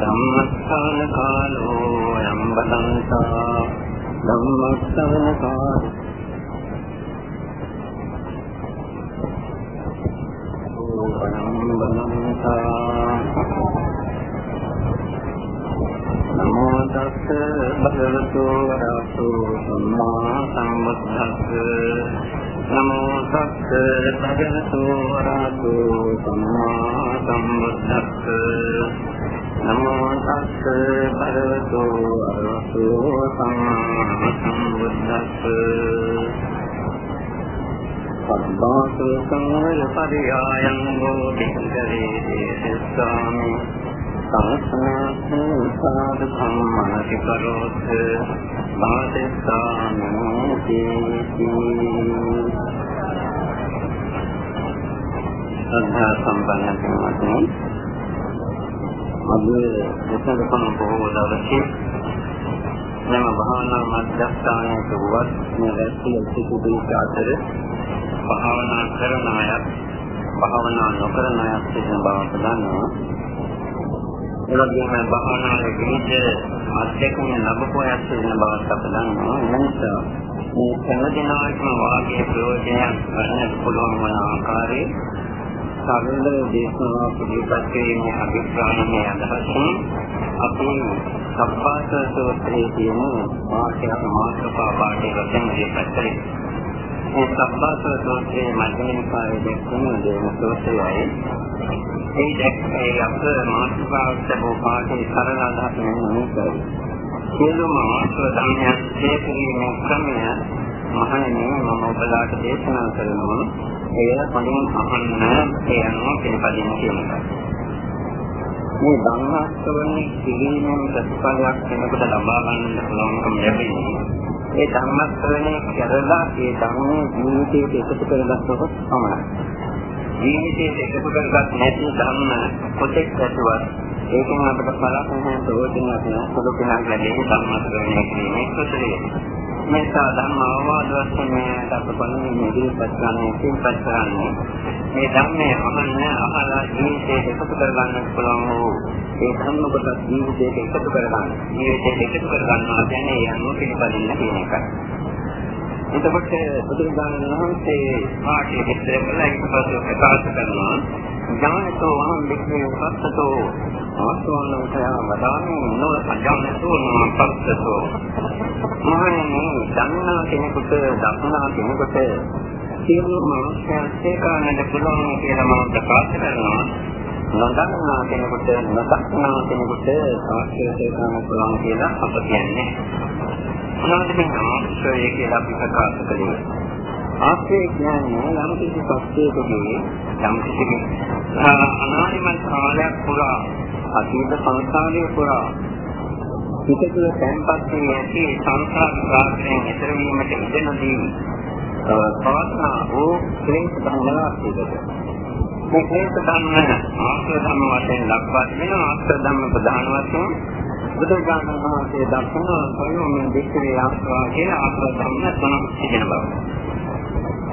ධම්මස්සවන කාලෝ යම් බදන්තා ධම්මස්සවන කාලෝ නමෝ තස්ස භගවතු වරහතු සම්මා සම්බුද්දස්ස නමෝ තස්ස භගවතු වරහතු සම්මා සම්බුද්දස්ස නමෝ තස්ස භගවතු වරහතු සම්මා සම්බුද්දස්ස සබ්බාසු සංවර පරියායං හෝ බින්දරේ දේසාමි සංසනාසු සාදු සම්මාති කරෝත් බාදස්සාමෝති සද්ධා සම්පන්න කෙනෙක්නි අද මෙතන කොන බොහෝ දවසේ නම භාවනා මධ්‍යස්ථානයේ වුවත් මේ වැස්සිය සිටු අතර භාවනා කරන අයත් භාවනා නොකරන අයත් සිටින බව දන්නවා එවැගේම භාවනාවේ විවිධ අධ්‍යක්ෂණ ලැබපු අයත් සිටින බවත් අප දන්නවා. එනිසා මේ හැම දිනකටම වාගේ ප්‍රයෝජනයක් ගන්න පුළුවන් වන ආකාරයේ සරල දේශනාව පිළිපැත් කිරීමේ අභිප්‍රායමේ අදහසින් අපි සබ්බාස සූත්‍රයේ තියෙන වාක්‍යයක් මාතෘකා පාඩේ වශයෙන් ඉදිරිපත් කරේ. මේ සබ්බාස සූත්‍රයේ මධ්‍යම පාඩේ දක්වන දේම සූත්‍රයයි. ඒ දැක්කේ අප මාතෘකාවට බෝ පාඩේ සරල අදහස නෙමෙයි. සියලුම මාතෘ ධර්මයන් තේරීමේ ක්‍රමය මහණෙනි මම ඔබලාට දේශනා කරනවා එය පොඩින් අහන්න ඒ අනුව පිළිපදින්න කියනවා. මේ ධර්මාස්තවන්නේ කිරීමෙන් ප්‍රතිඵලයක් වෙනකොට ලබා ගන්න පුළුවන්කම ලැබෙන්නේ ඒ ධර්මාස්තවන්නේ කරලා ඒ ධර්මයේ ජීවිතයට එකතු කරගත්තොත් පමණයි. ජීවිතයට එකතු කරගත් නැති ධර්ම කොටෙක් ඇතුවත් ඒකෙන් අපිට බලපෑම ප්‍රයෝජනයක් නෑ පොදු කෙනෙක් ලැබෙන්නේ ධර්මාස්තවන්නේ කිරීමේ කුසලයේ. මේ සාධර්ම අවවාද වශයෙන් මේ අපපන්නේ ඉදිරිපත් කරන්නේ ඉදිරිපත් කරන්නේ. මේ ධර්මයේ අහන්න අහලා ජීවිතයට එකතු කරගන්න පුළුවන් වූ ඒ ධර්ම කොට ජීවිතයට එකතු කරගන්න. ජීවිතයට එකතු කරගන්නවා කියන්නේ යන්නු පිළිපදින්න කියන එකයි. එතකොට බුදුරජාණන් වහන්සේ පාඨයේ විස්තර කළා ඊට පස්සේ ප්‍රකාශ කරනවා. ඥානතෝ වහං වික්‍රේ උපස්සතෝ ආස්වානෝතය වදාමි නෝ අඥානතෝ නපස්සතෝ මහණෙනි දන්නා කෙනෙකුට දක්නා කෙනෙකුට සියලු මනුෂ්‍යයන් සේකරන්නට පුළුවන් කියලා මම ප්‍රකාශ කරනවා. නොදන්නා කෙනෙකුට නොදක්නා කෙනෙකුට ආශ්‍රය කරන්න පුළුවන් කියලා අප කියන්නේ. මොනවද මේ ආශ්‍රය කියලා අපි ප්‍රකාශ කළේ? ආශ්‍රය කියන්නේ යම් කිසි සත්‍යයකදී යම් කිසි අනාදිමත් කාලයක් පුරා අතීත සංස්කාරයේ පුරා පිටතුල තැන්පත් වී ඇති සංස්කාර සාගරයෙන් ඈතර වීමට ඉඩ නොදී පවත්නා වූ ක්ලේශ ධර්මයක් පිළිබඳ. මේ ක්ලේශ ධර්ම ආශ්‍රය ධර්ම වශයෙන් ලක්වත් වෙන ආශ්‍රය ධර්ම ප්‍රධාන වශයෙන් බුදුරජාණන් වහන්සේ දක්වන සයෝමෙන් දෙක්කේ ආශ්‍රය කියන ආශ්‍රය ධර්ම තුනක් තිබෙන බව.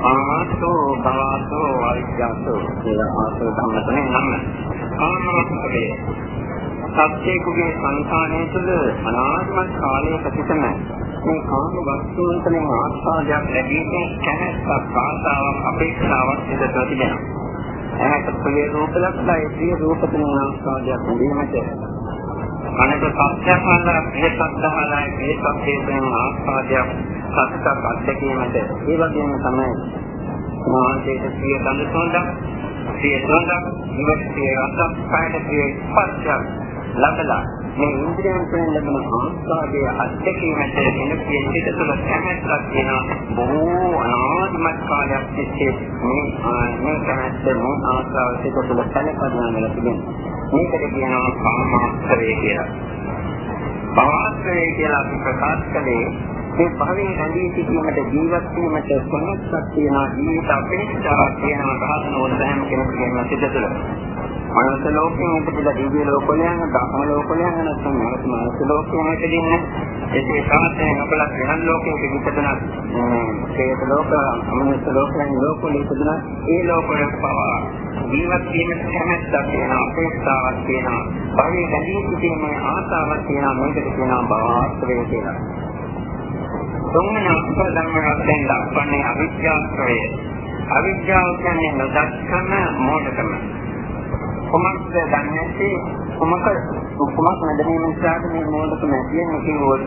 ආසෝ භවසෝ අවිජ්ජාසෝ කියලා ආශ්‍රය ධර්ම තුනේ නම්. කාමවස්තුවේ සත්‍යයේ සංඛාණය තුළ අනාත්ම කාලයක සිටම මේ කාම වස්තුන් තුළින් ආස්වාදයක් ලැබීමේ කැමැත්තක් ආසාවක් අපේක්ෂාවක් සිදුව තිබෙනවා. එහෙත් ප්‍රිය රූප ලක්ෂණ ඒ ප්‍රිය රූප තුළින් ආස්වාදයක් ලැබීමට අනෙක සත්‍යයක් වන්දන ප්‍රිය සද්ධානයි ප්‍රිය සත්‍යයෙන් ආස්වාදයක් සත්‍යයක් අත්දැකීමට. ඒ වගේම තමයි මානසික ප්‍රිය දඬ සොඳක් ප්‍රිය සොඳක් ඉවත්යේ රසක් කායද ප්‍රිය ස්පර්ශයක් ලබලා මේ ඉන්ද්‍රියන් තුළින් ලැබෙන ආස්වාදයේ අත්දැකීමට එන පිළිසිත තුළ කැමැත්තක් තියෙන බොහෝ අනාදිමත් කාලයක් තිස්සේ මේ මේ කැමැත්ත මේ ආස්වාද සිත තුළ සැලකනවා වෙලා තිබෙනවා. මේකට කියනවා කාමාශ්‍රය කියලා. භවශ්‍රය කියලා අපි ප්‍රකාශ කළේ මේ භවයේ රැඳී සිටීමට ජීවත් වීමට කොහොමදක් තියෙනවා ජීවිත අපේක්ෂාවක් තියෙනවා රහතන වල හැම කෙනෙකුගේම සිත තුළ. මනස ලෝකයෙන් ඉපදලා දිව්‍ය ලෝකවල යන, ධර්ම ලෝකවල යන නැත්නම් මනස ලෝකයෙන් ඉපදින්න. ඒකේ සාමයෙන් නොකලක් වෙනත් ලෝකයක විපදන හේත ලෝක අමනුෂ්‍ය ලෝකයන් ලෝකවල ඉපදන ඒ ලෝකවල පවා ජීවත් වීමට කැමැත්තක් තියෙනවා අපේක්ෂාවක් තියෙනවා. භවයේ ගැඹුරු සිටීමේ ආසාවක් තියෙනවා මේකට කියනවා භවආස්ත්‍රය කියලා. තුන්වෙනි අකුසල ධර්ම වශයෙන් දක්වන්නේ අවිද්‍යාස්ත්‍රය අවිද්‍යාව කියන්නේ නොදක්කම මෝඩකම. කොමක්ද දන්නේ කොමක කොමක් නැදීම නිසා මේ මෝඩකම තියෙන්නේ කිව්වොත්?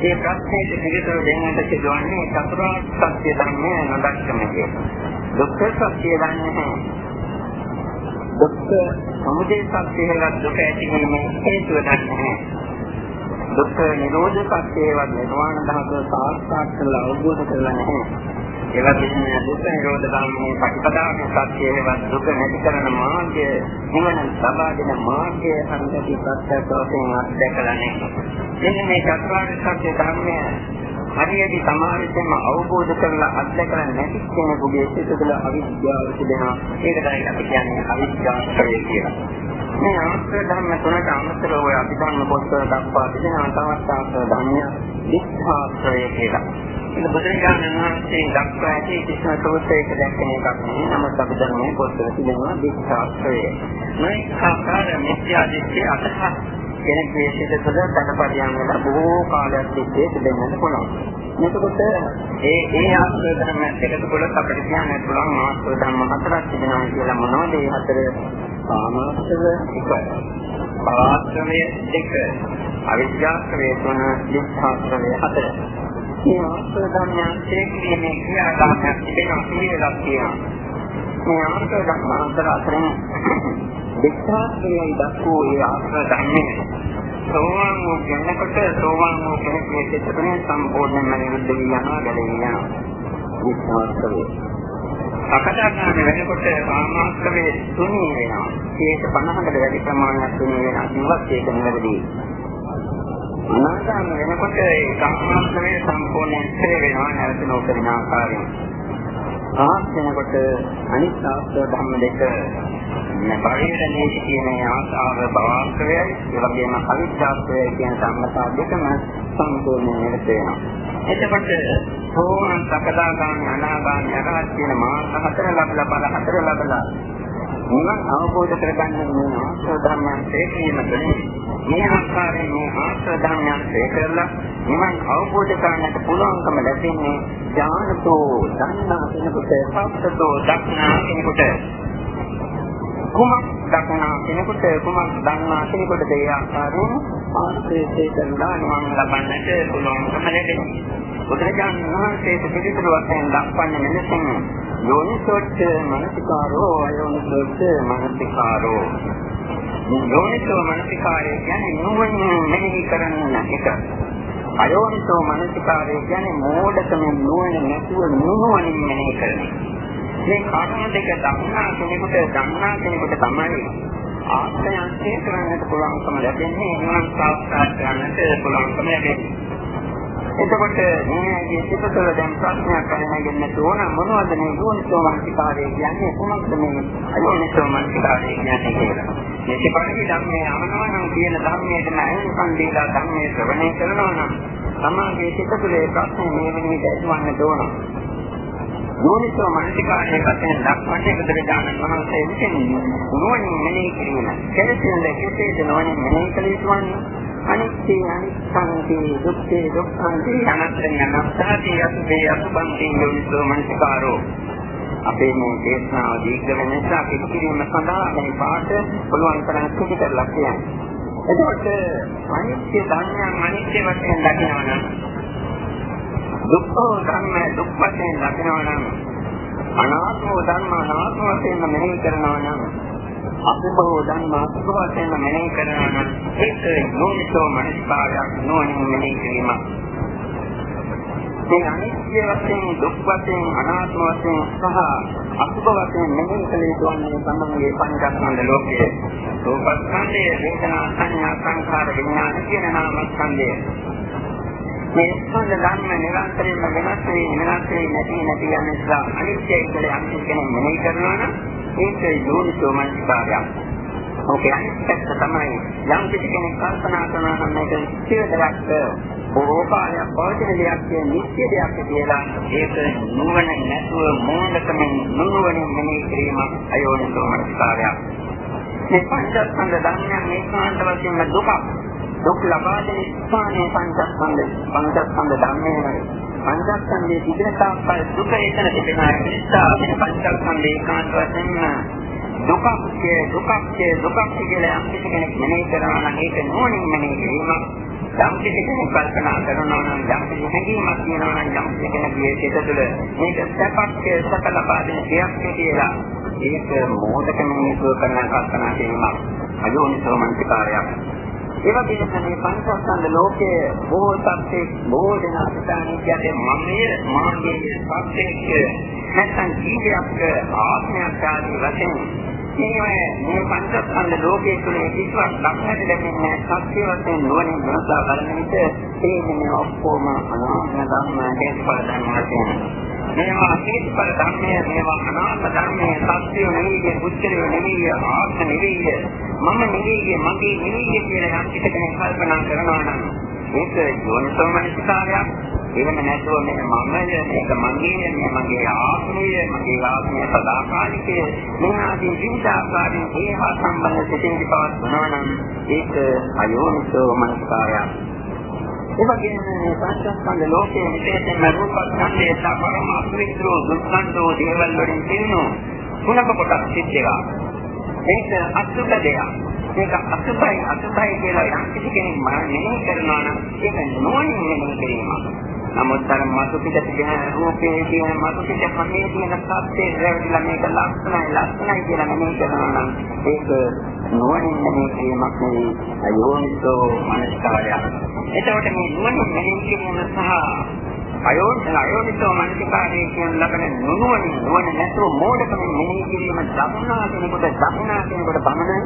ඒ ප්‍රශ්නයේ පිළිතුර දෙන්නට සිදුවන්නේ චතුරාර්ය සත්‍ය ධර්මය නොදක්කම කියලා. දුක්ඛ සත්‍ය දන්නේ දුක්ඛ සමුදය සත්‍යයවත් දුක ඇතිවීමේ හේතුව දන්නේ දුක්ඛ නිරෝධ සත්‍යයවත් නිර්වාණ ධාතුව සාක්ෂාත් කරලා අවබෝධ කරලා නැහැ. ඒවත් මේ දුක් නිරෝධ ගාමී ප්‍රතිපදාවේ සත්‍යයේවත් දුක නැති කරන මාර්ගය නිවන ලබා දෙන මාර්ගය අන්තිම ප්‍රත්‍යක්ෂයෙන් අත්දැකලා නැහැ. එන්නේ මේ චතුරාර්ය සත්‍ය ධර්මය හරියට සමාජයෙන් අවබෝධ කරලා අත්දැකලා නැති කෙනෙකුගේ සිත තුළ අවිද්‍යාව තිබෙනවා. ඒකයි අපි කියන්නේ අවිද්‍යාවය කියලා. මේ ආශ්‍රය ධර්ම තුනට අමතරව ඔය අභිධර්ම පොත්වල දක්වා තිබෙන තවත් ආශ්‍රය ධර්මය විස්හාශ්‍රය කියලා. ඒක බුදුරජාණන් වහන්සේ දක්වා ඇති කිසිම සෝතයක දැක්කේ එකක් නෙවෙයි. නමුත් අපි ධර්මයේ පොත්වල තිබෙනවා විස්හාශ්‍රය. මේ ආකාර මිත්‍යා දෘෂ්ටි අතහස් කෙනෙක්ගේ සිත තුළ ධනපරියන් වල බොහෝ කාලයක් තිස්සේ තිබෙන්නට පුළුවන්. එතකොට ඒ ඒ ආශ්‍රය ධර්ම එකතු කළොත් අපිට කියන්න පුළුවන් ආශ්‍රය ධර්ම හතරක් තිබෙනවා කියලා මොනවද? ඒ හතර කාමාශ්‍රය එක, පරාශ්‍රය දෙක, අවිද්‍යාශ්‍රය තුන, දිස්ත්‍රාශ්‍රය හතර. මේ ආශ්‍රය ධර්මයන් ශේක්‍රීමේ ක්‍රියාදාමයක් තිබෙනවා කියලා කියනවා. මේ ආශ්‍රය ධර්ම අතර අතරින් දෙක්ෂාත්‍රයයි දක්වෝ ඒ ආශ්‍රය ධර්මයේ සෝවාන් වූ කෙනෙකුට සෝවාන් වූ කෙනෙකුගේ චිත්තපනේ සම්පූර්ණයෙන්ම නිරුද්ධ වී යනවා ගැලවී යනවා. දෙක්ෂාත්‍රය. අකටාඥාන වෙනකොට සාමාස්ත්‍රයේ තුනී වෙනවා. ඒක 50කට වැඩි ප්‍රමාණයක් තුනී වෙනවා. ඉවත් ඒක නිවැරදි. අනාගාම වෙනකොට ඒ සාමාස්ත්‍රයේ සම්පූර්ණයෙන් ඉස්තර වෙනවා නැවත නොකරන ආකාරයෙන්. ආත් වෙනකොට අනිත් ආස්ත්‍ර ධර්ම දෙක මේ පරිණතයේ කියන ආසාව භවස්ත්‍රයයි ඒ වගේම අවිද්‍යාස්ත්‍රයයි කියන සම්මතා දෙකම සම්පූර්ණයෙන් නිරත වෙනවා. එතකොට සෝවාන් සකදාගාමී අනාගාමී අරහත් කියන මාර්ග හතර ලබලා බල හතර ලබලා නිවන් අවබෝධ කරගන්න මේ ආශ්‍රය ධර්මයන් තේරීම තුළින් මේ ආකාරයෙන් මේ ආශ්‍රය ධර්මයන් තේකරලා නිවන් අවබෝධ කරගන්නට පුළුවන්කම ලැබෙන්නේ ඥානතෝ දන්නා කෙනෙකුට සත්‍යතෝ දක්නා කෙනෙකුට. කුමක් දක්නා කෙනෙකුට කුමක් දන්නා කෙනෙකුට ඒ ආකාරයෙන් ආශ්‍රේතේ කරලා නිවන් ලබන්නට පුළුවන්කම ලැබෙනවා. බුදුරජාණන් වහන්සේ පිළිතුරු වශයෙන් දක්වන්නේ මෙලෙසින් යෝනිසෝච්ච මනසිකාරෝ අයෝනිසෝච්ච මනසිකාරෝ යෝනිසෝ මනසිකාරය කියන්නේ නුවණ මෙහි කරන එක. අයෝනිසෝ මනසිකාරය කියන්නේ මෝඩකම නුවණ නැතුව නුවණින් මෙහි කරන එක. මේ කාරණා දෙක දක්නා කෙනෙකුට දන්නා කෙනෙකුට තමයි ආශ්‍රයයන් කරන්නට පුළුවන්කම ලැබෙන්නේ නිවන් සාක්ෂාත් කරන්නට පුළුවන්කම ලැබෙන්නේ. එතකොට මේ සිත තුළ දැන් ප්‍රශ්නයක් අරගෙනන්න ඕන මොනවද මේ යෝනිසෝ මනසිකාරය කියන්නේ කොහොමද මේ අයෝනිසෝ මනසිකාරය කියන්නේ කියලා. මේක පරිදි ධම්මේ අමනවනම් කියන ධම්මයටම අයුම්කම් දීලා ධම්මේ ශ්‍රවණය කරනවා නම් සමාගයේ සිත තුළ ඒ ප්‍රශ්නේ මේ වෙනිට ඇතිවන්න ඕන. යෝනිසෝ මනසිකාරයේ වශයෙන් දක්වන්නේ බුදුරජාණන් වහන්සේ විසින් නුවණින් මෙනෙහි කිරීම. කෙලෙසින්ද කෙසේද නුවණින් මෙනෙහි කළ යුතු වන්නේ? අනිත්‍ය අනිත්‍යංති දුක්ඛේ දුක්ඛංති අනත්තං අනත්තාති අසුභේ අසුභංති යෝනිසෝ මනසිකාරෝ අපේ මේ දේශනාව දීර්ඝ වෙන නිසා පිළිකිරීම සඳහා මේ පාඩ පුළුවන් තරම් කුටි කරලා කියන්නේ. එතකොට අනිත්‍ය ධර්මයන් අනිත්‍ය වශයෙන් දකිනවා නම් දුක්ඛ ධර්ම දුක් වශයෙන් දකිනවා නම් අනාත්ම ධර්ම අනාත්ම වශයෙන් මෙහෙය කරනවා නම් අසුභව ධර්ම අසුභ වශයෙන් මෙනෙහි කරනවා නම් ඒක යෝනිසෝ මනස්කාරයක් නොවනින් මෙනෙහි කිරීම. මේ අනිත්‍ය වශයෙන් දුක් වශයෙන් අනාත්ම වශයෙන් සහ අසුභ වශයෙන් මෙනෙහි කළ යුතු වන්නේ සම්මගේ පංචස්කන්ධ ලෝකයේ. රූපස්කන්ධය, වේදනා, සංඥා, සංඛාර, විඥාන කියන නාමස්කන්ධය. මේ ස්කන්ධ ධර්ම නිරන්තරයෙන්ම වෙනස් වෙන්නේ වෙනස් වෙන්නේ නැති නැති යන නිසා අනිත්‍යයි කියලා යම් කෙනෙක් මෙනෙහි කරනවා නම් ඒක යෝනිසෝ මනසිකාරයක්. ඔකේ අනිත් තමයි යම් කිසි කෙනෙක් කල්පනා කරනවා නම් මේක සියදරක් බොහෝ කාලයක් පවතින දෙයක් කියන නිත්‍ය දෙයක් කියලා ඒක නුවණ නැතුව මෝඩකමින් නුවණින් මෙහි කිරීම අයෝනිසෝ මනස්කාරයක්. මේ පංචස්කන්ධ ධර්මයන් ඒකාන්ත වශයෙන්ම දුක දුක් ලබා දෙන ස්ථානයේ පංචස්කන්ධ පංචස්කන්ධ ධර්මයේ පංචස්කන්ධයේ තිබෙන තාක්කල් දුක එතන තිබෙනා නිසා මේ පංචස්කන්ධ ඒකාන්ත වශයෙන්ම දුකක් දුකක් දුකක් කියලා යම් කෙනෙක් මෙනෙහි කරනවා නම් ඒක නෝනින් මෙනෙහි කිරීම. යම් කෙනෙක් කල්පනා කරනවා නම් යම් කෙනෙක් හැඟීමක් තියෙනවා නම් යම් කෙනෙකුගේ සිත තුළ මේක සැපක් සැප ලබා දෙන දෙයක් කියලා ඒක මොහොතකම මේක කරන කල්පනා කිරීමක්. අයෝනිසෝ මනසිකාරයක්. ඒ වගේම මේ පංචස්කන්ධ ලෝකයේ බොහෝ සත්‍යෙක් බොහෝ දෙනා හිතන්නේ කියන්නේ මමයේ මාගේ සත්‍යෙක් නැත්නම් ජීවිතයක ආත්මයක් ආදී වශයෙන් මේ මේ පංචස්කන්ධ ලෝකයේ තුනේ කිසිවක් ලක්ෂණට දෙන්නේ සත්‍ය වශයෙන් නුවණින් විමසා බලන විට ඒ මේ ඔක්කොම අනාත්ම ධර්ම හේතුඵල ධර්ම වශයෙන්. මේවා හේතුඵල ධර්මය මේවා අනාත්ම ධර්මයේ. සත්‍ය නෙවෙයි පුච්චරය නෙවෙයි ආත්ම නෙවෙයි මම නෙවෙයි මගේ නෙවෙයි කියලා යම් කෙනෙක් කල්පනා කරනවා නම් මේක යෝනිසෝමනසිකාරයක් එහෙම නැතුව මේක මමය මේක මගේ මේ මගේ ආත්මය මගේ ආත්මය සදාකාලිකය. මේ ආදී විවිධ ආකාරයෙන් ඒවා සම්බන්ධ සිටින් පවත්වනවා නම් ඒක අයෝනිසෝමනසිකාරයක් ඒ වගේම මේ පංචස්කන්ධ ලෝකයේ විශේෂයෙන්ම රූපස්කන්ධයේ සමරම අපවිත්‍රෝ දුක්ඛන්තෝ දේවල් වලින් තියෙනවා ගුණක කොටස් සිද්ධ ඒක අසුබ දෙයක්. මේක අසුභයි අසුභයි කියලා යම් කිසි කෙනෙක් මෙනෙහි කරනවා නම් ඒක නොනින් මෙනෙහි කිරීමක්. නමුත් අර මතු පිට තිබෙන රූපේ තියෙන මතු පිට කමේ තියෙන සත්‍යය රැවටිලා මේක ලක්ෂණයි ලක්ෂණයි කියලා මෙනෙහි කරනවා නම් ඒක නොනින් මෙනෙහි කිරීමක් නෙවෙයි අයෝනිසෝ මනස්කාරයක්. එතකොට මේ නුවණින් මෙනෙහි කිරීම සහ අයෝන් අයෝනිසෝ මනසිකාරයේ කියන ලබන නුවණ නුවණ නැතුව මෝඩකම මෙනෙහි කිරීම දක්නා කෙනෙකුට දක්නා කෙනෙකුට පමණයි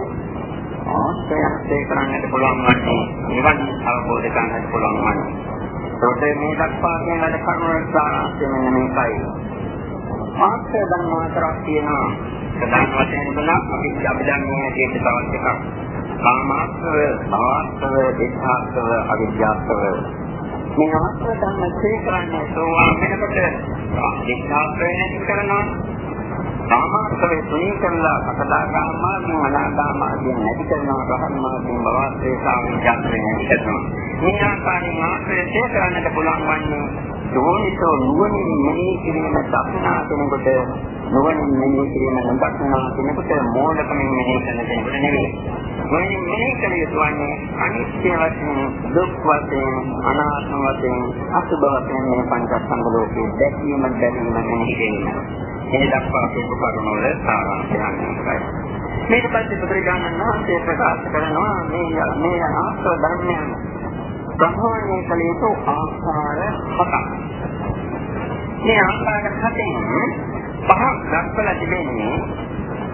ආශ්‍රයස්තේ කරන්නට පුළුවන් වන්නේ නිවන් අවබෝධ කරගන්නට පුළුවන් වන්නේ. ඒකට මේ දක්වා කියන ලද කරුණ සාරාංශය මෙන්න මේකයි. ආශ්‍රය ධර්ම හතරක් තියෙනවා. ප්‍රධාන වශයෙන් තුනක් අපි අභිධර්මයේ තියෙන තවත් එකක්. කාමාශ්‍රව, භවශ්‍රව, දිඨාශ්‍රව, අවිද්‍යාශ්‍රව. මේ ආශ්‍රය ධර්ම ශ්‍රේ කරන්නේ සෝවාන් වෙනකොට දිඨාශ්‍රය නැති කරනවා. සාමාන්‍යයෙන් තුනී කරලා සකදාගාම මාර්ගයෙන් අනාගාම මාර්ගයෙන් නැති කරනවා රහත් මාර්ගයෙන් බවස්සේ සාමිඥාත්‍රයෙන් නැති කරනවා. මේ ආකාරයෙන් මාත්‍රය තේ කරන්නට පුළුවන් වන්නේ යෝනිසෝ නුවණින් මෙහි කිරීම දක්නා කෙනෙකුට නුවණින් මෙහි කිරීම නොදක්නා කෙනෙකුට මෝඩකමින් මෙහි කරන කෙනෙකුට නෙවෙයි. නුවණින් මෙහි කළ යුතු වන්නේ අනිත්‍ය වශයෙන් දුක් වශයෙන් අනාත්ම වශයෙන් අසුභ වශයෙන් මේ පංචස්කන්ධ ලෝකයේ දැකීම දැකීම මෙහි කිරීම. මේ දක්වා කියපු කරුණ වල සාරාංශය අනුවයි. මේක පස්සේ බුදුරජාණන් වහන්සේ ප්‍රකාශ කරනවා මේ මේ ආස්ව ධර්මයන් ප්‍රහාණය කළ යුතු ආකාර හතක්. මේ ආකාර හතෙන් පහක් දක්වලා තිබෙන්නේ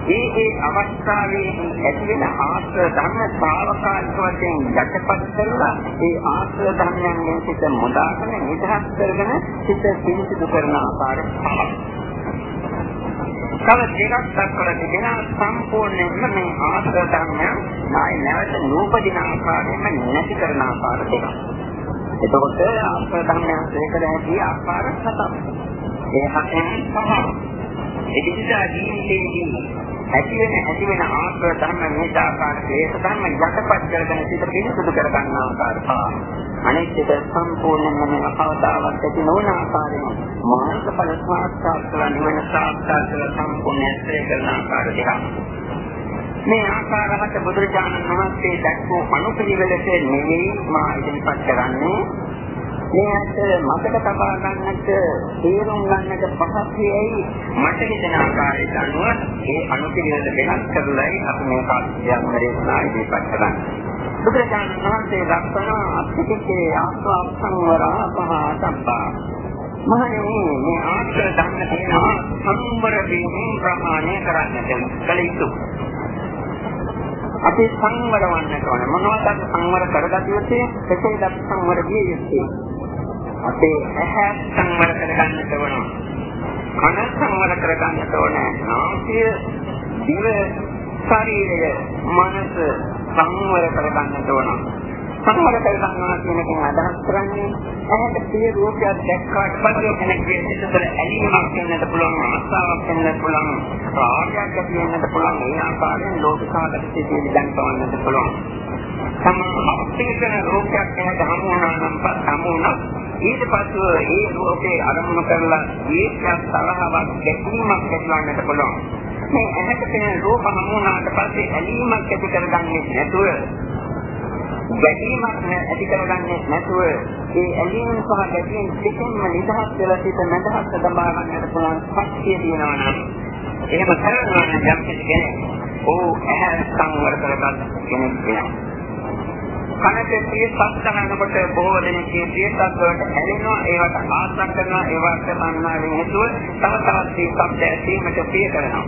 ඒ ඒ අවස්ථාවේදී ඇති වෙන ආශ්‍රය ධර්ම සාවකාලික වශයෙන් යටපත් කරලා ඒ ආශ්‍රය ධර්මයන්ගෙන් සිත මුදාගෙන නිදහස් කරගෙන සිත පිරිසිදු කරන ආකාරය පහක්. තව දෙකක් දක්වලා තිබෙනවා සම්පූර්ණයෙන්ම මේ ආශ්‍රය ධර්මය ආයි නැවත නූපදින ආකාරයෙන්ම නැති කරන ආකාර දෙකක්. එතකොට ආශ්‍රය ධර්මයන් දෙකද ඇති ආකාර හතක්. ඒ හතෙන් පහ. ඒ නිසා ජීවිතයේදී ඇති වෙන ඇති වෙන ආශ්‍රය ධර්ම මේ ආකාරයේ ඒක ධර්ම යටපත් කරගෙන සිත පිළිසුදු කර ගන්න ආකාර පහ. අනිත් එක සම්පූර්ණයෙන්ම මේ අවතාවක් ඇති නොවන ආකාරයෙන් මාර්ගඵල සාක්ෂාත් කරන නිවන සාක්ෂාත් කර සම්පූර්ණ ඇස්තේ කරන ආකාර දෙකක්. මේ ආකාරමත් බුදුරජාණන් වහන්සේ දැක්වූ අනුපිළිවෙලට නෙවෙයි මා ඉදිරිපත් කරන්නේ මේ අත මතක තබා ගන්නට තේරුම් ගන්නට පහසුයි. මට හිතෙන ආකාරයට අනුව ඒ අනුපිළිවෙල වෙනස් කරලායි අපි මේ කාර්යයන් දේශනා ඉදිරිපත් කරන්නේ. බුදුරජාණන් වහන්සේ දක්වන අත්‍යකේ ආස්වාද සංවර පහතබ්බා මහණෙනි මේ ආශ්‍රය ධර්ම තියෙනවා සම්වර වීමෙන් ප්‍රමාණය කරන්නට කල යුතු. අපි සංවර වන්නට ඕන. මොනවද අපි සංවර කරගatiya යුත්තේ කෙසේද අපි සංවර විය යුත්තේ? අපේ ඇහැ සංවර කරගන්නට ඕන කන සංවර කරගන්නට ඕන නාසය දිව ශරීරය මනස සංවර කරගන්නට ඕන. සංවර කරගන්නවා කියන එකෙන් අදහස් කරන්නේ ඇහැට ප්‍රිය රූපයක් දැක්කාට පස්සේ කෙනෙක්ගේ සිතතර ඇලීමක් වෙන්නට පුළුවන් ආසාවක් වෙන්නට පුළුවන් රාගයක් ඇති වෙන්නට පුළුවන් මේ ආකාරයෙන් ලෝකසාගත සිටින දැන් පවන්නට පුළුවන්. සම්පූර්ණ රූපයක් ගැන හමු වුණා නම් හමු වුණා ඊට පස්ව ඒ රූපේ අරමුණු කරලා ඒකක් තරහවක් ගැටීමක් ඇතිවන්නට පුළුවන්. මේ ඇහැට පෙනෙන රූප හමු වුණාට පස්සේ ඇලීමක් ඇති කරගන්නේ නැතුව ගැටීමක් ඇති කරගන්නේ නැතුව ඒ ඇලීම සහ ගැටීම දෙකෙන්ම නිදහස් වෙලා සිට නැදහස් දබා ගන්නට පුළුවන් ශක්තිය තියෙනවා නම් එහෙම කරනවා නම් යම් කෙනෙක් ඕ ඇහැ සංවර කරගන්න කෙනෙක් වෙනවා. කනට ප්‍රිය සත්‍යනකොට බොහෝ දෙනෙක්ගේ ප්‍රිය සත්වලට ඇලෙනවා ඒවට ආශා කරනවා ඒවට තණ්හාවෙන් හේතුව තව තවත් මේ සත්‍ය ඇසීමට ප්‍රිය කරනවා.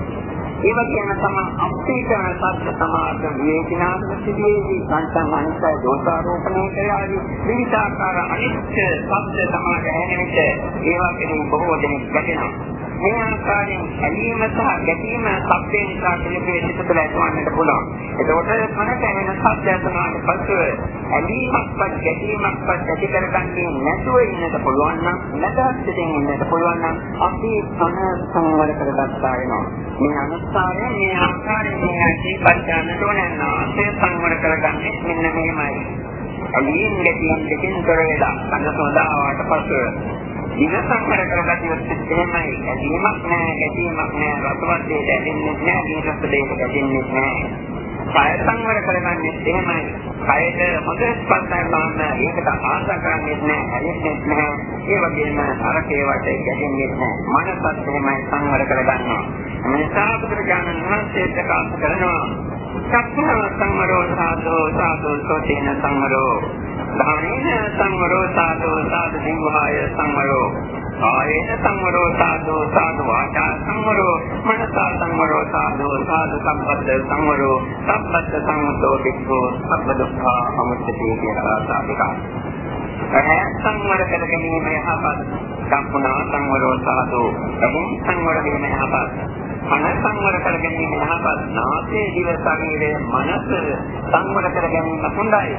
ඒ වගේම තම අපේකන සත්‍ය සමාද වේදිනාත්ම සිදුවේදී සංසම්මානිකය දෝෂාරෝපණය කරලාදී විවිධාකාර අනිත්‍ය සත්‍ය සමාද ඇහෙන විට ඒවා කෙරෙහි බොහෝ දෙනෙක් ගැටෙනවා. මේ ආකාරයෙන් ඇලීම සහ ගැටීම සත්‍ය නිසා පිළිපේ සිත තුළ ඇතිවන්නට පුළුවන්. එතකොට මනස එන සත්‍ය සමාන පසුව ඇලීමක්වත් ගැටීමක්වත් ඇති කරගන්නේ නැතුව ඉන්නට පුළුවන් නම් නැදහස්යෙන් ඉන්නට පුළුවන් නම් අපි සම සංවර කරගත්තා වෙනවා. මේ අනුස්ථානය මේ ආකාරයෙන් මේ ඇතිපත් ගන්නට ඕන නැහැ. සංවර කරගන්නේ මෙන්න මෙහෙමයි. ඇලීම් ගැටීම් දෙකෙන් තොර වෙලා කන සෝදාවට පසුව විනසංකර කරගatiවත් එහෙමයි. ඇදීමක් නැහැ, ගැටීමක් නැහැ, රසවත් දෙයක් දැනෙන්නේ නැහැ, දීනස් දෙයක් දැනෙන්නේ නැහැ. කය සංවර කරගන්නේ එහෙමයි. කයට හොඳ ස්පර්ශයක් ගන්න ඒකට ආශ කරන්නේ නැහැ, හැරෙන්නේ නැහැ. ඒ වගේම අරකේ වටේ ගැටෙන්නේ නැහැ. මනසත් එහෙමයි සංවර කරගන්නවා. මේ සාපුත්‍රයන්න් වහන්සේ ප්‍රකාශ කරනවා. සක්මන සංවරෝ සාදෝ සාදෝ සෝතේන සංවරෝ ධම්මේන සංවරෝ සාදෝ සාදු සිංහාය සංවරෝ කායේන සංවරෝ සාදෝ සාදු වාචා සංවරෝ මනසා සංවරෝ සාදෝ සාදු සම්පද්ද සංවරෝ සම්පද්ද සංවතෝ වික්ඛෝ සබ්බ දුක්ඛා අමුච්චති කියලා සාධිකා රහය සංවර කර ගැනීම යහපත් සම්පූර්ණ සංවරෝ සාදෝ එහි සංවර වීම යහපත් කන සංවර කර ගැනීම යහපත්. නාසයේ දිව ශරීරයේ මනස සංවර කර ගැනීම හොඳයි.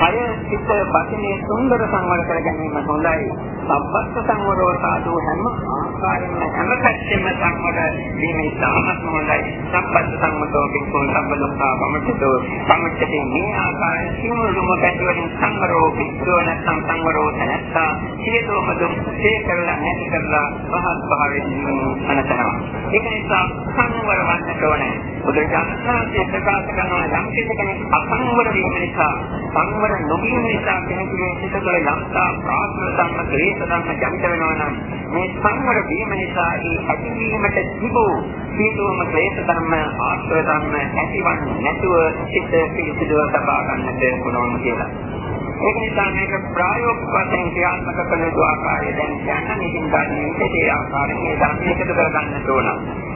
කය සිත වචනේ සුන්දර සංවර කර ගැනීම හොඳයි. සබ්බත් සංවරෝ සාදු හැම ආකාරයෙන්ම හැම පැත්තෙම සංවර වීම ඉතාමත් හොඳයි. සබ්බත් සංවරෝ වික්ඛෝ සබ්බ දුක්ඛා වමච්චතෝ සම්ච්ඡතේ මේ ආකාරයෙන් සියලුම පැතිවලින් සංවරෝ වික්ඛෝ නැත්නම් සංවරෝ නැත්තා සියලුම දුක් සේ කරලා නැති කරලා මහත් භාවයෙන් අනතනවා. ඒක නිසා සංවර වන්නට ඕනේ. බුදුරජාණන් වහන්සේ ප්‍රකාශ කරනවා යම් කෙනෙක් අසංවර වීම නිසා සංවර නොවීම නිසා කෙනෙකුගේ සිතවල යම්තා ප්‍රාසන ධර්ම, ක්ලේශ ධර්ම ජනිත වෙනවා නම් මේ සංවර වීම නිසා ඒ ඇතිවීමට තිබූ සියලුම ක්ලේශ ධර්ම, ආශ්‍රය ධර්ම ඇතිවන්නේ නැතුව සිත පිළිසිදුව තබා ගන්නට පුළුවන් කියලා. ඒක නිසා මේක ප්‍රායෝගික වශයෙන් ක්‍රියාත්මක කරන යුතු ආකාරය දැන් කියන්න ඉතින් ගන්න ඉතින් ඒ ආකාරයෙන් මේ ධර්ම එකතු කරගන්න ඕන.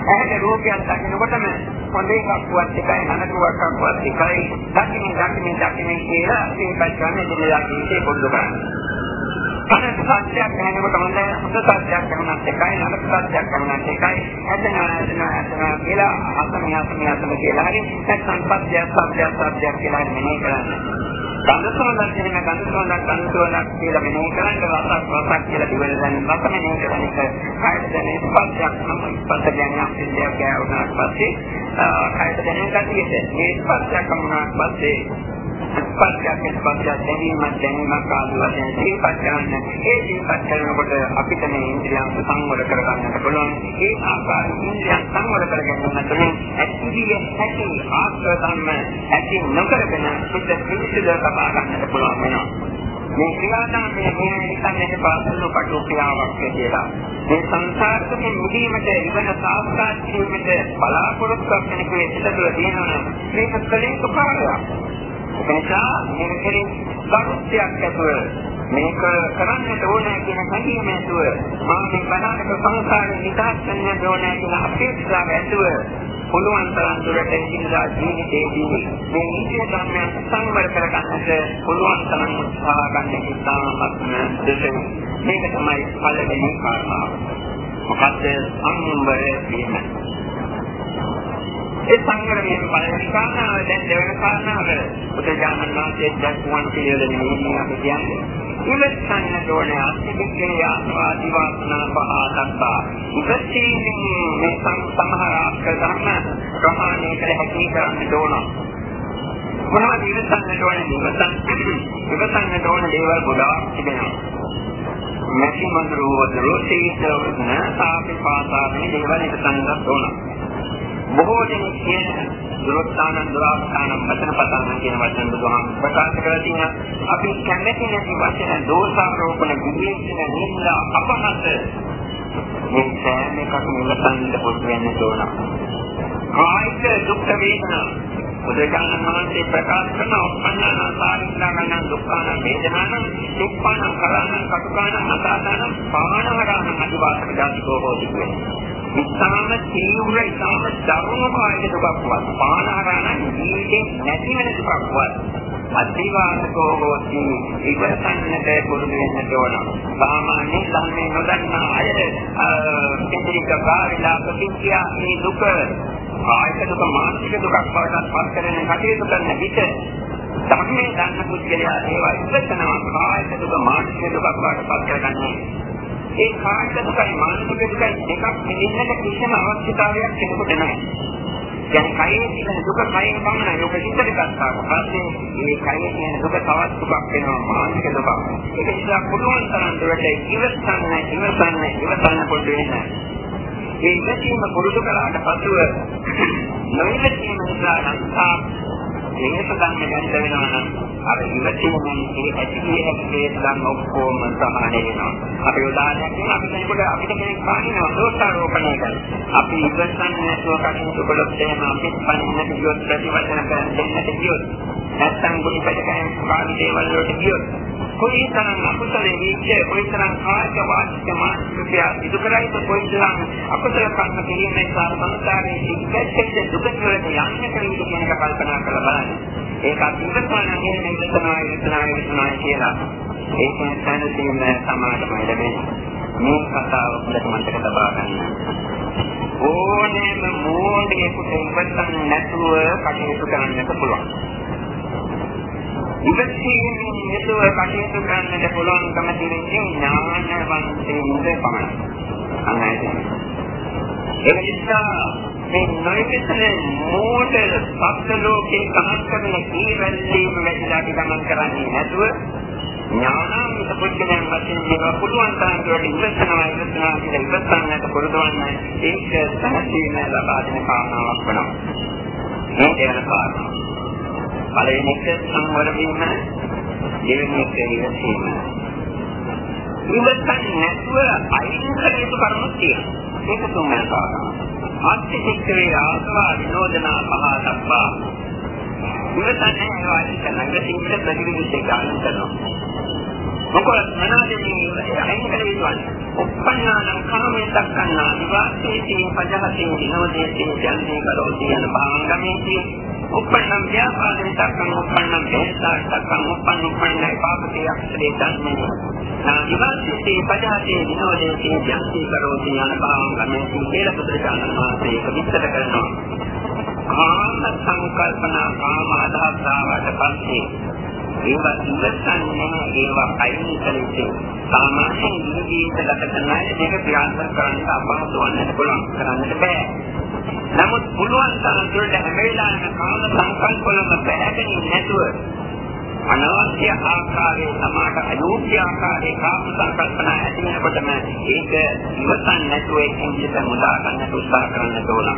ඇහැට රූපයක් දකිනකොටම හොඳ එකක් වත් එකයි නනතුවක් වත් එකයි දකින්න දකින්න දකින්න කියලා මේකත් ගන්න දෙලා ජීවිතේ පොදු කරන්නේ. අනත් සත්‍යයක් දැනනකොට හොඳ හොඳ සත්‍යයක් කරනත් එකයි නරක සත්‍යයක් කරනත් එකයි ඇදෙනවා ඇදෙනවා ඇදෙනවා කියලා අසමිය අසමිය අසමිය කියලා හරි නැත්නම් සත්‍යයක් සත්‍යයක් සත්‍යයක් කියලා මෙනෙහි කරන්නේ. ගන්ධ සෝඳක් කියන ගන්ධ සෝඳක් ගන්ධ සෝඳක් කියලා මෙනෙහි කරන්න රසක් රසක් කියලා දිවල දැන රස මෙනෙහි කරන එක කායද දැනෙන ස්පර්ශයක් නම් ස්පර්ශ දැනන සිද්ධියක් ගෑවුනාට පස්සේ කායද දැනෙන කතියට මේ ස්පර්ශයක් වුණාට පස්සේ ස්පර්ශයක් ස්පර්ශයක් දැනීමක් දැනීමක් ආදී වශයෙන් සිහිපත් කරන්න. ඒ සිහිපත් කරනකොට අපිට මේ ඉන්ද්‍රියන් සංවර කරගන්නට පුළුවන්. ඒ ආකාරයෙන් ඉන්ද්‍රියන් සංවර කරගන්න තුළින් ඇතිවිය හැකි ආශ්‍රය ධර්ම ඇති නොකරගෙන සිත පිළිසිඳ ලබා ගන්නට පුළුවන් වෙනවා. මේ ක්‍රියාදාමයේ මේ නිකන් පාසල පටු ක්‍රියාවක් කියලා. මේ සංසාරයෙන් මුදීමට ඉවන සාස්ත්‍රාත් කිරීමට බලාපොරොත්තු වෙන කෙනෙකුගේ සිත තුළ තියෙනවා මේක කලින් උපාරයක්. ඒක නිසා මේක කෙරෙහි කරුත්‍යයක් ඇතුව මේක කරන්නට ඕනේ කියන හැඟීම ඇතුව මම මේ බණකට සංසාරේ නිදහස් වෙන්න ඕනේ කියන අපේක්ෂාව ඇතුව පුළුවන් තරම් දුරට ඉඳලා ජීවිතේදී මේ නීතිය ධර්මයන් සංවර කරගන්නට පුළුවන් තරම් උත්සාහ ගන්න ඉතාමත්ම දෙසෙන්. මේක තමයි පළවෙනි කාරණාව. මොකද සංවර වීම. ඒ සංග්‍රහයේ පළවෙනි කාරණාව දැන් දෙවෙනි කාරණාව බුදුජානක වහන්සේ දක්වන පිළිවෙල නෙමෙයි අපි කියන්නේ. ඉවස්සන්න ඕනේ අත්‍යවික්‍රේ ආස්වාදී වාසනා පහතක්වා. ඉවසීමේ මේ සමහර ආකාර ධර්ම ප්‍රහාණය කළ හැකි කරන්න ඕන. මොනවද ඉවසන්නට ඕනේ ඉවසන්න ඉවසන්නට ඕනේ දේවල් ගොඩාක් තිබෙනවා. නැති මඳුරු වදරෝ තේසවන සාපේ පාසාවේ දේවල් ඉවසන්නත් ඕන. බොහෝ දෙනෙක් කියන දුරස්ථාන දුරස්ථාන වචන පතන කියන වචන බුදුහාම ප්‍රකාශ කරලා තියෙනවා. අපි කැමැති නැති වචන දෝෂාරෝපණ විදේශන නින්දා අපහාස. මේ සෑම එකක්ම ඉවසන්න පොදු වෙන්න ඕන. කායික දුක් වේදනා. බුදුරජාණන් වහන්සේ ප්‍රකාශ කරන උපන්නාන සාරිත්‍රාගණ දුක්ඛාන වේදනාන දුක්ඛාන කරාණ කටුකාන අසාදාන පාණවරාණ අදිවාසක ජාතිකෝ හෝති කියන්නේ ඉතාම තීව්‍ර ඉතාම දරුණු කායික දුකක්වත් පානහරණ ජීවිතේ නැති වෙන දුකක්වත් අතිවාසකෝ හෝති ඉවසන්නට පුරුදු වෙන්න ඕන. සාමාන්‍ය ධර්මයේ නොදන්නා අය පිටික කාරිලා ප්‍රතික්‍රියා මේ දුක කායික දුක මානසික දුකක් බවට පත් කරන කටයුතු කරන විට ධර්මයේ දන්න පුද්ගලයා ඒවා ඉවසනවා කායික දුක මානසික දුකක් බවට පත් කරගන්නේ. ඒ කායික දුකයි මානසික දුකයි දෙකක් නිදින්නට කිසිම අවශ්‍යතාවයක් කෙනෙකුට නැහැ. දැන් කයේ තියෙන දුක කයෙන් පමණයි ඔබ හිතට ගත්තාට පස්සේ මේ කයේ තියෙන දුක තවත් දුකක් වෙනවා මානසික දුකක්. ඒක නිසා පුළුවන් තරම් දුරට ඉවසන්න ඉවසන්න ඉවසන්න පොඩ්ඩ වෙන්න. ඒ ඉවසීම පුරුදු කරාට පසුව නොඉවසීම නිසා නම් හේත ගන්න ගන්න වෙනවා නම් අර ඉවසීමෙන් ඒ ඇතිවිය හැකි හේත ගන්න ඔක්කොම සමාන වෙනවා. අපි උදාහරණයක් දෙන්න අපි කෙනෙකුට අපිට කෙනෙක් පානිනවා දෝෂාරෝපණය කරනවා. අපි ඉවසන්නේ නැතුව කටයුතු කළොත් එහෙම අපිත් පණින්නට ගියොත් ප්‍රතිවචන දෙන්නට ගියොත් නැත්තම් ගුණ පිටකයන් කාර්ය දේවල් වලට ගියොත් කොයිතරම් අකුසලයේ විච්ච කොයිතරම් කායික වාචික මානසික ඉදු කරයිද කොයිතරම් අකුසල කර්ම කිරීමේ සාරසංසාරයේ සිද්ධ දුක වලට යන්නේ කියන එක කල්පනා කරලා බලන්න. ඒකත් ඉවසන නෙමෙයි ඉවසනවා ඉවසනවා ඉවසනවා කියලා. ඒකෙන් සැනසීම සමාඩමයි ලැබෙන්නේ. මේ කතාව හොඳට මතක තබා ගන්න. ඕනෑම මෝඩයෙකුට ඉවසන් නැතුව කටයුතු කරන්නට පුළුවන්. ඉවසීමෙන් යුතුව කටයුතු කරන්නට පුළුවන්කම තියෙන්නේ ඥානවන්තයින්ද පමණයි. අන්නයි. ඒ නිසා මේ නොයෙකුත් මෝඩ සත්ත්ව ලෝකේ කමක් කරන කීවැල්ලීම වැදලා ගමන් කරන්නේ නැතුව ඥානාන්විත පුද්ගලයන් වශයෙන් මේවා පුළුවන් තරම් දුරට ඉවසනවා ඉවසනවා කියලා ඉවසන්නට පුරුදුවන්න ඒක සහජීවන ලබා දෙන කාරණාවක් වෙනවා. මේ දෙවන කාරණා. පළවෙනි එක සංවර වීම දෙවෙනි එක ඉවසීම. ඉවසන්නේ නැතුව අයින් කළ යුතු කරුණු තියෙනවා. ඒක තුන්වෙනි කාරණා. අත්‍යතික්‍රේ ආස්වා විනෝදනා පහතප්පා ඉවතන්නේ ඒවා ඉස්සනඟ සිංහ ප්‍රතිවිරුද්ධ ගාන කරනවා මොකද මොනවද මේ අයින් කළ යුතුන්නේ උප්පන්නානම් කාමේ දක්කන්නා විවාසේදී පජහතේ විනෝදේදී ජන්සේ කරෝති යන භාංගමේදී උප්පන්නම් ව්‍යාපාදේ දක්කන් උප්පන්නම් වේසා දක්කන් උප්පන්න උප්පන්නයි පාපකේ අක්ෂරේ ධර්මයේ විවාසේදී පජහතේ විනෝදේදී ජන්සේ කරෝති යන භාංගමේදී කියලා පුදුරාණන් මාසේ ඒක විස්තර කරනවා කාම සංකල්පනා කාම අදහස් ආවට පස්සේ ඒවා ඉවසන්නේ ඒවා අයින් කළේ සාමාන්‍යයෙන් ජීවිත ගත කරන අය මේක ක්‍රියාත්මක කරන්න අපහසු වන්නත් පුළුවන් කරන්නට බෑ. නමුත් පුළුවන් තරම් දුරට හැම වෙලාවෙම කාම සංකල්ප වලම බැහැගෙන නැතුව අනවශ්‍ය ආකාරයේ සමාට අයෝග්‍ය ආකාරයේ කාම සංකල්පන ඇති වෙනකොටම ඒක ඉවසන්නේ නැතුව ඒකෙන් සිත මුදා ගන්නට උත්සාහ කරන්න ඕන.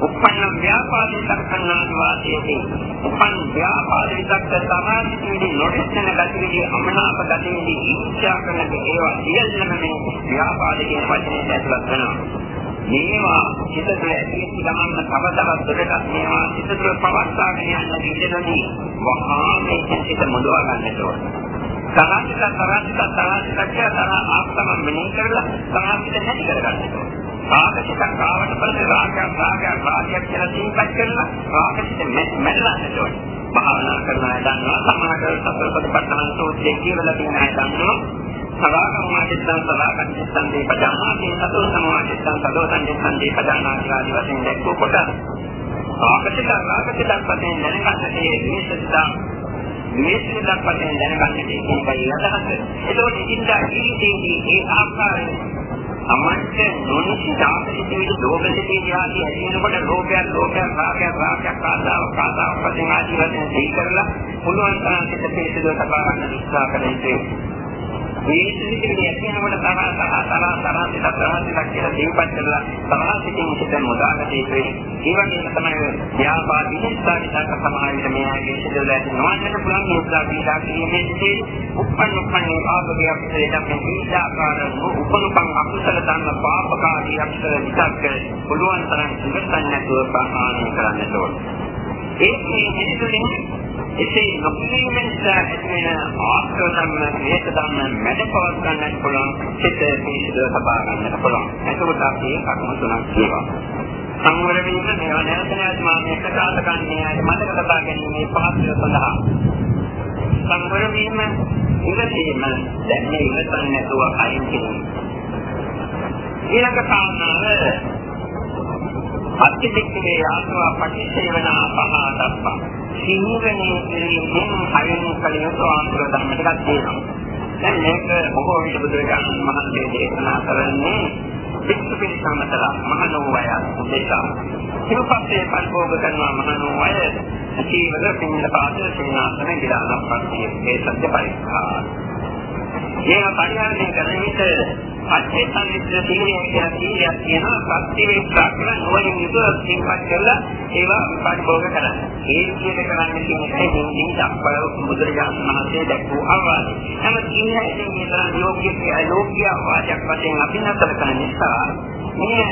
උපන්න ව්‍යාපාදී දක්ෂණාන් වාසයේදී උපන් ව්‍යාපාදී දක්ෂ සමාධියේදී නොදෙස්සන ගතිවිදි අමනාප ගතිවිදි ඉච්ඡා කරන ඒවා සියල්ලම මේ ව්‍යාපාදී කියන වචනේ ඇතුළත් වෙනවා. මේවා චිත තුළ ඇතිවෙච්ච ගමන් තව තවත් දුරටත් මේවා චිත තුළ පවත්වාගෙන යන්න විදිහටදී වහා මේකෙන් චිත මුදවා ගන්නට ඕන. තරහිත තරහිත තරහිත කියලා තරහ ආත්ම මෙනෙහි කරලා තරහිත නැති කරගන්න ඕන. රාගසිතක් ආවට පස්සේ රාගයක් රාගයක් රාගයක් කියලා තීන්පත් කරලා රාගසිත මැරෙන්නට ඕනේ. භාවනා කරන අය දන්නවා සමාධි සතරපටපට්ඨාන සූත්‍රයේ කියලා තියෙන අය දන්නවා. සවාගමාදිත්තං සවාගච්ඡත්තං දීපජානාති සතෝ සමාදිත්තං සතෝ සංදිත්තං දීපජානාති ආදී වශයෙන් දැක්වූ කොට ආකතික ආකතික වශයෙන් දැනගන්නට මේ විශේෂතා විශේෂයක් වශයෙන් දැනගන්නට මේකයි අදහස. ඒකෝට ඉඳලා ජීවිතයේදී ඒ ආකාරයෙන් අමන්ට නොනිසි සාපේක්ෂව ලෝභසිතේ ආදී ඇතිවෙනකොට ලෝභයක් ලෝභයක් රාගයක් රාගයක් ආසාවක් ආසාවක් වශයෙන් ආදී වශයෙන් දෙයි කරලා පුළුවන් තරම් සිත පිළිසුදු සබා ගන්න උත්සාහ කරන්නේ මේ සිතිවිලි ඇතිවෙනකොට තරහ තරහ තරහ තරහ සිත තරහ සිත කියලා දීපත් කරලා තරහ සිතින් සිත මොදාගට ඉන්නේ. ඒ වගේම තමයි ව්‍යාපාර විනිශ්චය විතර සමාහිත මේ ආගේ සිදුවල ඇති නොවන්නට පුළුවන් නිසා පීඩා කිරීමේ සිටි උපන් උපන් ආභෝගයක් පිළිදම් මේ පීඩාකාර උපනුපන් අකුසල ධර්ම පාපකාරී අක්ෂර විතක්ක පුළුවන් තරම් ඉවසන්න නැතුව ප්‍රහාණය කරන්නට ඕන. ඒකේ හේතුලින් එසේ නොකිරීමෙන් ඇතිවෙන ආශ්‍රව ධර්ම, හේත ධර්ම මැද පවත් ගන්නට පුළුවන්, සිත පිළිසිදව සබා ගන්නට පුළුවන්. එතකොට අපි කර්ම තුනක් කියවා. සංවර වීම මේවා නැවත නැවත මා මේ ප්‍රකාශ කරන්නේ මතක තබා ගැනීමේ පහසුව සඳහා. සංවර වීම ඉවසීම දැන් මේ ඉවසන්නේ නැතුව අයින් කිරීම. ඊළඟ කාරණාව අත්‍යදික්කේ ආත්ම පටිච්චේවනා පහදප්පා සිහිවනේ කිරීමෙන් හයෙන් කල යුතු ආන්තර ධර්ම ටිකක් තියෙනවා දැන් මේක බොහෝ විට බුදුරජාණන් වහන්සේ දේශනා කරන්නේ වික්ෂ පිළිසමතල මහනෝවය උදේශා සිව්පස්සේ පරිභෝග කරනවා මහනෝවය ජීවද පින්න පාද සේනාසන ගිලාන පස්සේ මේ සත්‍ය පරික්ෂා මේවා පරිහරණය කරන විට අච්චේ සංවිධ සීලය කියන සීලයක් තියෙනවා සත්‍ය වේක්ෂාකර නොවනින් යුතුව සිංපත් කරලා ඒවා පරිභෝග කරන්න. ඒ විදිහට කරන්න කියන එකයි දෙන්නේ දක්වල බුදුරජාණන් වහන්සේ දැක්වූ අවවාදය. නමුත් ඉන්නේ මේ තරම් යෝග්‍ය යෝග්‍ය වාචක වශයෙන් අපි නතර කරන නිසා මේ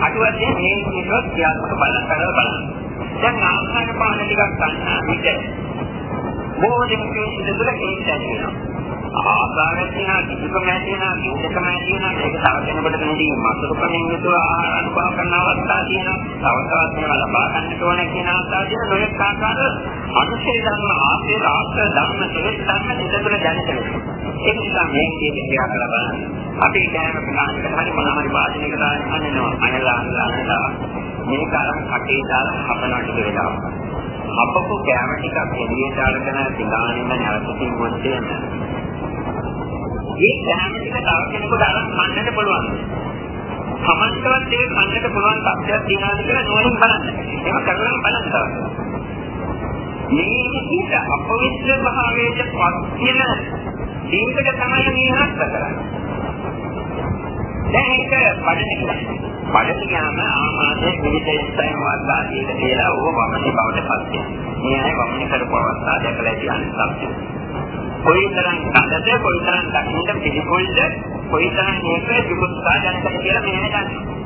අටුවදී මේ විදිහට ක්‍රියාත්මක බලන කරලා බලන්න. දැන් ආහාර පාන ටිකක් ගන්න විට බොහෝ දෙනෙක් ඉඳලා ඒක ඇතිවෙනවා. ආකාරයක් තියෙනවා කිසිකම තියෙනවා කිසිකම තියෙනවා. මේක තව කෙනෙකුට දෙන්නේ මසුරුකමින් යුතුව ආහාර අනුභව කරන අවස්ථා තියෙනවා. තව තවත් මේවා ලබා ගන්නට ඕන කියන අවස්ථා තියෙන නොයෙක් ආකාර අනුශේධ ධර්ම ආශ්‍රය ආශ්‍රය ධර්ම දෙක ධර්ම දෙකතුල දැනිට වෙනවා ඒ නිසා මේ කියන ක්‍රියා කරලා බලන්න. අපි කෑම ප්‍රකාශකට හරි මොනවා හරි වාදනයකට අහනවා අනලා අනලා මේක අරන් කටේ දාලා හපනට කියලා අපකු කැම ටිකක් එළියට අරගෙන දිගානින්ම නැවත කිව්වොත් එන්නේ ඒ ධර්ම ටික තව කෙනෙකුට අරන් කන්නට පුළුවන්. සමස්තවත් ඒක කන්නට පුළුවන් තත්ත්වයක් තියෙනවාද කියලා නෝනින් බලන්න. ඒක කරලා බලන්න තමයි. මේ විදිහට අපවිත්‍ර භාවයට පත් වෙන දීකට තමයි මේ හස්ත කරන්නේ. දැන් ඒක පඩන පඩන ගියාම ආමාදයේ විවිධයෙන් වර්ගාදීක කියලා ඕව වමනේ බවට පත් වෙනවා. මේ අය වමනේ කරපු අවස්ථාව දැකලා කියන්නේ සත්‍යය. කොයිතරම් කඩද කොයිතරම් දකින්න පිළිපොල්ද කොයිතරම් මේක දුක්ඛා ජනක කියලා මෙහෙම ගන්නවා.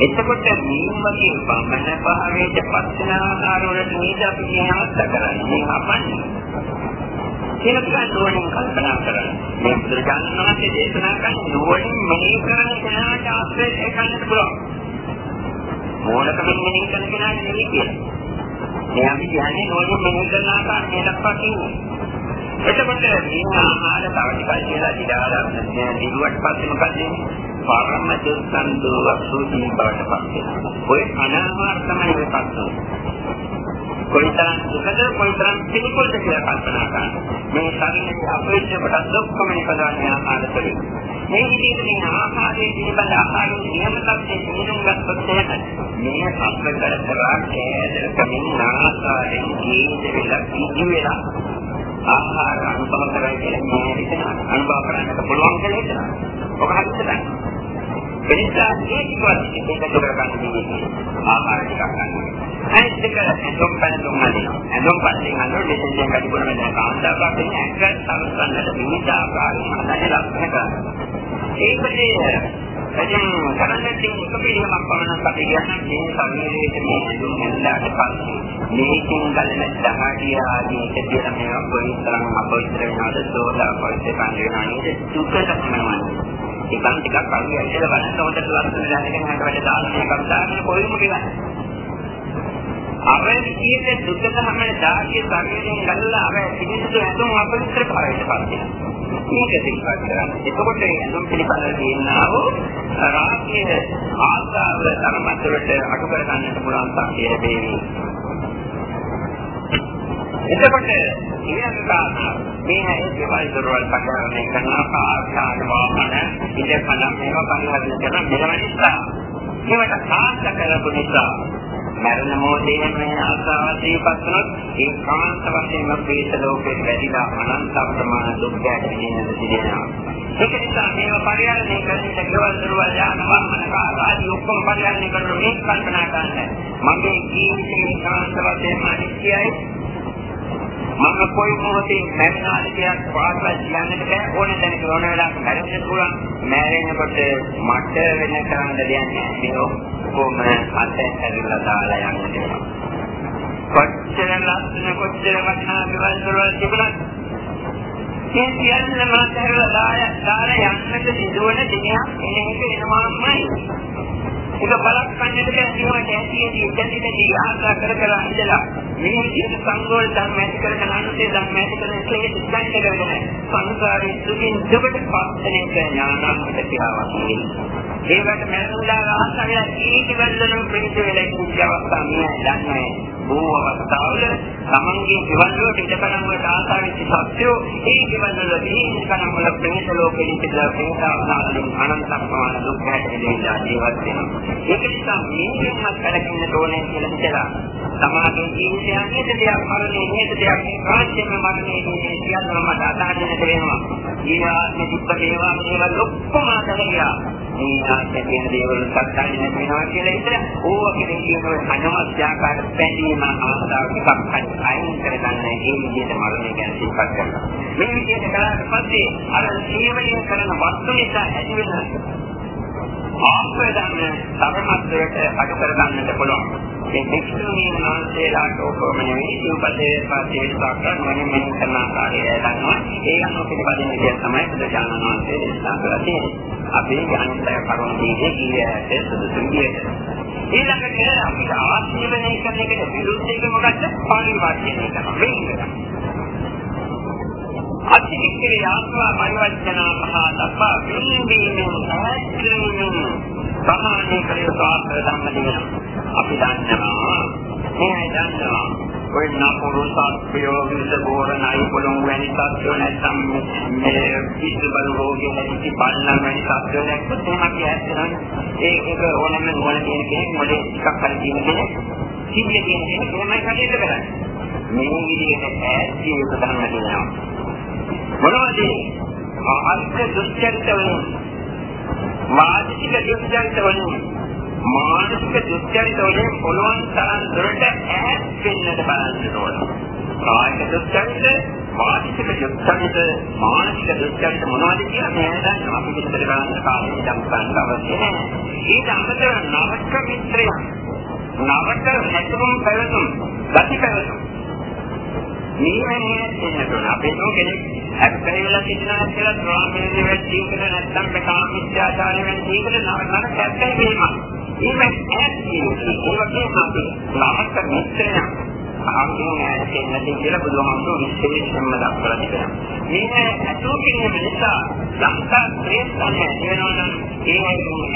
එතකොට මේ වගේ බඹන භාවයට පස්සන ආකාර වලට නේද අපි මේ අවස්ථා කරන්නේ අපන්නේ. කියලා නෝනින් කල්පනා කරන්නේ. මේ බුදුරජාණන් වහන්සේ දේශනා කරන නෝනින් මෙහි කරන කෙනාට ආශ්‍රය කරන්න පුළුවන්. මොනකමින් මෙහි කරන කෙනාට නෙවෙයි කියන්නේ. මේ අපි කියන්නේ නෝනින් මෙහි කරන ආකාරය දක්වා කියන්නේ. එතකොට මේ ආහාර තව ටිකක් කියලා දිගාලා දිරුවට පස්සේ මොකද පරම දුස්සන්දු අසුචි බවට පත් වෙනවා. ඔය අනාහාර තමයි මේ පස්සෝ. කොයිතරම් දුකද කොයිතරම් පිළිකුල්ද කියලා කල්පනා කරන්න. මේ ශරීරයේ අපේක්ෂ කොටස් ඔක්කොම නිපදවන්නේ ආහාර තුළින්. මේ විදිහට මේ ආහාරයේ පිළිබඳ ආහාරයේ නියම තත්ත්වයේ තේරුම් ගත්තොත් එහෙම මේ සත්‍ය කර කරා කෑදර කමින් නාසයෙන් ජීවිත වෙලා කිසි වෙලා ආහාර අනුභව කරයි කියලා මම හිතනවා. අනුභව කරන්නට පුළුවන් කියලා හිතනවා. ඔක හරියට ගන්න. එනිසා ඒකවත් එකතු කරගන්න තියෙන්නේ ආහාර ටිකක් ගන්න. අනිත් එක ඇඳුම් පැළඳුම් හදනවා. ඇඳුම් පැළඳින් හදන විශේෂයෙන් කටුකරන දැන් කාන්තාවක් ඉන්නේ ඇක්කත් සමස්තන්නට විවිධ ආකාරයෙන් හදන ලක්ෂණ කරනවා. ඒකදී එදින් කරන්නේ තියෙන එක පිළිමක් පමණක් අපි කියන්නේ මේ ශරීරයේ මේ දුක් නැන්දාට පස්සේ මේකින් ගලන දහඩිය ආදී එක කියලා මේවා කොයිතරම් අපවිත්‍ර වෙනවද සෝදා පරිච්ඡේද කරනවා නේද? දුක තමයි ඒකන් ටිකක් අල්ලි ඇදලා බලන්න හොඳට ලස්සන දැනගෙන හකට වැඩ දාන්න එකක් දාන්න කොයිම කියලා. අර විදිහට දුක තමයි දාගේ ශරීරයෙන් ගලලා අර පිළිසුදු ඇතුම් අපවිත්‍ර භාවයට පත් වෙනවා මේක සිහිපත් කරන්න. එතකොට මේ ඇඳුම් පිළිබඳව තියෙනා වූ රාගයේ ආසාව ධර්මතරට අඩු කර ගන්නට පුළුවන් ශක්තිය ලැබෙවි. එතකොට ඊළඟ කාරණා මේ හේතුවල් දරවල් පටලැවෙන කරන ආකාර වාහන ඉඳපන මේවා පරිවර්තන කරන මෙලව නිසා මේවට සාර්ථක කරපු නිසා මරණ මොහොතේ මේ ආසාව දීපත් වුණොත් ඒ කාන්ත වශයෙන්ම ප්‍රේත ලෝකෙට වැඩිලා අනන්ත ප්‍රමාණ දුක් ගැටෙන්නට සිදෙනවා. ඒක නිසා මේව පරිහරණය කරන්න කෙවල් දරුවල් යාන වාහන කාර ආදී ඔක්කොම පරිහරණය කරන මේ කල්පනා කරන්න. මගේ ජීවිතේ කාන්ත වශයෙන්ම අනිත්‍යයි මම කොයි මොහොතේ මැරෙනාද කියලා පාඩලා කියන්නට බෑ. ඕනේ දැනට ඕන වෙලාවක මැරෙන්න පුළුවන්. මැරෙනකොට මට වෙන කරන්න දෙයක් නෑ. මේ ඔක්කොම අතහැරලා දාලා යන්න දෙනවා. කොච්චර ලස්සන කොච්චර වටිනා දේවල් වල තිබුණත් මේ සියල්ලම අතහැරලා දාලා යන්නට සිදුවන දිනයක් එන එක එනවාමයි. ඒක බලක් කන්නට බැහැ. ඒවට ඇතියදී ඉඳිදී ආශා කර කර ඉඳලා මේ විදිහට සංගෝල ධර්ම ඇති කරගෙන අනුසේ ධර්ම ඇති කරගෙන ක්ලේශ ස්කන්ධ කරගෙන සංසාරේ දුකින් දුකට පස්සෙන එක ඥානකට කියලාවක් ඒකට මනෝලා ආශාවය ඒකවලම ප්‍රේත වෙලා ඉන්න අවස්ථාව මේ දන්නේ බොහෝ අවස්ථාවල තමන්ගේ ජීවන වලට ඉඩකඩම් වලට ආසාවෙච්ච සත්‍යෝ ඒ ජීවන වල මේ කණම් වල ප්‍රේත ලෝකෙ ඉඳලා ප්‍රේතාවනාලින් අනන්ත ප්‍රමාණ දුක් හැදෙලා ජීවත් වෙනවා. ඒක නිසා මේකෙන්ම කරකින්න ඕනේ කියලා හිතලා සමාධි ජීවිතය නේද දෙයක් මරණය නේද දෙයක් මේ කාර්යයෙන් මරණය මේ සියල්ලම මට අදාළට වෙනවා. ඊළඟ දුක් වේවා මේවා ලොක්කම අදගියා. මේ ආත්මය කියන දේවල් සත්‍යයි නැතිනවා කියලා හිතලා ඕවා කියන කියන අනවශ්‍ය ආකාර පැඳීම ආසාව ටිකක් අයින් කරගන්න ඒ විදිහට මරණය ගැන සිතපත් කරනවා. මේ විදිහට කරාට පස්සේ අර ජීවණය කරන වස්තු නිසා ඇතිවෙන ආස්වදන්න ධර්මත්වයට අඩු කර ගන්නට පුළුවන්. මේ වික්ෂුණී වහන්සේලාට ඕකම නෙවෙයි සිව්පදේ පස්සේ විස්තර මනින් මනින් කරන ආකාරය දන්නවා. ඒ අනුව පිළිපදින විදිය තමයි බුදුජානක වහන්සේ දේශනා කරලා තියෙන්නේ. අපි අනිත්‍ය කරුණ දීගේ කීයට සුදුසු විදියට. ඊළඟට අපිට ආශීර්වාදනය කරන එකට විරුද්ධ එක මොකද්ද? පරිවර්තනය කරනවා. මේක. අතිවික්‍රේ ආත්මා පරිවර්තනා මහා තප්පා විඳීමෙන් ඈත්වීමෙන් සමානී කලේ සාර්ථක ධම්ම දින අපි දන්නවා. මේ දන්නවා. ඔය නපුරු සත්‍යෝ විස බෝරණයි පොළොන් වැනි සත්‍යෝ නැත්නම් මේ පිට බල රෝගී නැති බල්ලන් වැනි සත්‍යෝ නැත්නම් එහෙම කියන්න ඒ ඒක ඕනම ඕන කියන කෙනෙක් මොලේ එකක් හරි කියන කෙනෙක් සිද්ධිය කියන කෙනෙක් එහෙමයි කටයුතු කරන්නේ. මේ විදිහට ඈත් වීම ධර්ම දිනවා මොනවද? අර්ථ දුස්චරිත වලින් මානසික දුස්චරිත වලින් මානසික දුස්චරිත වලින් පුළුවන් තරම් දුරට ඈත් වෙන්නට බලන්න ඕන. කායික දුස්චරිත, මානසික දුස්චරිත, මානසික දුස්චරිත මොනවද කියලා මම දැන් අපි විස්තර කරන්න කාලෙ ඉඳන් ගන්න අවශ්‍ය නැහැ. ඊට අමතරව නවක මිත්‍රයන්, නවක හැතුම් පැවතුම්, ගති පැවතුම් මේවැනි වෙනතුන අපේ කෙනෙක් ඇත්තේලා සිටිනා කියලා ස්වාමීන් වහන්සේ කියන නැත්නම් මේ කාමීත්‍යාචාරය වෙන දීකට නරක කැත්තේ වීම. ඊමෙත් ඇත්තේ ඒ වගේම අපි ලාමක මිත්‍රයන් ආගමනේ කියන්නේ කියලා බුදුහාමුදුරුවෝ විශේෂයෙන්ම දක්වලා තිබෙනවා. මේ අතෝ කියන නිසා සංස්කාර ශ්‍රේෂ්ඨය වෙනවනම් ඒ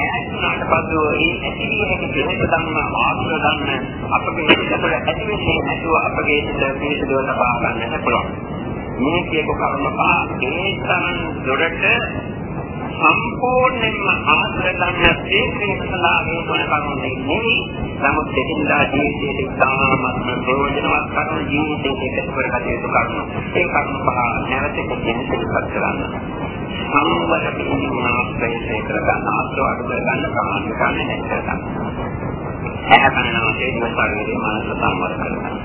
ඇතුණාට පසු ඒ ඇතිවිය හැකි දෙයක් ධම්ම ආත්ම ධම්ම අපගේ හිතවල ඇති වෙන්නේ නැතුව අපගේ හිත පිළිසුදුව තබා ගන්නට පුළුවන්. මේ කියපු කර්ම පහ ඒ තරම් දුරට සම්පූර්ණයෙන්ම ආශ්‍රය ගන්න තේක්ෂණ සඳහා මේ මොන කරුණේ නෙවෙයි. නමුත් දෙකින්දා ජීවිතයේ ඉතාමත්ම ප්‍රයෝජනවත් කරුණු ජීවිතයේ එකතු කර කටයුතු කරන ඒ කරුණු පහ නැවත කියන සිල්පත් කරන්න. සම්බර පිළිගන්නා ප්‍රයත්න කර ගන්න ආශ්‍රය කර ගන්න ප්‍රමාණ කරන්නේ නැත්නම් ඇහැ කනනවා කියන ශරීරයේ මානසික සම්වර කරගන්න.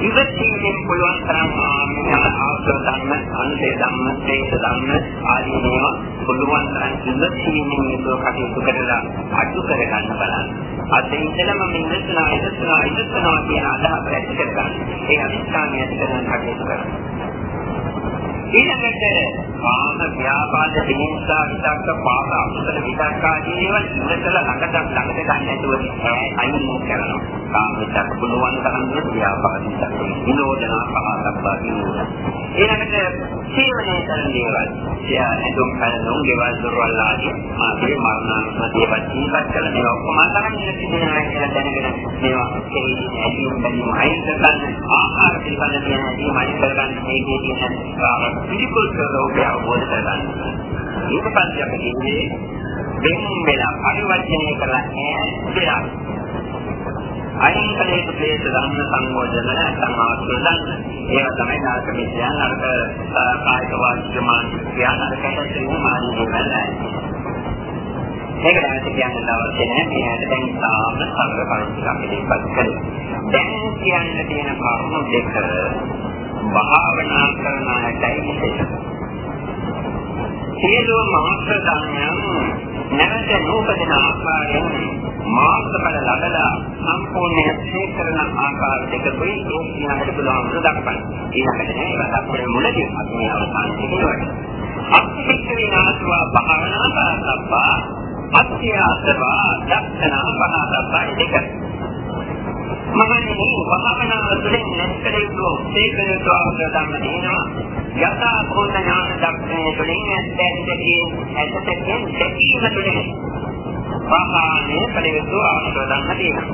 ඉවසීමෙන් පුළුවන් තරම් ආවශ්‍ය ධර්ම, අන්තේ ධර්ම, තේස ධර්ම ආදී මේවා පුළුවන් තරම් ඉවසීමෙන් මේක කටයුතු කරලා අඩු කරගන්න බලන්න. අද ඉඳලම මේ ඉවසනවා, ඉවසනවා, ඉවසනවා කියන අදහස ඇති කරගන්න. ඒ අනිස්ථානය ඇති කරගන්න කටයුතු කරන්න. ඊළඟට කාම ව්‍යාපාද හිංසා විතක්ක පාප අකුසල විතක්ක ආදී ඒවා ඉඳලා ළඟට ළඟට ගන්න නැතුව අයින් කරනවා. කාම විතක්ක පුළුවන් තරම් ව්‍යාපාද විතක්ක විනෝදනා පහසක්වා කියනවා. ඊළඟට සීවනයේ කරන දේවල්. එයා නදුම් කරනුම් ගෙවල් දොරවල් ආදී මාගේ මරණාත්මක දේවල් ජීවත් කරන ඒවා ඔක්කොම කරන්නේ තිබෙනවා කියලා දැනගෙන මේවා කෙරෙහි ඇතිවීම බැඳීම අයින් කරගන්න ආහාර පිළිබඳ තියෙන ඇතිවීම අයින් කරගන්න මේකේ තියෙන පිළිකුල් ස්වභාවය අවබෝධ කරගන්න. ඊට පස්සේ අපි කියන්නේ වෙන වෙලා පරිවර්තනය කරලා ඈත් අයින් කලේ ක්ලේශ ධම්ම සංයෝජන නැත්නම් අවශ්‍ය දන්න. ඒවා තමයි නායක මිත්‍යා නරක කායික වාචික මානසික ක්‍රියා නරක හැසිරීම මානසික බලයි. මේක තමයි කියන්න අවශ්‍ය නැහැ. මේකට දැන් තාම සංග්‍රහ කරුණු අපි ඉපත් කළේ. දැන් කියන්න තියෙන කරුණු දෙක භාවනා කරන අයටයි විශේෂ. සියලුම මාත්‍ර ධර්මයන් නැවත නූපදින ආකාරයෙන් මාර්ගඵල ලබලා සම්පූර්ණ ශේකරන ආකාර දෙකකුයි ඒ කියන්නට පුළුවන් දක්වන්න. ඊළඟට නෑ ඒක දක්වන්නේ මුලදී අපි මේ අවසානයේ කියනවා. අත්‍යක්ෂේ නාස්වා භාවනා කරනවා අත්‍යාසවා දක්ෂනා පහතබ්බයි දෙක. මහණෙනි වහකනා තුළින් නැස්කලේතු සේකලේතු අවසන් දෙනවා. යථා භූත ඥාන දක්ෂණය තුළින් ඇත්තැත්තකින් ඇත්තකින් දැකීම තුළින් වහානේ පරිවතු අවසන් දෙනවා.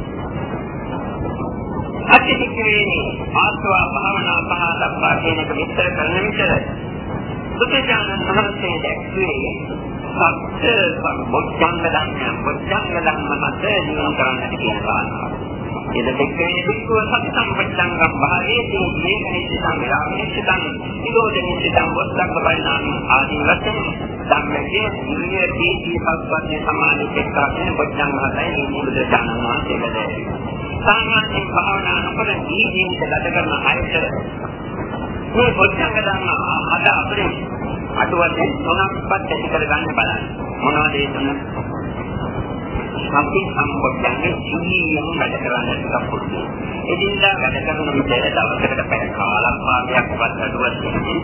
අත්‍යතික්‍රේනි ආස්වා භාවනා පහතබ්බා කියන එක විස්තර කරන විතර බුදුචානන් වහන්සේ දැක්වේ සත්‍ය බොද්ධංග ධර්ම බොද්ධංග ධර්ම මත ජීවන කරන්නට කියන කාරණාව. ඉද දෙකේ විස්කෝ සත්‍යම් බොද්ධංගම් භාවේති මේක නිසිතම් විරාමනිසිතම් නිරෝධනිසිතම් බොද්ධංග පරිණාම ආදී වශයෙන් ධම්මයේ නිවිය දීති සත්පත්‍ය සමාධි චක්‍රයෙන් බොද්ධංග හතයි මේ මුලද ඥානවා දෙකද. සාමාන්‍ය භාවනා නොකර ජීවිතය ගත කරන අයට මේ බොද්ධංග ධර්ම අද අපේ අටුවතේ තුනක්වත් ඇති කර ගන්න බලන්න. මොනවද ඒ තුන? සති සම්පෝඥයේ ජීවිතයෙන් වැඩ කරන්න සම්පූර්ණ. එදිනදා වැඩ කරන විට දවසකට පැය කාලක් භාගයක්වත් අඩුවක් දෙන්නේ.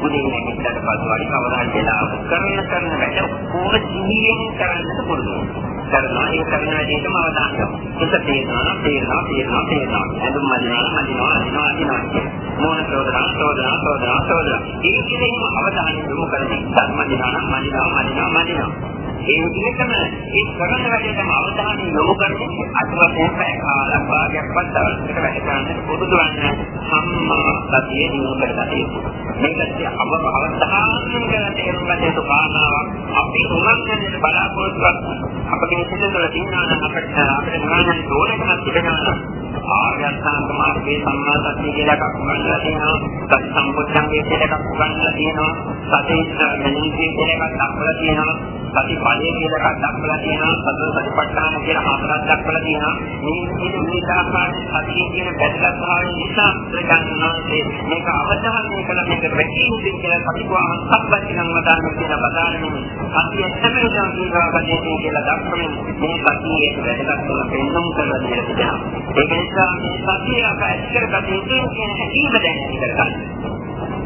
උදේ නැගිටලා පසු හරි කවදා වෙලා කරන කරන වැඩ ඔක්කොම ජීවිතයෙන් කරන්නට පුරුදු. කරනවා ඒ කරන වැඩේටම අවධානය යොමු. ඒක තේරෙනවා තේරෙනවා තේරෙනවා තේරෙනවා. අඳුම් මදිනවා මදිනවා අදිනවා අදිනවා. මොන චෝදනා චෝදනා චෝදනා චෝදනා. ඒ කියන්නේ අවධානය යොමු කරන්නේ ධර්ම දිනානම් මදිනවා මදිනවා මදිනවා. ඒ විදිහටම ඒ කරන වැඩේටම අවධානය යොමු කරන්නේ අත්වශයෙන් පැය කාලක් භාගයක්වත් දවසකට වැඩ කරන්න පුරුදු වන්න සම්මා සතිය දිනු කරගත යුතුයි. මේකත් අපව අවධානයෙන් කරන තේරුම් ගත යුතු කාරණාවක්. අපි උනන්දුවෙන් බලාපොරොත්තු අපගේ සිත තුළ තියෙනවා නම් අපිට අපිට නිවන ඕනකමක් තිබෙනවා. ආර්යසංග මාර්ගයේ සම්මා සතිය කියලා එකක් උගන්වලා තියෙනවා. සති සම්පූර්ණයේ කියලා එකක් උගන්වලා තියෙනවා. සති මෙනිදී කියලා එකක් දක්වලා තියෙනවා. සති බලය කියලා එකක් දක්වලා තියෙනවා. සතර සතිපට්ඨාන කියලා හතරක් දක්වලා තියෙනවා. මේ මේ මේ ආකාරයෙන් සතියේ තියෙන වැදගත් භාවය නිසා ප්‍රඥාන්සේ මේක අවධානය කළ මේක වැටීමකින් කියලා සතිපුවාම සම්පත්තිනම් වදාන්න කියලා බදාරමින් සතිය සැමෙන්දා කියලා බදේ කියලා දක්වමින් මේ සතියේ වැදගත්කම පෙන්වන්න කරලා දෙලා තිබෙනවා. ඒක නිසා මේ සතිය අපැච්චර කටයුතු කියන හැටීම දැන කරගන්න.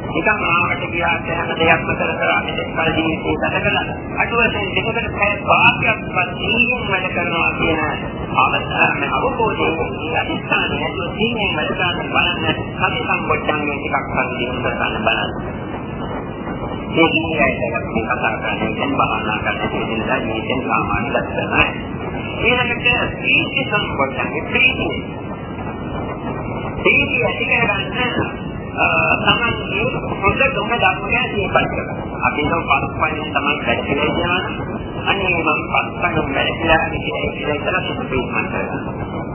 නිකන් ආවට ගියාට හැම දෙයක්ම කර කර මෙතෙක් කල ජීවිතේ ගත කළා. අටුවසෙන් දෙකකට පැය භාගයක්වත් ජීවිතේ වැඩ කරනවා කියන අවස්ථාවේ අවබෝධයේ අදිස්ථානය ඇතුළත ජීවිතේ වැඩ කරන බලන්න සති සම්පෝච්ඡංගේ ටිකක් සංකීර්ණ කරගන්න බලන්න. මේ ජීවිතයට අපි කතා කරන්නේ දැන් බහනා කරන දෙයක් ජීවිතෙන් සාමාන්‍ය ලක්ෂණයි. ඊළඟට ප්‍රීති සම්පෝච්ඡංගේ ප්‍රීති. ප්‍රීති ඇති කරගන්න තමන්ගේ හොඳ ගුණ ධර්ම ගැන සිහිපත් කරනවා. අපි නම් පස්පයින් තමයි වැටෙලා යනවා. අනේ මම පස්පයින් වැටෙලා ඉන්නේ කියලා ඉතල සිහිපත් කරනවා.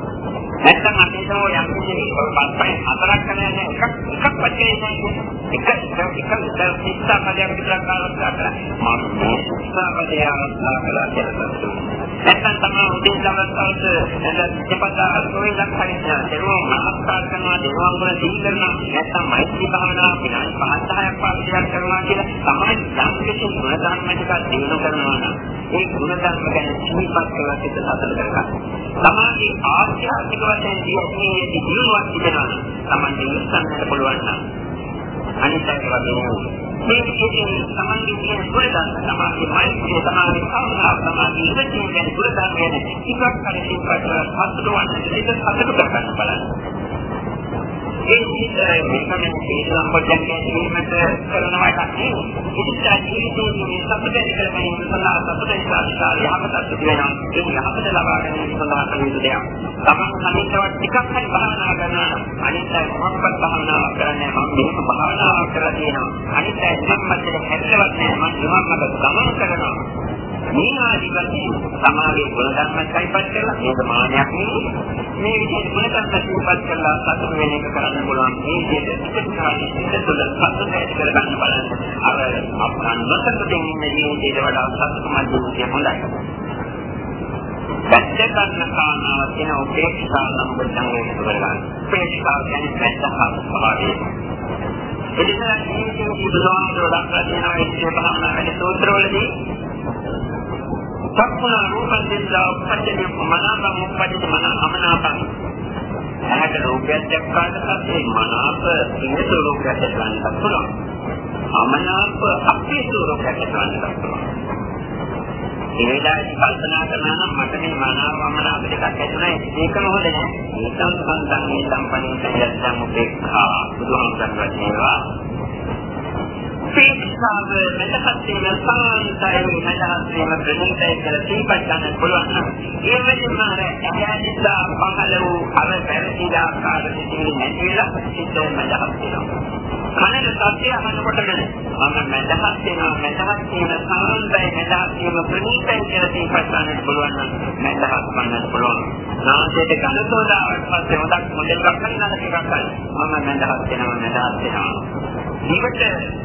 නැත්නම් අපි තෝ යම් කිසි පස්පයින් හතරක් කරන එකක් එකක් වචනේ නැහැ. එක එක එක සිස්තාපදයක් විතර කාලයක් කරලා මම මේ සිස්තාපදය අවස්ථා කළා කියලා නැත්නම් තමයි උදේ දවස් දෙපතා සෝයිලක් හරිනවා. ඒක නමස්කාර කරනවා, දේවාංග ගුණ සිහි කරනවා. නැත්නම් මෛත්‍රී භාවනා විනාඩි 5-10ක් පාවිච්චි කරනවා කියලා තමයි යම් කිසි ගුණ ධර්ම ටිකක් දිනු කරනවා නම් ඒ ගුණ ධර්ම ගැන සිහිපත් කරලා සිත සතර කරගන්න. සමාධි ආධ්‍යාත්මික වශයෙන් දියුනේ දියුණුවක් තිබෙනවා. Taman ඉස්සන්නට පුළුවන් නම් අනිත් අය වගේ මේ විදිහේ සමන්ගේ තියෙන ගුණධර්ම සමාධි මෛත්‍රිය සමාධි කරුණාව සමාධි ඉවසීම ගැන ගුණධර්ම ගැන ටිකක් කලින් පස්සේ හත්තුවන්නේ ඒක හතට කරගන්න බලන්න. ඒ විදිහට මේකෙන් තේරුම් ගන්න කීමට කරනවා තමයි. ඉතින් ජීවිතයේ මේ සම්පූර්ණ කරගැනීම සඳහා සතුටේ සාධාරණ යහපතක් වෙනවා. ඒ යහපත ලබා ගැනීම සඳහා කළ යුතු දෙයක්. තමන් සමිතවත් ටිකක් හරි භාවනා කරනවා. අනිත් අය මොකක්වත් භාවනා කරන්නේ මම මෙහෙම භාවනාවක් කරලා තියෙනවා. අනිත් අය සම්මතයට හැදෙලවත් නැහැ. මම නිවන් මාර්ග ගමන් කරනවා. මේ ආදි වශයෙන් සමාගයේ ගුණධර්ම සයිපත් කරලා මේක මානයක් නෙවෙයි. මේ විදිහට ගුණධර්ම සයිපත් කරලා සතුට වෙන එක කරන්න පුළුවන්. මේ විදිහට ඉස්සරහට ඉස්සතුල සතුට ඇති කරගන්න බලන්න. අර අප්‍රාණ නොසතුටින් ඉන්න ජීවිතයට වඩා සතුටුමත් ජීවිතය හොඳයි. දැක්ක ගන්න කාරණාව කියන උපේක්ෂා නම් බඳන් කරගන්න. උපේක්ෂා කියන්නේ පැත්තක් ස්වභාවය. එදින ජීවිතයේ බුදුහාමුදුරුවෝ දක්වලා තියෙන ඒ භාවනා වැඩ සූත්‍රවලදී සක්මන රූපං දිස්සා උපච්චේ මනාපං උපච්චේ මනා අමනාපං ඇහැට රූපයක් දැක්කාට පස්සේ මනාප ඉන්න රූපයක් දැක්කන්න පුළුවන්. අමනාප අපේ රූපයක් දැක්කන්න පුළුවන්. ඒ වෙලාවේ කල්පනා කරනවා නම් මට මේ මනාව අමනාප දෙකක් ඇතුණා ඒකම හොඳ නෑ. ඒකම් සම්පන්න මේ සම්පන්න සංයත්තම් උපේක්ඛා බුදුහාමුදුරුවෝ කියනවා උපේක්ෂාව මෙතහත් වීම සාන්තයි මෙතහත් වීම ප්‍රණීතයි කියලා තීපත් ගන්න පුළුවන් නම් ඒ වෙලෙම අර ඇහැදිලා පහළ වූ අර පැරදිලා ආකාර දෙකේ නැති වෙලා සිද්ධ මෙතහත් වෙනවා කනට සත්‍ය අහනකොටම මම මෙතහත් වෙනවා මෙතහත් වීම සාන්තයි මෙතහත් වීම ප්‍රණීතයි කියලා තීපත් ගන්න පුළුවන් නම් මෙතහත් ගන්න පුළුවන් නාසයට ගඳ සෝදාවට පස්සේ හොදක් මොඩල් එකක් ගන්න එකක් ගන්න මම මෙතහත් වෙනවා මෙතහත් වෙනවා ඊට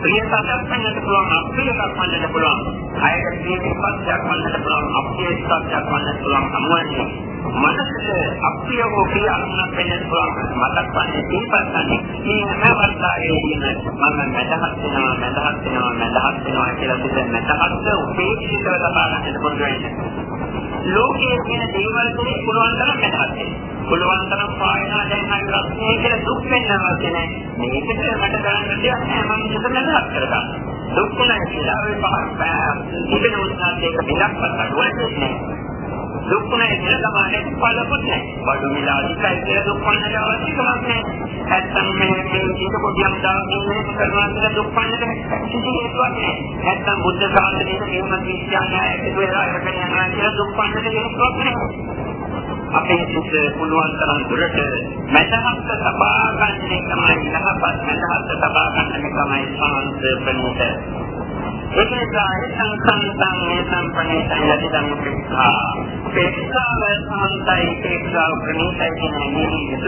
ප්‍රියසක් දක්වන්නට පුළුවන් අප්‍රිය දක්වන්නට පුළුවන්. අයකට ප්‍රියකමක් දක්වන්නට පුළුවන් අප්‍රිය එකක් දක්වන්නට පුළුවන් සමුවන්නේ මනසට අප්‍රිය හෝ ප්‍රිය අරමුණක් වෙන්න පුළුවන් මතක් වන්නේ දීපස්සන්නේ මේ හැම අවස්ථාවේදීම මම මැදහත් වෙනවා මැදහත් වෙනවා මැදහත් වෙනවා කියලා කිව්වෙ මැදහත් උපේක්ෂිතව ලබා ගන්නට පුළුවන්. වෙන්නේ ලෝකයේ තියෙන දේවල් වලින් පුළුවන් තරම් මැදහත් වෙන්න පුළුවන් තරම් පායනා දැන් හරි රස්නේ කියලා දුක් වෙන්න අවශ්‍ය නැහැ. මේකට මට කරන්න දෙයක් නැහැ. මම මෙතන නදහස් කරගන්න. දුක් නැහැ කියලා අපි පහ ඉබෙන උත්සාහයක බිලක්වත් අඩුවක් නැහැ. දුක් නැහැ කියලා තමයි බලපොත් නැහැ. බඩු මිලාදිකයි කියලා දුක් වන්නට අවශ්‍යකමක් නැහැ. නැත්තම් මේ මේ ජීවිත පොඩියක් දාගෙන මේක කරනවා කියලා දුක් වන්නට කිසි හේතුවක් නැහැ. නැත්තම් බුද්ධ ශාසනයේ එහෙම කිසියම් නැහැ. ඒක වෙලා ඉරගෙන යනවා කියලා දුක් වන්නට හේතුවක් නැහැ. අපේ සිත පුළුවන් තරම් දුරට මනහත් සබා ගන්න එක තමයි යහපත් මනහත් සබා ගන්න එක තමයි සාන්ත ප්‍රණීත ඒක නිසා එතන සංසං එතන ප්‍රණීත යදිදන් උපේක්ෂා උපේක්ෂාව සාන්තයි උපේක්ෂාව ප්‍රණීතයි කියන මේ විදිහට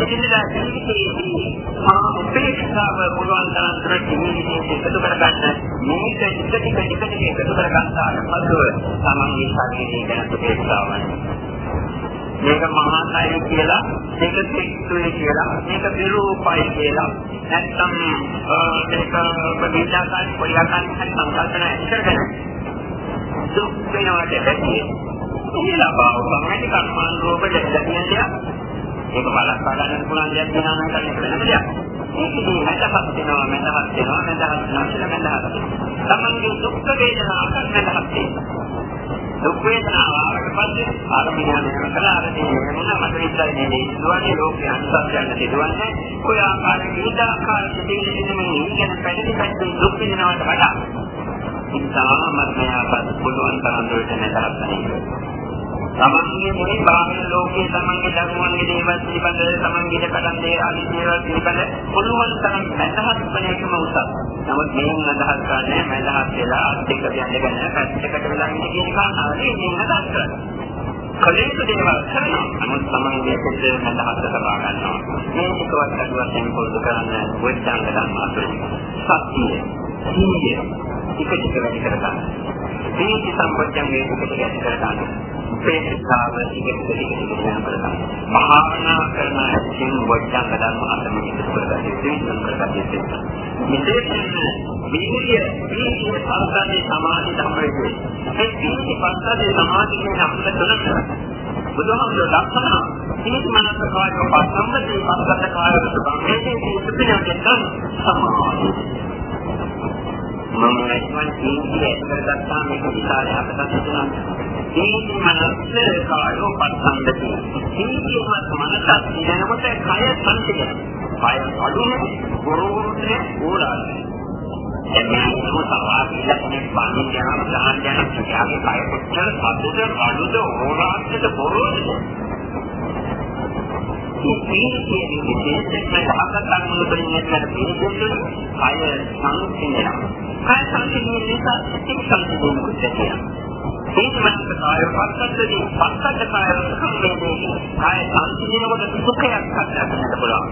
එදිනදා ජීවිතයේදී මා උපේක්ෂාව පුළුවන් තරම් දුරට ජීවිතයේ එකතු කරගන්න මේක ටික ටික ටික ටික එකතු කරගන්නාට පසුව තමන්ගේ ශරීරය ගැන උපේක්ෂාවයි මේක මහාසය කියලා මේක සික්තුයි කියලා මේක විරූපයි කියලා. නැත්නම් මේක බබීජාකාරී පරියාකාරී හරි සංකල්පන කරගෙන දුක් වෙනවට බැහැ කියලා බව තමයි කර්මාන් රූප දෙකකින් දෙයක්. ඒක බලස්සා ගන්න පුළුවන් දෙයක් වෙනවා නම් කරන්න පුළුවන් දෙයක්. ඒකදී මතපත් වෙනවා මතපත් වෙනවා මතපත් වෙනවා කියලා මතපත් තමන්ගේ දුක් වේදනා අකරණයක් තියෙනවා දුක් වේදනාව ආවට පස්සේ ආරම්භයන කරලා අරදී මොන මත විශ්වාසයේ ඉස්සුවන්නේ ලෝකයේ අනුසස්යන්න දෙවන්නේ ඔය ආකාරයෙන් විවිධ ආකාරයෙන් දෙන්නේ මේ ඉගෙන පැහැදිලි පැත්තෙන් දුක් විඳිනවට වඩා ඉතාමත් මෙයාපත් පුළුවන් තරම් දුරට නැතරක් තමන්ගේ මේ බාහිර ලෝකයේ තමන්ගේ ධර්මවන්ගේ දේවල් පිළිබඳ තමන්ගේ කඩන් දේ ආදී දේවල් පිළිබඳ පුළුවන් තරම් මතහත් වෙන එකම උසස්. නමුත් මේන් අදහස් ගන්න මතහත් වෙලා අත්‍යක යන්නගෙන පැත්තකට වෙලා ඉන්න කියන කාරණාව නෙමෙයි අදහස් කරන්නේ. කලින්ක දේවල් කරනවා. නමුත් තමන්ගේ පිටේ මතහත් කරවා ගන්නවා. මේ එකවත් අදුවයෙන් පොදු කරන්න වෙච්චාංග ධර්ම අතුරින්. සත්‍යය. සීය. ටික ටික වැඩි කරගන්න. මේ සම්පජන්ගේ ටික ටික වැඩි කරගන්න. උපේක්ෂාව ඉගෙන ගන්න කරගන්න. භාවනා කරන ඇතින් වචන ධර්ම අතම ඉස්සර කරගන්න තීරණ කරගන්න තියෙනවා. විශේෂයෙන්ම විමුලිය වීර්ය සංසාරේ සමාධි ධර්මයේ ඒ වීර්ය සංසාරේ සමාධි කියන අපිට තුනක් බුදුහාමුදුරුවෝ දක්වනවා සීත මනස කායක පස්සම්බදී පස්සට කායක සුභං මේකේ සුපිනකෙන් සමාධි මම නැත්නම් ජීවිතය ඇතුළත මේක විශාල අපතක් තිබුණා. ජීවිතය මනස කායෝ පස්සන්දති. ජීවිතය මනස දිනනකොට කය සංසිඳන. කය අඩුනේ ගොරෝරුනේ ඕලානේ. එන්නේ සමාධිය කෙනෙක් පාන්නේ යනවා ගහන්න යනවා යාගේ කය කොච්චර සතුට අඩුද ඕලාන්නද බොරෝද මේ විශේෂයෙන්ම සාකච්ඡා කරන කෙනෙක් පිළිගන්න කය සංසිඳනවා. කය සංසිඳන නිසා සිත් සංසිඳන කුච්චතිය. ඒකමත් කාය පස්සද්දී පස්සද්ද කාය සම්මේදී කාය සංසිඳනකොට සුඛයක් හදන්න පුළුවන්.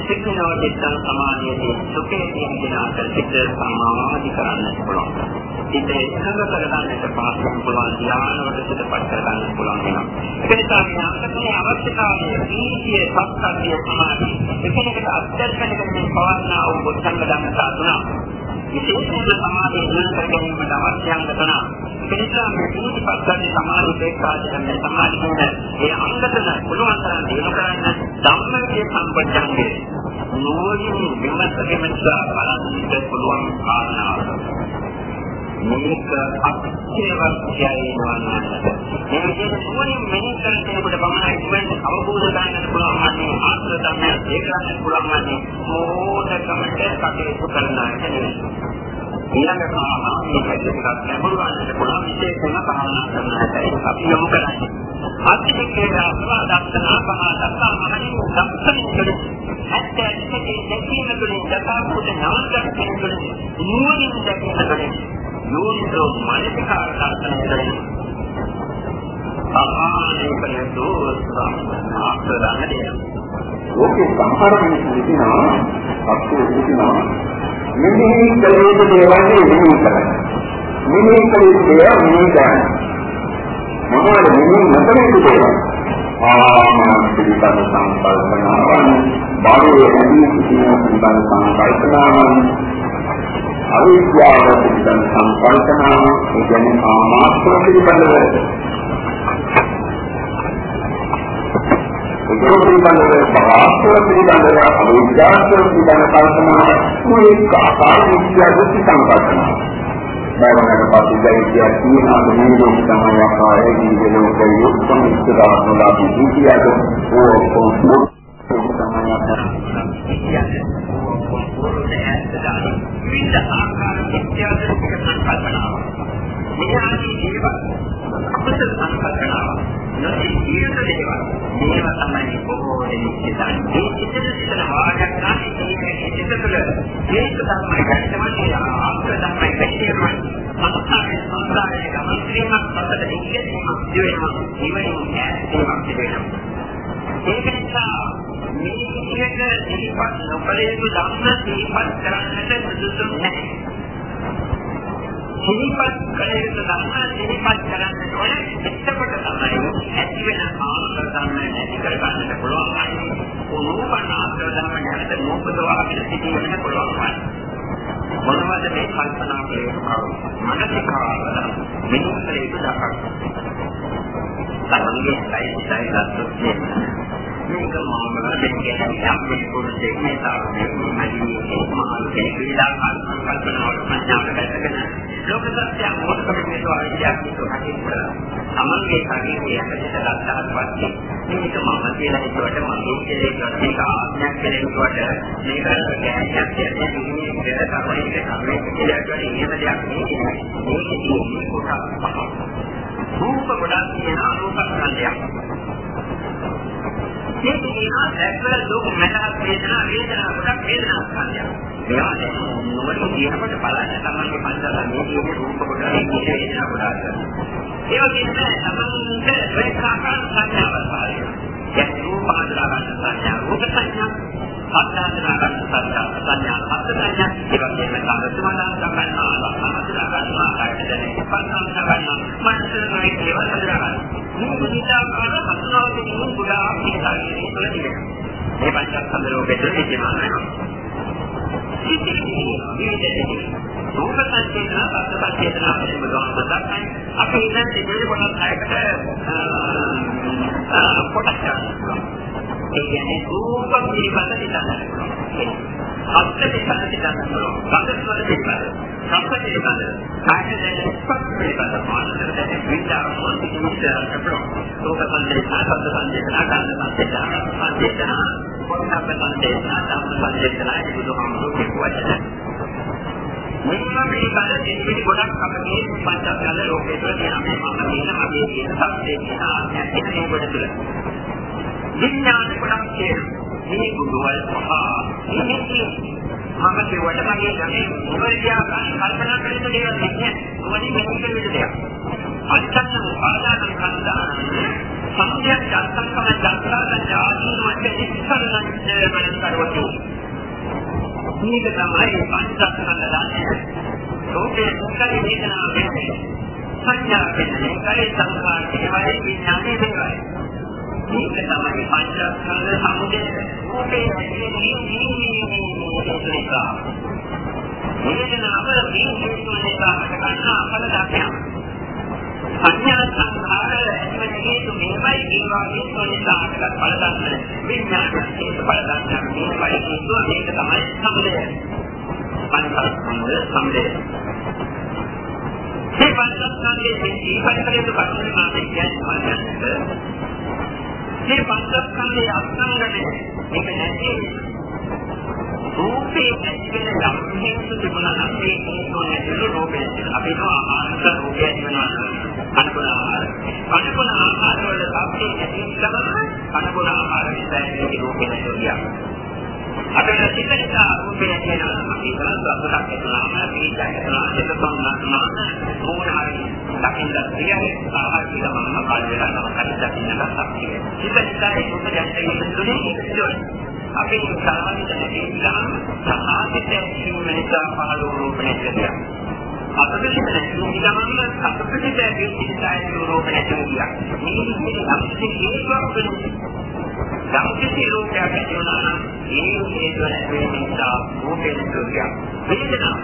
සිතිනව දෙත්තන් සමාධියදී සුඛයේ තියෙන අතර සිත සමාධි කරන්න පුළුවන්. සිත එකඟ කරගන්නට පහසුම් පුළුවන් ධ්‍යානවලට සිතපත් කරගන්න පුළුවන් වෙනවා. ඒ නිසා මේ අන්තකේ අවශ්‍යතාවය නීතිය සත්‍යය සමාධි. එකිනෙකට අත්දැකීමකට මේ පවස්නා වූ බුද්ධංග ධර්ම සාධනා. විශේෂයෙන්ම සමාධිය දිනු කර ගැනීමට අවශ්‍ය අංග තුනක්. එනිසා මේ පිළිපස්සන්නේ සමාධි ප්‍රේක්ෂාදයෙන් සමාධි කියන ඒ අංගතන පුළුවන් තරම් දිනු කරන්න ධම්මයේ සම්පජන්ගේ නෝනින් විමස විමස බලන්න පුළුවන් කාරණාවක්. මේක අත්‍යවශ්‍යයි වන්නට. මේ විදිහට නෝනින් මෙහි කරන කෙනෙකුට පමණයි කියන්නේ අවබෝධ කරගන්න පුළුවන් අනේ ආත්ම ධර්මය ඒක ගන්න පුළුවන් අනේ මොනකමට කටයුතු කරනවා කියන්නේ. ඊළඟට මේ පැත්තට ගැඹුරු වන්නට පුළුවන් විශේෂම භාවනා කරන හැටි අපි යොමු කරන්නේ. අත්‍යකේ අස්වා දක්ෂනා පහ දක්ෂා මහණි දක්ෂින් ඇත්ත ඇත්තේ දැකීම තුළින් දකාපුට නවත්තන කෙනෙකුට නුවණින් දැකීම තුළින් යෝනිසෝ මනසිකාර දර්ශනය තුළින් ආහාරයකලතු සම්මාසරණය. ඕකේ සමහර මිනිස්සු ඉතිනවා අක්කෝ ඉතිනවා මෙනෙහි කළ යුතු දේවල් මෙනෙහි කරන්න. මෙනෙහි කළ යුතු දේවල් මෙනෙහි කරන්න. මොනවද මෙනෙහි නොකළ යුතු දේවල්? ආමන පිළිබඳ සංකල්පනාවන්, බාහිර ඇදී සිටින පිළිබඳ සංකල්පනාවන්, අවිද්‍යාව පිළිබඳ සංකල්පනාවන්, ඒ කියන්නේ ආමාත්‍ර පිළිබඳව ඒක පිළිබඳව භාෂාව පිළිබඳව අවිද්‍යාව පිළිබඳව කල්පනා මේක ආකාරයෙන් විද්‍යාවට සංකල්පනා බයවනට පස්සේ ඉතියා තියෙනවා මේ ලෝක තමයි ආකාරයේ ජීවන ලෝකයේ යොක්කම ඉස්සරහලා විද්‍යාව ඕ කොහොමද තමයි විවිධ ආකාර විද්‍යාවට සංකල්පනාව මේ ආදී දේවල් අපිට සංකල්පනාව නොදී ජීවිත දේවල්. මේවා තමයි බොහෝ දෙනෙක් හිතන්නේ. මේ චිත්ත සිතන වාගයක් නැති මේ චිත්ත තුළ මේක තමයි ගැටමන්නේ ආත්ම තමයි පැතිරෙන්නේ. සංස්කාරයේ සංස්කාරයේ ගමන් කිරීමක් පසට ඉක්කීමක් දිවෙනවා. ඉවෙන ඈතීමක් දිවෙනවා. ඒක නිසා මේ විදිහට දීපත් නොකලේතු ධම්ම දීපත් කරන්නට සුදුසු නැහැ. සිහිපත් කළ යුතු ධර්ම සිහිපත් කරන්න ඕනේ. එතකොට තමයි ඇති වෙන ආත්ම ධර්ම නැති කර ගන්නට පුළුවන්. උනෝපන ආත්ම ධර්ම ගැන මොකදවා පිළිසිතින්න පුළුවන්. මොනවද මේ කල්පනා කරේ මනසිකාර මෙන්න ඒක දක්වන්න. තමන්ගේ සයිසයි දස්සොත් මේක මානවල දෙකෙන් යම් පොරොසේ මේ තාක්ෂණය අදිනේ මහල් කෙනෙක් විලා කල්පනාවට සංඥාවට ගැටගෙන ලෝක සත්‍ය මොකක්ද මේ සෝවාරියක් හිතුවට තමන්ගේ ශරීරයේ ඇතුළත ගන්නවත් පස්සේ මේක මම කියලා හිතුවට මගේ කියලා හිතුවට මේක ආත්මයක් කියලා හිතුවට මේක කෑමක් කියන්නේ මේ විදිහට තමයි ඒක තමයි කියලා කියන්නේ එහෙම දෙයක් නෙවෙයි මේක තියෙන්නේ කොටස් පහක් රූප ගොඩක් තියෙන රූපස්කන්ධයක් මේක කියනවා දැක්වල දුක් මනස වේදනා වේදනා ගොඩක් වේදනා ස්කන්ධයක් මේවා නොවන කියනකොට බලන්න තමයි පංචස්කන්ධයේ තියෙන රූප කොට වේදනා කොට. ඒ වගේම තමන්ට වෙනසාකාර සංඥාවක් පාරේ. දැන් රූප හඳුනා ගන්න සංඥා, රූප සංඥා, හඳුනා ගන්න සංඥා, සංඥා, හත් සංඥා, ඒ වගේම කාමසමාදාන ගන්නවා, හඳුනා ගන්නවා, කායද දැනෙන පස්සම් ගන්නවා, මනසයි ඒවා හඳුනා ගන්නවා. මේ විදිහට හඳුනාගෙන ගොඩාක් මේ ශරීරයේ තුළ තියෙනවා. මේ පංචස්කන්ධ රූපෙට තියෙනවා. රූප සංකේතන, සත්‍ය සංකේතන වශයෙන් බුදුහාමුදුරුවෝ දක්වන්නේ අපි ඉන්න දෙවියන් කොටස් හයකට කොටස් කරනවා. ඒ කියන්නේ රූප පිළිබඳ හිතන්න. අත්‍ය පිළිබඳ හිතන්න. ගන්ධ පිළිබඳ හිතන්න. සම්පත පිළිබඳ කායන දැන ස්පර්ශ පිළිබඳ මානසික දැන විචාර මොහොතින් විචාර කරනවා. සෝත සංදේශනා, සද්ද සංදේශනා, ගන්ධ සංදේශනා, සංදේශනා, පොත්පත් සංදේශනා, ධම්ම සංදේශනා බුදුහාමුදුරුවෝ කියවචන. මේවා පිළිබඳ දෙවිලි ගොඩක් අපේ පංචස්කන්ධ ලෝකයේ තුළ තියෙන මේ මම කියන අපේ කියන සත්‍යයේ කියන ආඥා කියන මේ කොට තුළ. විඥාන ගොඩක් තියෙනවා. මේ බුදුවල් පහ ඉන්නේ මම කියවට මගේ ගමේ මොකදියා කල්පනා කරන දේවල් නෙන්නේ මොකද මේක විදිහට දෙයක් අත්තන්න පාදාන කන්දා සම්පූර්ණ ජාතකම ජාතකයන් ආදීන වශයෙන් ඉස්සල්ලන් වෙන කරවතු. මේක තමයි පංචස්කන්ධ දාන්නේ ලෝකේ මුඛලි වේදනාව. වෙන්නේ සංඥා වෙන්නේ කයි සංස්කාර කියවයි විඥානේ වෙනවයි මේක තමයි පංචස්කන්ධ සමුදය. රූපේ නිසා. වේදනාව මේ හේතු නිසා හටගන්නා අපල ධර්මයක්. සංඥා සංඛාර ඇතිවන හේතු මේවයි ඒවා හේතු නිසා හටගත් බල ධර්ම. විඥාන හේතු බල ධර්ම මේවයි හේතු මේක තමයි සමුදය. පංචස්කන්ධ සමුදය. මේ පංචස්කන්ධයේ ජීවිත කරේතු කරුණු මාතේ කියන්නේ මේ පංචස්කන්ධයේ අස්තංගනේ මේක නැති. රූපේ ඇතිවෙන යම් හේතු තිබුණා නම් මේ හේතු නැතිව රූපේ අපි කියනවා ආනන්ද රූපය ඇතිවෙනවා අනුගුණ ආහාර. අනුගුණ ආහාර වල සත්‍යය නැති ගමන අනුගුණ ආහාර නිසා මේ රූපේ නැතිවියා අපේ සිතට රූපේ නැතිවෙනවා අපි කරන්නේ අපකට ඇතුළාම පිළිචයක් ඇතුළාම දෙක තුනක් මොන හරි දකින්න කියන්නේ ආහාර කියලා මම කාල වෙලා නම් කලින් දකින්න ගත්තා. ඉතින් ඉතින් ඒක උපදැන් දෙන්න තුනේ ඉතින් අපි සාමාන්‍ය දැනගෙන ගමන් සමාජයේ ජීවන නිසා පහළ වූ රූපණය කියලා. අපිට ඉතින් ගමන් අපිට දැකේ ඉස්සයි රූපණය කියලා. මේ විදිහට අපිට හේතුවක් වෙනවා. යම්කිසි රූපයක් ඇති වුණා නම් ඒ හේතුව නැති වෙන නිසා රූපෙන් දුකිය. වේදනාව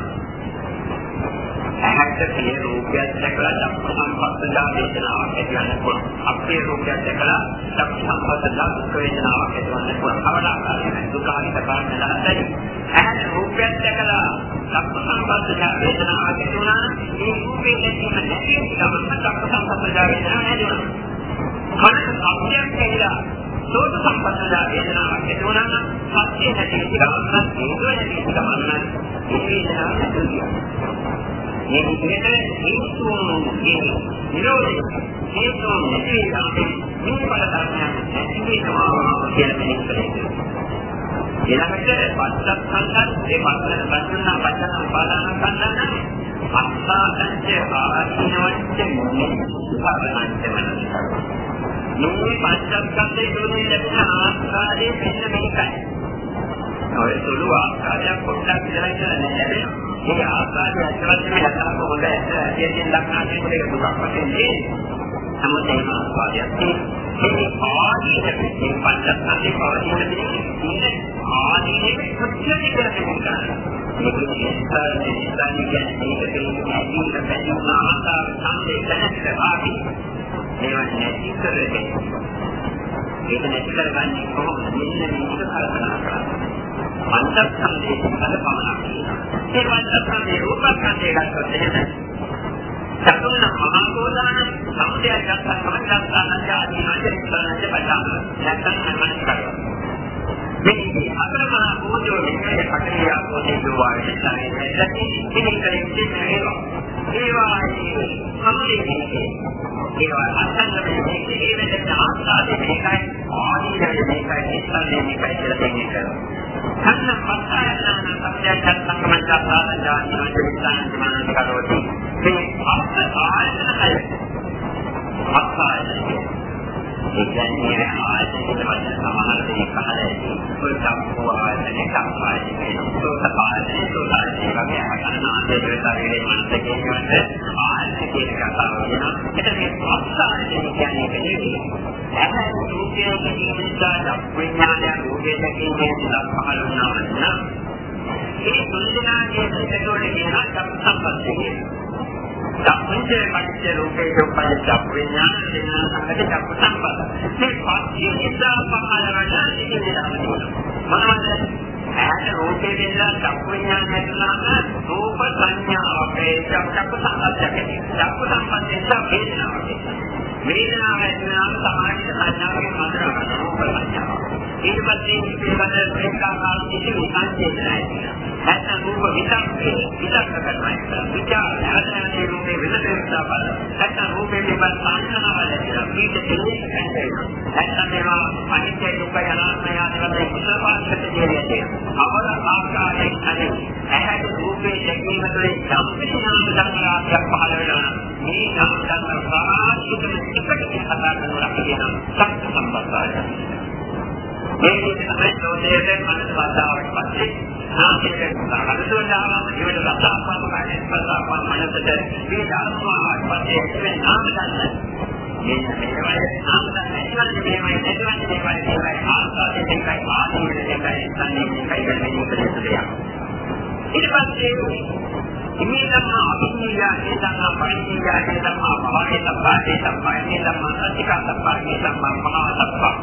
ඇහැට තියෙන රූපයක් දැකලා චක්ක සම්පස්සදා වේදනාවක් ඇතිවන්න පුළුවන්. අපේ රූපයක් දැකලා චක්ක සම්පස්සදා දුක් වේදනාවක් ඇතිවන්න පුළුවන්. අවලාකාරයෙන් දුකානික කාරණා නැත්නම් ඇහැට රූපයක් දැකලා චක්ක සම්පස්සදා වේදනාවක් ඇති වුණා. ඒ රූපේ දැකීම නැති ගමන් චක්ක සම්පස්සදා වේදනාවක් ඇති වෙනවා. කන සම්පයක් කියලා සෝත සම්පස්සදා වේදනාවක් ඇති වුණා නම් සත්‍ය නැති ගමන් හේතු නැති ගමන් මේ වේදනාවක් ඇති වෙනවා. මේ විදිහට හේතුන් කියන නිරෝධය හේතුන් නැති යන්නේ මේ පල ධර්මයන් නැති වෙනවා කියලා මෙහෙම කරේ. ඊළඟට පස්සක්ඛන්දත් ඒ පස්සන පස්සන පස්සන උපාදාන කන්දන අස්සාතංච ආදීනවච්ච මොනිපරණංච මනස. මේ පස්සක්ඛන්දේ දුන්නේ ලැබෙන ආස්කාරයේ මෙන්න මේකයි. ඔය සුළු ආකාරයක් පොඩ්ඩක් ඉඳලා ඉඳලා ලැබෙනවා. මේ ආස්වාදය ඇත්තටම මේ ලක්ෂණ කොහොමද ඇත්තටම ලක්ෂණ කියන එක දුකක් වශයෙන් නේ. නමුත් ඒ ආස්වාදයක් මේ ආදීන මේ පංචස්කන්ධේ පවතින ඉන්නේ ආදීනේ කොච්චර කියලා මේක ඉස්සරහට ඉස්සරහට කියන්නේ මේක දෙන්නේ බැඳුන ආකාර සම්දේශයක් ආදි මේවා නැති කරගෙන ඒක නැති කරගන්නේ කොහොමද? මෙන්න මේක කල්පනා කරලා පංචස්කන්ධයේ පිළිබඳ පමණක් ඒ පංචස්කන්ධයේ රූපස්කන්ධය ගත්තොත් එහෙම චතුර්ණ මහා කෝදාන සමුදය ගත්ත සමස්තස්කන්ධය ආදී මානසිකවලට පටන් නැත්නම් මනස කරනවා. මේ අතරමහා කෝජෝ විඤ්ඤාණය කටේ ආපෝතේ දුවාරේ තමයි දැකි ඉතින් කලින් ඒවා ඒවායි සමුදේ ඒවා අත්දැකීම් මේකේ වෙනද ආස්වාදේ මේකයි ආදීනයි මේකයි ඉස්සල්ලේ මේකයි කියලා දෙන්නේ කරනවා අන්න පස්සයන්නාන සත්‍යයන් සම්මන්ත්‍රාදාන ජාතිවාදී සායනමාන කරවති මේ අස්ස ආයතනය අස්සායතනය ඒ කියන්නේ ආයතනයේ වචන සමාන දෙයක් පහළ ඇති සුල්තම්පු ආයතනයේ කම්පායතනයේ සෝත ආයතනයේ සෝදායතනයේ වගේ අහන්න ආදේශ ශරීරයේ මනස කියනකොට ආයතන කියන කතාව වෙනවා එතන මේ අස්සායතනය කියන්නේ කෙනෙක් ඇහැ රූපයේ නිමිත්තා විඥානය රූපයේ දැකීමේ සිතක් පහළ වුණා නම් ඒ තුන්දෙනාගේ සිතවල කියන සම්පස්සේ සම්පස්සේ මැච්ච රූපේ උපදිත විඥාන දෙන සංගත චක්ක සම්පස්ස මේ පස්සේ නිසා පහළ වෙන ඉතිරියම මොනවද? ඇහැට රූපේ දෙන්න චක්ක විඥාන හැදෙනාම රූප සංඥා අපේ චක්ක සංස්කෘතියක් චක්ක සම්පන්නිත වේදනාවක් වේදනාව ඇතිවෙනාම සමාජික සංඥාවෙන් මතර ගන්නවා ඊට පස්සේ මේ පිළිබඳ ප්‍රේක්ෂාකාර කිසි සංකේතනයි නැත්නම් රූප විතක්කේ විතක්ක කරනවා විචාර ආධාරයේ රූපේ වෙනස නිසා බල නැත්නම් රූපේ පිළිබඳ සංඥාවල් ඇතිවෙනවා මේක දෙන්නේ නැත්නම් මේවා අනිත්‍ය දුක්ඛ අනාත්මය ආදී වශයෙන් කුසලපාස්කත කියන්නේ අවර ආකාරයෙන් අනේ ඇහැට රූපේ දැකීම තුළින් සම්පූර්ණ ධර්මයක් පහළ වෙනවා මේ නම් ධර්ම සාහිත්‍ය එකට කතා කරනවා කියන සත්‍ය සම්බන්ධය මේ විදිහට තමයි ලෝකයේ මනස වතාවට පස්සේ ආසිකේ හදසෝදාම ජීවිත රසාපන් කායේ පසාපන් මනසට මේ ධර්මාවට පස්සේ මේ නාම ගන්න මේ මේවයි නාම ගන්න මේවයි මේවයි මේවයි. මේවයි ආස්වාදයෙන් එකයි ආදීනෙන් එකයි සංනිමේ එකයි ගැනීම දෙයක් ඊට පස්සේ ඉමේ ධම්මා අභිඤ්ඤා ඒ ධම්මා පරිඤ්ඤා ඒ ධම්මා භවයේ සම්පා ඒ ධම්මා ඒ ධම්මා සත්‍යිකා සම්පා ඒ ධම්මා මහා සම්පා.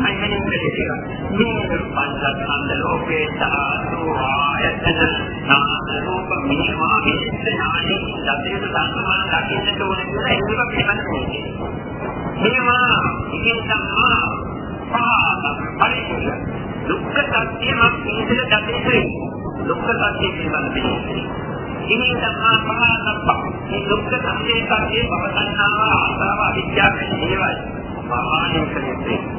අයිමනේ කියලා. මේ පංචස්කන්ධ ලෝකේ සාතු ආයතන නාම රූප මේවා විස්තනානි දතේත සම්මාන දකින්නට ඕන කියලා ඒක පිළිගන්නේ. මේවා ඉතින් සම්මා පාද පරිච්ඡේද දුක්ඛ සත්‍යමත් මේක දතේතේ දුක්ඛ සත්‍ය පිළිබඳ ඉනි ධම්මා පහතප්ප මේ දුක්ඛ සත්‍යයේ සත්‍යයේ භව සංඛාව ආසාව අවිද්‍යාව දේවල් මහානින් කලේ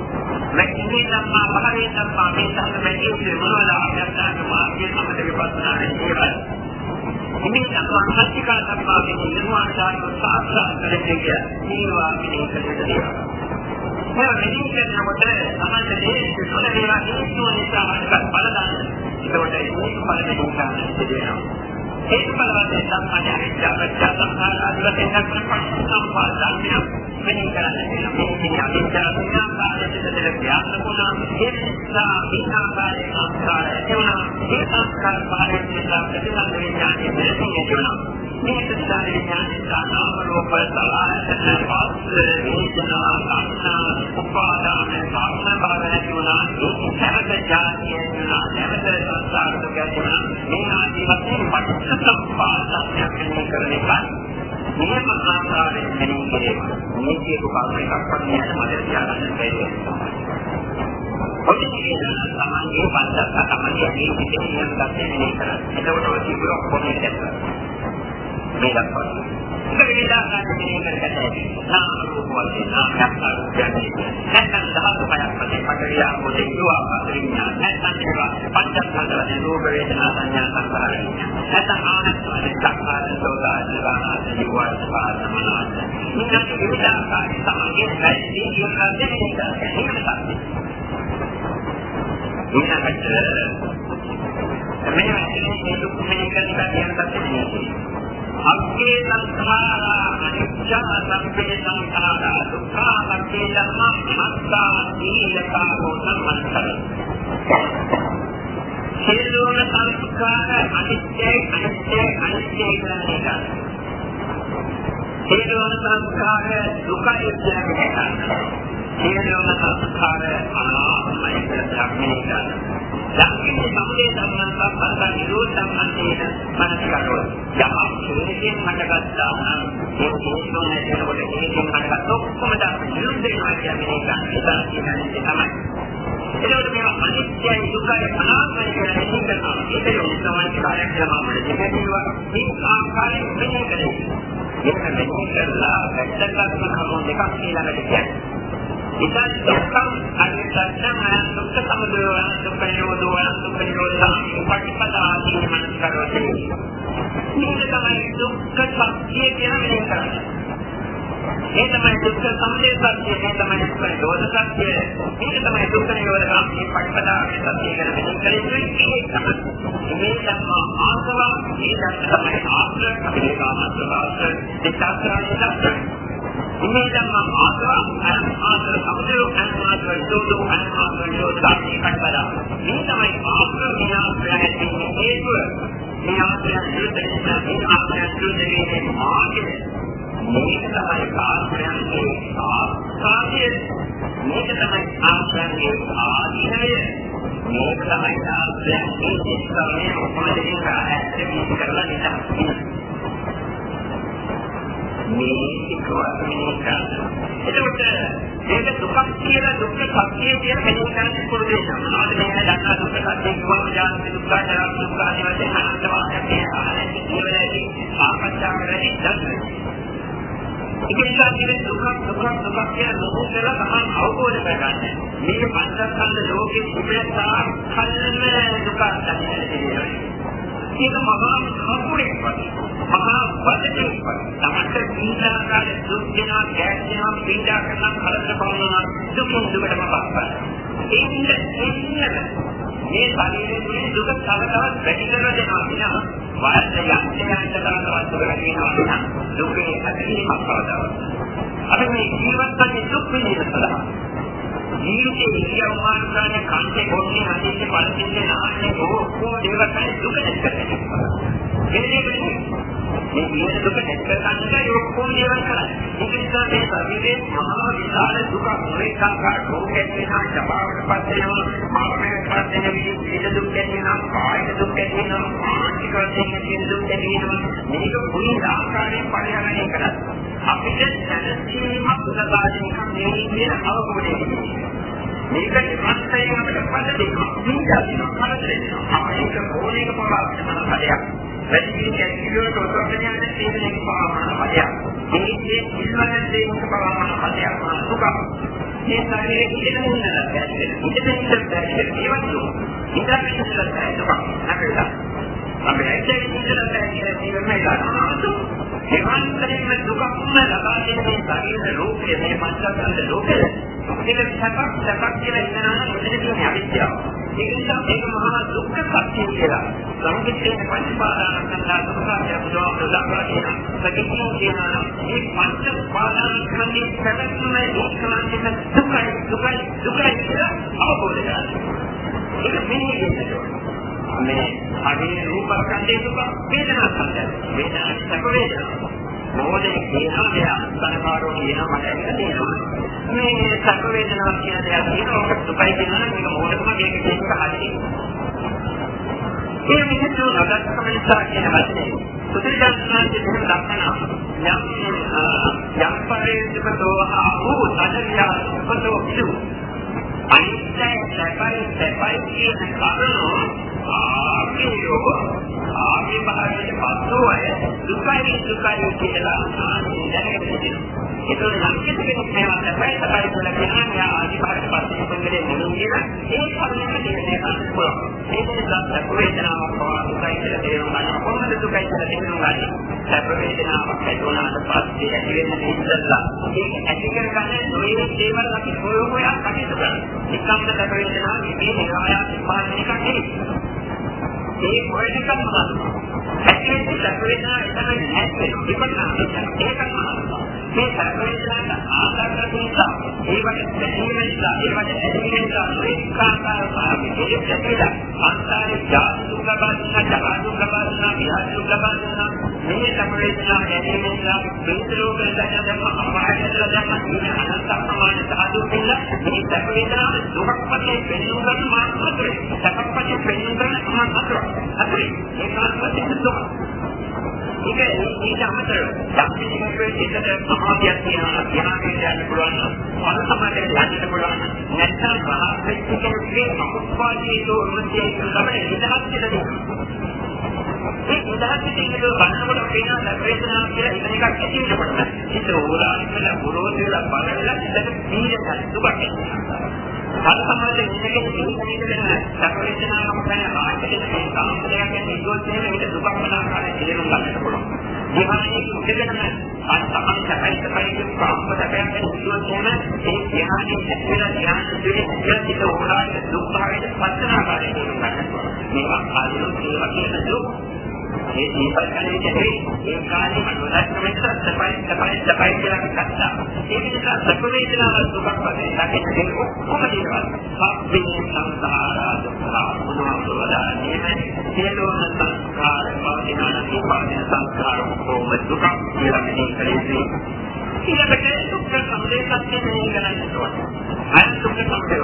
මේ ධම්මා පහරේ ධම්මා මේ සම්ම මෙකේ මොනවාද අභ්‍යස්ථාන මාර්ගයේ සමත විපස්සනා දේවල් ඉතින් ධම්මා සත්‍යිකා ධම්මා මේ නිර්වාණ ධර්ම සාක්ෂාත් කරගන්න මේවා පිළිකලේ දේවල්. මේ මෙහි කරනකොට සමාජ දේශ වල මේවා හේතු නිසා අපට බලදාන. ඒකට ඒක පළවෙනි උදාහරණයක් දෙනවා ඒක බලවත් සම්මානය විචාරච්ඡ සංඛාර අදිවසෙන් දක්වන සම්පාදනය මෙනි කරන්නේ මේ කියන්නේ අවිචාරණ කාර්යයකට ව්‍යාප්තකුණා ඒ නිසා විනාකාරයේ සංස්කාරය එවනා ඒ සංස්කාර පාරේ නිසා ප්‍රතිසන්ද විඥානයේ දෙන්නේ මේ ප්‍රතිසන්ද විඥානයේ නාම රූප සලආයතන පාස්ස වේදනා සංස්කාර උපාදාන කාරණ බාරණ කියනවා ඒ හැමද જાතියෙන් නැවත සංස්කාර දුක කියනවා මේ ආදී වශයෙන් පටිච්ච සම්පාදයක් කරන එක මේ ආකාරයෙන් මෙන්න කිරීම මේ කියපු කාරණයක් වගේ මම කියන්න බැහැ ඔය කියන සමාජයේ පස්සක් තමයි මේ පිටින් යන ගැටේ නේ කරන්නේ. එතකොට ඔය කිව්ව ඔක්කොම දෙන්න. මේ දක්වන්නේ. ඒක විලා ගන්න දෙයක් කරගන්න. නාම රූප වශයෙන් නාමයක් කියන්නේ. නැත්නම් දහස් පහක් වශයෙන් පටවියා මොදේ දුවා පතරිඥා. නැත්නම් ඒවා පංචස්කන්ධ වශයෙන් රූප වේදනා සංඥා සංකාර. නැත්නම් ආනස්වාදී සංකාර සෝදා ජීවානාද ජීවාස් පාරමනාද. මේක විවිධාකාරී සමාජයේ වැඩි ජීවිතයක් දෙන්නේ. ඒක තමයි. ඊළඟට මේ වචනේ දුක් මෙහෙකලා කියන කතාවේ අක්කේ සංඛාරා අනිච්ච සම්පේ සංඛාරා දුක්ඛ සම්පේ ධම්ම මත්තා සීලකා හෝතමන්තර සියලුම සංස්කාර අනිත්‍යයි අනිත්‍යයි අනිත්‍යයි කියන එක. සියලුම සංස්කාර දුකයි කියන එක. සියලුම සංස්කාර අනාත්මයි කියලා දක්වනවා. ලක්ෂණ සමුදේ සම්බන්ධ පස්ස නිරෝධ සම්බන්ධයෙන් මනස කරවල. යම් හේතුන් හටගත්තා නම් ඒ හේතුන් නැතිකොට හේතුන් හටගත්ත ඔක්කොම තමයි නිරුද්ධ වෙනවා කියන්නේ ඒක. ඒක තමයි. එතකොට මේවා අනිත්‍යයි දුකයි අනාත්මයි කියලා හිතනවා. ඒක යොමුසමයි කාර්යයක් කියලා මම දෙකේවා. මේ ආකාරයෙන් මෙහෙ කරන්නේ. ඒක මෙහෙ කරලා වැටගත්ම කරුණු දෙකක් ඊළඟට කියන්නේ. ඉතින් දුක්ඛං අනිත්‍යං දුක්ඛ සමුදය දුක්ඛ නිරෝධෝ දුක්ඛ නිරෝධං උපටිපදාදී මනස කරෝති මේක තමයි දුක්ඛ සත්‍ය කියන මෙහෙම කරන්නේ ඒ තමයි දුක්ඛ සමුදය සත්‍ය මේ තමයි දුක්ඛ නිරෝධ සත්‍ය. මේක තමයි දුක්ඛ නිරෝධ සත්‍ය පටිපදාදී සත්‍ය කියන මෙහෙම කරන්නේ. මේ ධර්ම ආසව මේ ධර්ම තමයි ආශ්‍රය අපේ කාමස්වභාව දෙකතරයි මේ ධම්ම ආසව ආසව සමුදය අනුමාත්ව දෝදු අනුමාත්ව දෝදාටි කඩබලා මේ තමයි ආසව විනාශය ඇතිවෙන්නේ හේතුව. මේ ආසය සුදුසුකම් මේ ආසය සුදුසුකම් මාර්ගය මේක තමයි ආශ්‍රයන්ගේ ආස්වාදය. මේක තමයි ආශ්‍රයන්ගේ ආධිනය. මේක තමයි ආශ්‍රයන්ගේ ඉස්සරහේ උපදින ඇත්තටම කරලා ඉඳලා මේ එකවත් මෙහෙ කරනවා. එතකොට මේක දුකක් කියලා දුක්ඛ සත්‍යය කියලා මෙහෙ කරන්නේ පුරුදු වෙනවා. ආද මේක දන්නා දුක්ඛ සත්‍යය කියවම ජාති දුක්ඛ ජරා දුක්ඛ ආදී වශයෙන් අනන්ත වාක්‍යයේ ආනන්ද කියවලදී සාකච්ඡා කරන්නේ දැන්. ඒක නිසා කියන්නේ දුක දුක දුක කියන දුක කියලා තමයි අවබෝධ කරගන්න. මේ පංචස්කන්ධ ලෝකෙ ඉපදෙනා කල්ලම දුක දැනෙන්නේ. ඒක මහා කපුරෙක් වගේ. මහා වදකෙක් වගේ. තමන්ට පීඩාකාරී දුක් දෙනවා, ගැස් දෙනවා, පීඩා කරනවා, කලබල කරනවා, දුක දුකටම පස්සන. ඒකින්ද එන්නද මේ ශරීරයේ දුක තව තවත් වැඩි කරලා දෙනවා කියනවා. වායස යන්නේ යන්න තරම් තවත් දුක වැඩි වෙනවා. දුකේ ඇතිවීමක් පවදාව. අපි මේ ජීවත් වන්නේ දුක් විඳින සඳහා. ජීවිතයේ ඉරියව් මාර්ගානේ කන්ටේ කොටේ හදිස්සිය පරිසින්නේ නාන්නේ ඕකෝ දේවල් තමයි දුක නැතිකරන්නේ. එන්නේ මේ ජීවිත දුක නැතිකරන්නේ ඒ ඔක්කොම දේවල් කරන්නේ. ඒක නිසා මේ ශරීරයේ මහා විශාල දුක මොලේ සංකාර රෝගයෙන් වෙනා ජපාවට පස්සේ මානසික පස්සේ විවිධ දුක් ඇතිවෙනවා, කායික දුක් ඇතිවෙනවා, මානසික වශයෙන් දුක් ඇතිවෙනවා. මේක පුරි ආකාරයෙන් පරිහරණය කරලා අපිට දැනීමක් ලබාදීමක් නෙවෙයි කියන අවබෝධය. මේක ඉස්සෙල්ලා අපිට පදේ දීලා කරදරේ. අපිට ඕනේක පොරාවට හදයක්. වැඩි කිසියක් කිලෝට ඔතොක්කඥාන තේරෙන්නේ පවාමන හදයක්. මේකේ ඉල්වන දේක පවාමන හදයක් සුඛ. මේ ශරීරයේ ඉඳන් ඉන්නලා බැහැ. ඉඳන් ඉඳන් බැහැ. ඒවත් දුක. ඉඳන් ඉඳන් බැහැ දුක. අපිට අපි ඇයිද ඉඳලා බැහැ කියලා කියන්නේ ඒක නිරන්තරයෙන්ම දුකක්ම ලබා දෙන මේ ශරීර රූපය මේ පංචස්කන්ධ ලෝකය ඒක සැපක් සැපක් කියලා ඉඳනවා නම් මෙතන තියෙන අවිද්‍යාව. ඒක නිසා මේක මහා දුක්ඛ සත්‍ය කියලා. සංකීර්ණ පංචපාදානස්කන්ධ දුක්ඛය බුදුහාමුදුරුවෝ දක්වලා තියෙනවා. සැකකින් කියනවා මේ පංච උපාදානස්කන්ධයේ සැපක්ම ඒකමන්තික දුකයි දුකයි දුකයි කියලා අවබෝධ කරගන්න. ඒක මෙන්නේ කියනවා. මේ අගේ රූපස්කන්ධේ දුක වේදනා ස්කන්ධය. වේදනා සැප වේදනා. මොහොතේ කියනවා දෙයක් සංකාරෝ කියනවා මට ඒක තියෙනවා. මේ සැප වේදනා කියන දෙයක් තියෙනවා ඔක දුකයි කියනවා මේක මොහොතකම මේක කියන කහදී. ඒ මිනිස්සු නඩත්කම නිසා කියන වචනේ සුත්‍රිදාස්නාන්ගේ දෙක දක්වනවා. යම් යම් පරිදි ආවෝ සදරියා පතෝ පිළු. අනිත්‍ය සැපයි සැපයි කියන කරුණෝ ආපියෝ ආපි භාගයේ පස්සෝ අය දුකයි දුකයි කියලා දැනගෙන ඉන්නවා. ඒක නම් කිසි කෙනෙක් මේවත් තමයි තමයි කියලා කියනවා යා ආදි භාගයේ පස්සේ පොංගලේ නෙළුම් කියලා ඒ කරුණක තේරෙන්නේ නැහැ පුළුවන්. ඒක නිසා සැප වේදනාවක් පවා දුකයි කියලා තේරුම් ගන්න කොහොමද දුකයි කියලා තේරුම් ගන්නේ? සැප වේදනාවක් ඇති වුණාට පස්සේ ඇති වෙන ඉස්සල්ලා ඒක ඇති කරගන්න නොයේ දේවල් අපි හොය හොයා කටයුතු කරනවා. එකම සැප වේදනාවක් මේ නිරායාස පහළ එකක් නෙවෙයි. ඒ මොකක්ද කරන්නේ? ඇත්තටම සැපේනා එතන නැහැ. ඉපදනා ඒකම මේ සැපේනාට ආකාර නිසා ඒවට දැනීම නිසා ඒවට ඇදීම නිසා ඒකාකාර භාවයේ දෙකලා අන්තරේ ජාතු ලබන්න ජාතු ලබන්න විහාරු ලබන්න මේ සැපේනා දැනීම නිසා පිටරෝග දැනගන්න අපායතර දැනගන්න මේ අනන්ත ප්‍රමාණ සාධු කියලා මේ සැපේනා දුකක් වශයෙන් පෙන්වන මාත්‍රේ සැපක් වශයෙන් පෙන්වන මාත්‍රේ අපේ ඒකාත්මක දුක. ඒක ඊට අමතරව ධම්මිකේ හිතට සමාධියක් තියෙනවා ධ්‍යානයෙන් යන්න පුළුවන් අනුසමයෙන් යන්න පුළුවන් නැත්නම් මහත්කමේ අකුපාදී දෝර්මතිය තමයි ඉදහස් කියලා ඒ ඉදහස් කියන බන්නකොට පේනවා වේදනාව කියලා ඉතින් එකක් ඇති වෙනකොට හිත ඕලාරිකලා පුරෝදේලා බලලා හිතට පීඩන දුකක් අර සමාජයේ ඉන්නකෙ ඉන්නකෙ සැකලෙන්නාම කරන ආයතනයේ මේ සාම්ප්‍රදායක් ගැන ඉස්සොත් එහෙම මේක දුකක් මනාකාරයෙන් තේරුම් ගන්නට පුළුවන්. ධ්‍යානයේ ඉඳගෙනම අර තමයි සැකයිත පරිදි සාම්ප්‍රදායක් ගැන ඉස්සොත් එහෙම ඒ ධ්‍යානයේ ඇතුළත ධ්‍යාන දෙකේ සිට ඕලාට දුක් භාවයට පස්සනාකාරයෙන් තේරුම් ගන්නට පුළුවන්. මේක ආධුනික ඒවා කියන දුක් ඒ දීපල් කලේ දෙහි ඒ කාලේ මනෝදක්කමෙත් සපයි සපයි සපයි කියලා කතා. ඒක නිසා සැප වේදනාව දුකක් වශයෙන් දැකෙන්නේ ඔක්කොම දේවල්. සබ්බේ සංසාරා දුක්ඛ පුනෝසවදානේ සියලුම සංස්කාර පවතිනා නිපාතන සංස්කාර කොහොම දුකක් කියලා මෙහි කරන්නේ. ඊළඟට දුක්ඛ සමුදය සත්‍ය මෙහි කරන්නේ. අනිත් දුක්ඛ සමුදය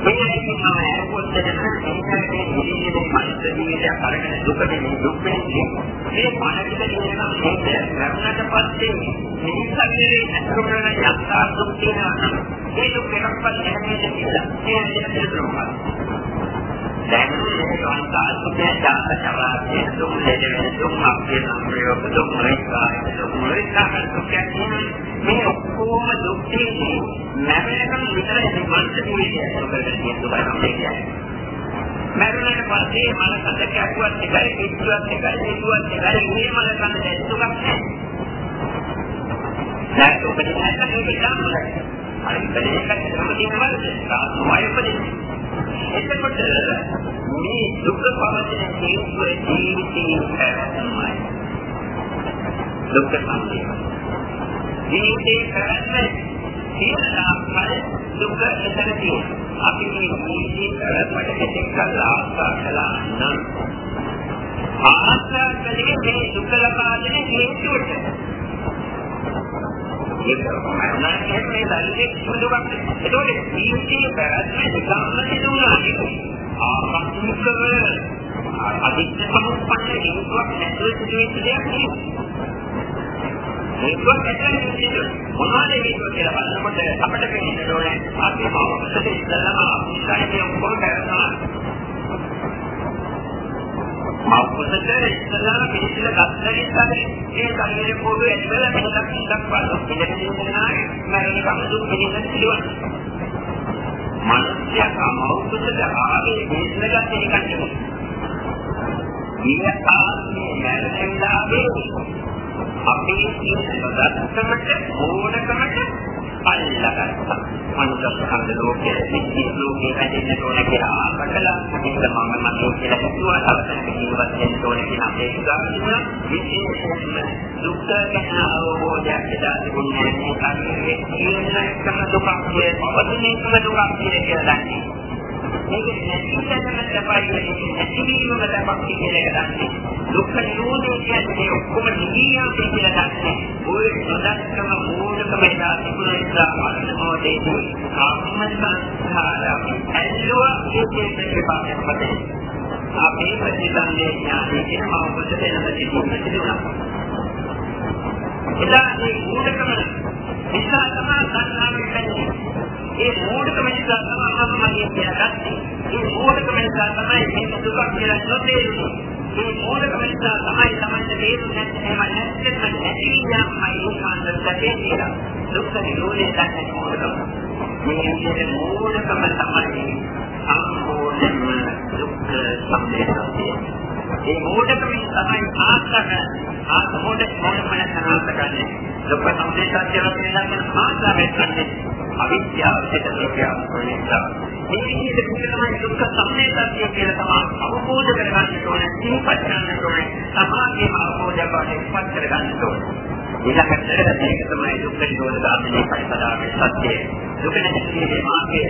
මේකෙන් මම අරපොත් දෙන්න මේකේ ඉන්නේ මනස ජීවිතය කරගෙන දුක දෙන්නේ දුක් වෙන්නේ මේ මනසට කියනවා මේක කරනට පස්සේ මේ ශරීරයේ ඇතුළු කරන යක්ෂා දුක් තියෙනවා ඒ දුක් එකක්වත් නැහැ කියලා ඒ දෙයක් දෙනවා දැන් මේ සංස්කාරකේ දාන චරාගේ දුක් දෙදෙන දුක් අපේ සංප්‍රයෝග දුක් මොනිකාය දුක් මොනිකාය දුක් කියන්නේ මේ ඔක්කොම දුක් තියෙන්නේ නැවෙනකම් විතරයි මනස ජීවිතය කරගෙන තියෙන දුක තමයි මරුණට පස්සේ මනසට කැපුවත් එකයි පිටුවත් එකයි පිටුවත් එකයි මේ මනසට දැක්තුමක් නැහැ. දැන් ඔබට නැත්නම් මේක ඉඳන්වල. අර ඉතින් ඒකත් තමයි තියෙනවද? සාමාන්‍ය උපදෙස්. එතකොට මේ දුක පවතින හේතුව ජීවිතයේ පැවැත්මයි. දුක් සම්පේ. ජීවිතේ පැවැත්ම තියෙනවා දුක එතන තියෙනවා. අපි මේ ජීවිතේ පැවැත්මට දෙකක් ආශා කළා නම් ආශා කලේ මේ දුක ලබා දෙන හේතුවට ඒක මරණයෙන් මේ දැල්ලේ සුදුවක්. ඒකෝට ජීවිතේ පැවැත්ම සම්මත දුන්නා. ආත්මිකව අධික්ෂ සමුප්පන්න හේතුවක් නැතුව සිදුවෙච්ච දෙයක් නෙවෙයි. මේක ඇතුළේ මොනවද මේක කියලා බලනකොට අපිට පේන්න ඕනේ අපි මොකද ඉස්සෙල්ලාම අපිට ඔක්කොම කරනවා මෞපසට ඉස්සෙල්ලාම පිළිසිල ගත්තරින් තමයි මේ ශරීරේ පොඩු ඇතුළේ මෙතනක් ඉඳක් බලන පිළිසිලනායි මරණකම් දුක් පිළිසිල පිළිවන් මනුෂ්‍යයා මෞපසට ආවේ පිළිසිල ගන්න එකක් නෙවෙයි. ඊට ආත්මය මරණයලාවේ අපේ තියෙන දත්තමට ඕනකමට අල්ලගත්තා. පංචස්කන්ධ ලෝකයේ සිද්ධි ලෝකයේ හැදෙන්න ඕන කියලා ආකටලා මේක මම මතෝ කියලා හිතුවා අවසන් ජීවත් වෙන්න ඕන කියලා අපේ ගාමිනා විශේෂයෙන්ම දුක්ඛ ගැන අවබෝධයක් කියලා තිබුණේ මේ කාර්යයේ කියන එකම දුකක් කියේ පවතින එකම දුකක් කියලා දන්නේ. මේක නැතිකම තමයි නැතිවීමම තමයි කියන එක දන්නේ. දුක්ඛ නිරෝධය කියන්නේ ඔක්කොම නිවියන්නේ කියලා දන්නේ. ඔය සදක්කම මූලිකම ඉඳලා තිබුණ නිසා අනුමෝදේදී ආත්ම සංස්කාර ඇල්ලුවා ඒකේ පාඩකපතේ. අපේ ප්‍රතිසන්දේ ඥානයේ කියන අවබෝධ වෙනම තිබුණා. එදා මේ මූලිකම නිසා තමයි සංස්කාරෙ වෙන්නේ. ඒ මෝඩකම නිසා තමයි මම කියලා ගත්තේ. ඒ මෝඩකම නිසා තමයි මේක දුකක් කියලා නොතේරුනේ. ඒ මෝඩකම නිසා තමයි තමයි තේරුනේ නැත්නම් නැත්නම් නැතිවීමයි උපාන්දරකේ කියලා. දුක්ඛ නිරෝධය දැක්කේ මෝඩකම. මේ විදිහට මෝඩකම තමයි සම්පූර්ණයෙන්ම දුක්ඛ සම්පේතය. ඒ මෝඩකම තමයි ආස්තක ආත්මෝඩ මොනම නැතනාත කරන්නේ. දුක්ඛ සම්පේතය කියලා කියන ආස්තකෙත් කරන්නේ. අවිද්‍යාව පිට ලෝකයක් වෙනවා. මේ විදිහට තමයි දුක්ඛ සම්මේතය කියලා තමයි අවබෝධ කරගන්න ඕනේ, සිහිපත් කරගන්න ඕනේ, සමාධියම අවබෝධය බවට පත් කරගන්න ඕනේ. ඊළඟට මේක තමයි දුක්ඛ නිරෝධ ගාමිනී පරිපදාවේ සත්‍යය. දුක නැතිවීමේ මාර්ගය.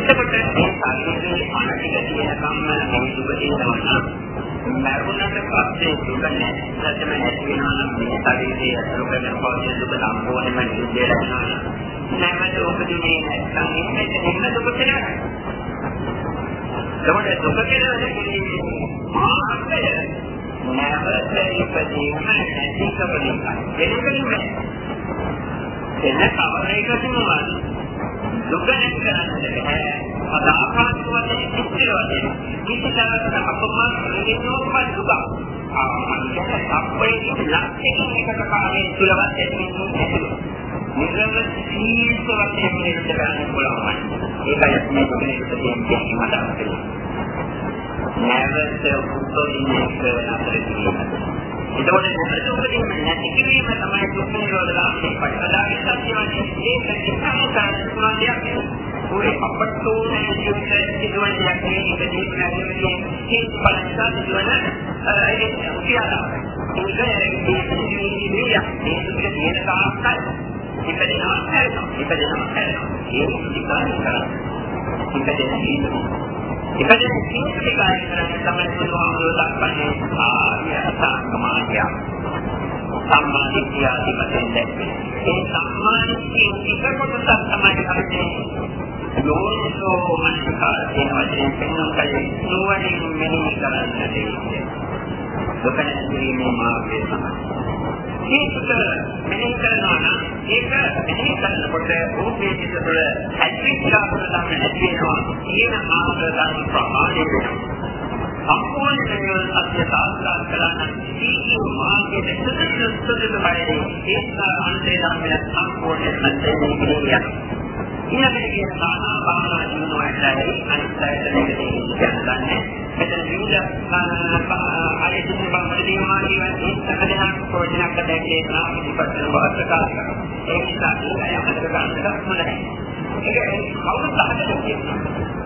එතකොට මේ ශරීරයේ අනිත්‍ය කියන කම්ම මේ දුක තියෙනවා මරුණට පස්සේ දුක නැතිවම නැති වෙනවා නම් මේ ශරීරයේ අතුරු කරන පෞද්ගල දුක සම්පූර්ණයෙන්ම නිදේ වෙනවා. නැමෙත උපදිනේ නැත්නම් ඉන්නට ඉන්න දුක කියලා. ඒකට දුක කියලා කියන්නේ ආහත්ය. නැවත ඉපදීම නැතිකම නිසා. එනකලින් එන්න කවරේකදීම දුක නැති කරන්නට බැහැ. අද ආකාශ වශයෙන් කිසිර වශයෙන් කිසි තරකට අපමණ දෙන්නෝපන් දුක. ආමන්ත්‍රක අපේ ලක්ෂණ එකක කාලයේ තුලවත් ඇතිවෙන්නේ නැහැ. නිරව සීස වශයෙන් මේක කරන්න පුළුවන්. ඒකයි මේ දුකේ තියෙන මතකය. නැවත උපදින එක අතරදී එතකොට දුකකින් නැති කිරීම තමයි දුක් නිරෝධ ලාභේ පටලදාගෙන සත්‍යවන්නේ ඒක කිසිම කාරණාවක් දෙයක් ඔය අපට්ටෝන ජීවිතයේ සිදුවන දෙයක් නෙවෙයි ඒක ජීවිතයේ හේතු බලසා සිදුවන ඒක කියලා. ඒක ජීවිතයේ මේක තියෙන තාක්කල් ඉපදෙනවා හැරෙනවා ඉපදෙනවා හැරෙනවා ඒක විකාශ කරනවා ඉපදෙනවා ඉතින් සිංහල කාර්ය කරන්නේ තමයි බුදුහාමුදුරුවෝ දක්වන්නේ ආර්ය සාකමානිය. සම්මාදිට්ඨිය අධිපතෙන් දැක්කේ. ඒ සම්මාදිට්ඨිය එක කොටසක් තමයි අපිට යෝනිසෝ මනසකාර කියන වචනේ පෙන්වන කලින් නුවණින් මෙනෙහි කරන්නට දෙන්නේ. දුක නැතිවීමේ මාර්ගය තමයි. ඒකට මෙනෙහි කරනවා නම් ඒක මෙනෙහි කරනකොට රූපයේ සිට තුළ ඇතිවිලා කරන නැති වෙනවා. කියන මාර්ග ධර්ම ප්‍රමාණය වෙනවා. සම්පූර්ණයෙන් සත්‍ය සාක්ෂාත් කරගන්න සීල මාර්ගයේ සුදුසු සුදුසු බයදී ඒක අන්තේ ධර්මය සම්පූර්ණයෙන් සත්‍යයෙන් කියන්නේ. ඊළඟට කියන සාහා භාවනා ජීවනයටයි අනිත්‍යයට දෙකේ මෙතන විවිධ ආයේ තුන් බම්බට දිනනවා කියන්නේ සකදෙනා ප්‍රයෝජනක් දැක්කේ නාමිපත්තන වාස්තකාරක. ඒ නිසා ඒ අමතක ගන්නට මොනවද? ඒක කවුරුත් අහකට කියනවා.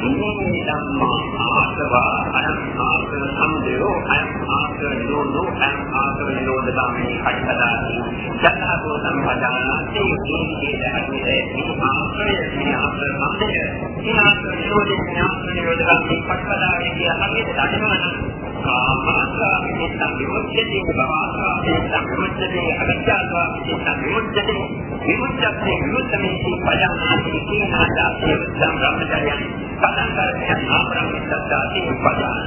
ඉන්නේ ධම්මා ආසවා අයං ආසව සම්දේෝ අයං ආසව නිරෝධෝ අයං ආසව නිරෝධ ගාමිනී කටකදාති සත්‍යෝ සම්පදානාති ඉන්නේ දැක්කේ මේ ආශ්‍රය මේ ආශ්‍රය සම්දේය මේ ආශ්‍රය නිරෝධේ මේ ආශ්‍රය නිරෝධ ගාමිනී කටකදාති කිය හරියට දකිනවා කාමාසාවෙන් විමුක්තිය භවආසාවෙන් විමුක්තිය අවිද්‍යාවෙන් විමුක්තිය විමුක්තිය විමුක්තිය පයනාති කියන ආදාසිය සම්බ්‍රහ්මචර්යයන් පදන් කරගෙන ආප්‍රමිතතාවී උපදාන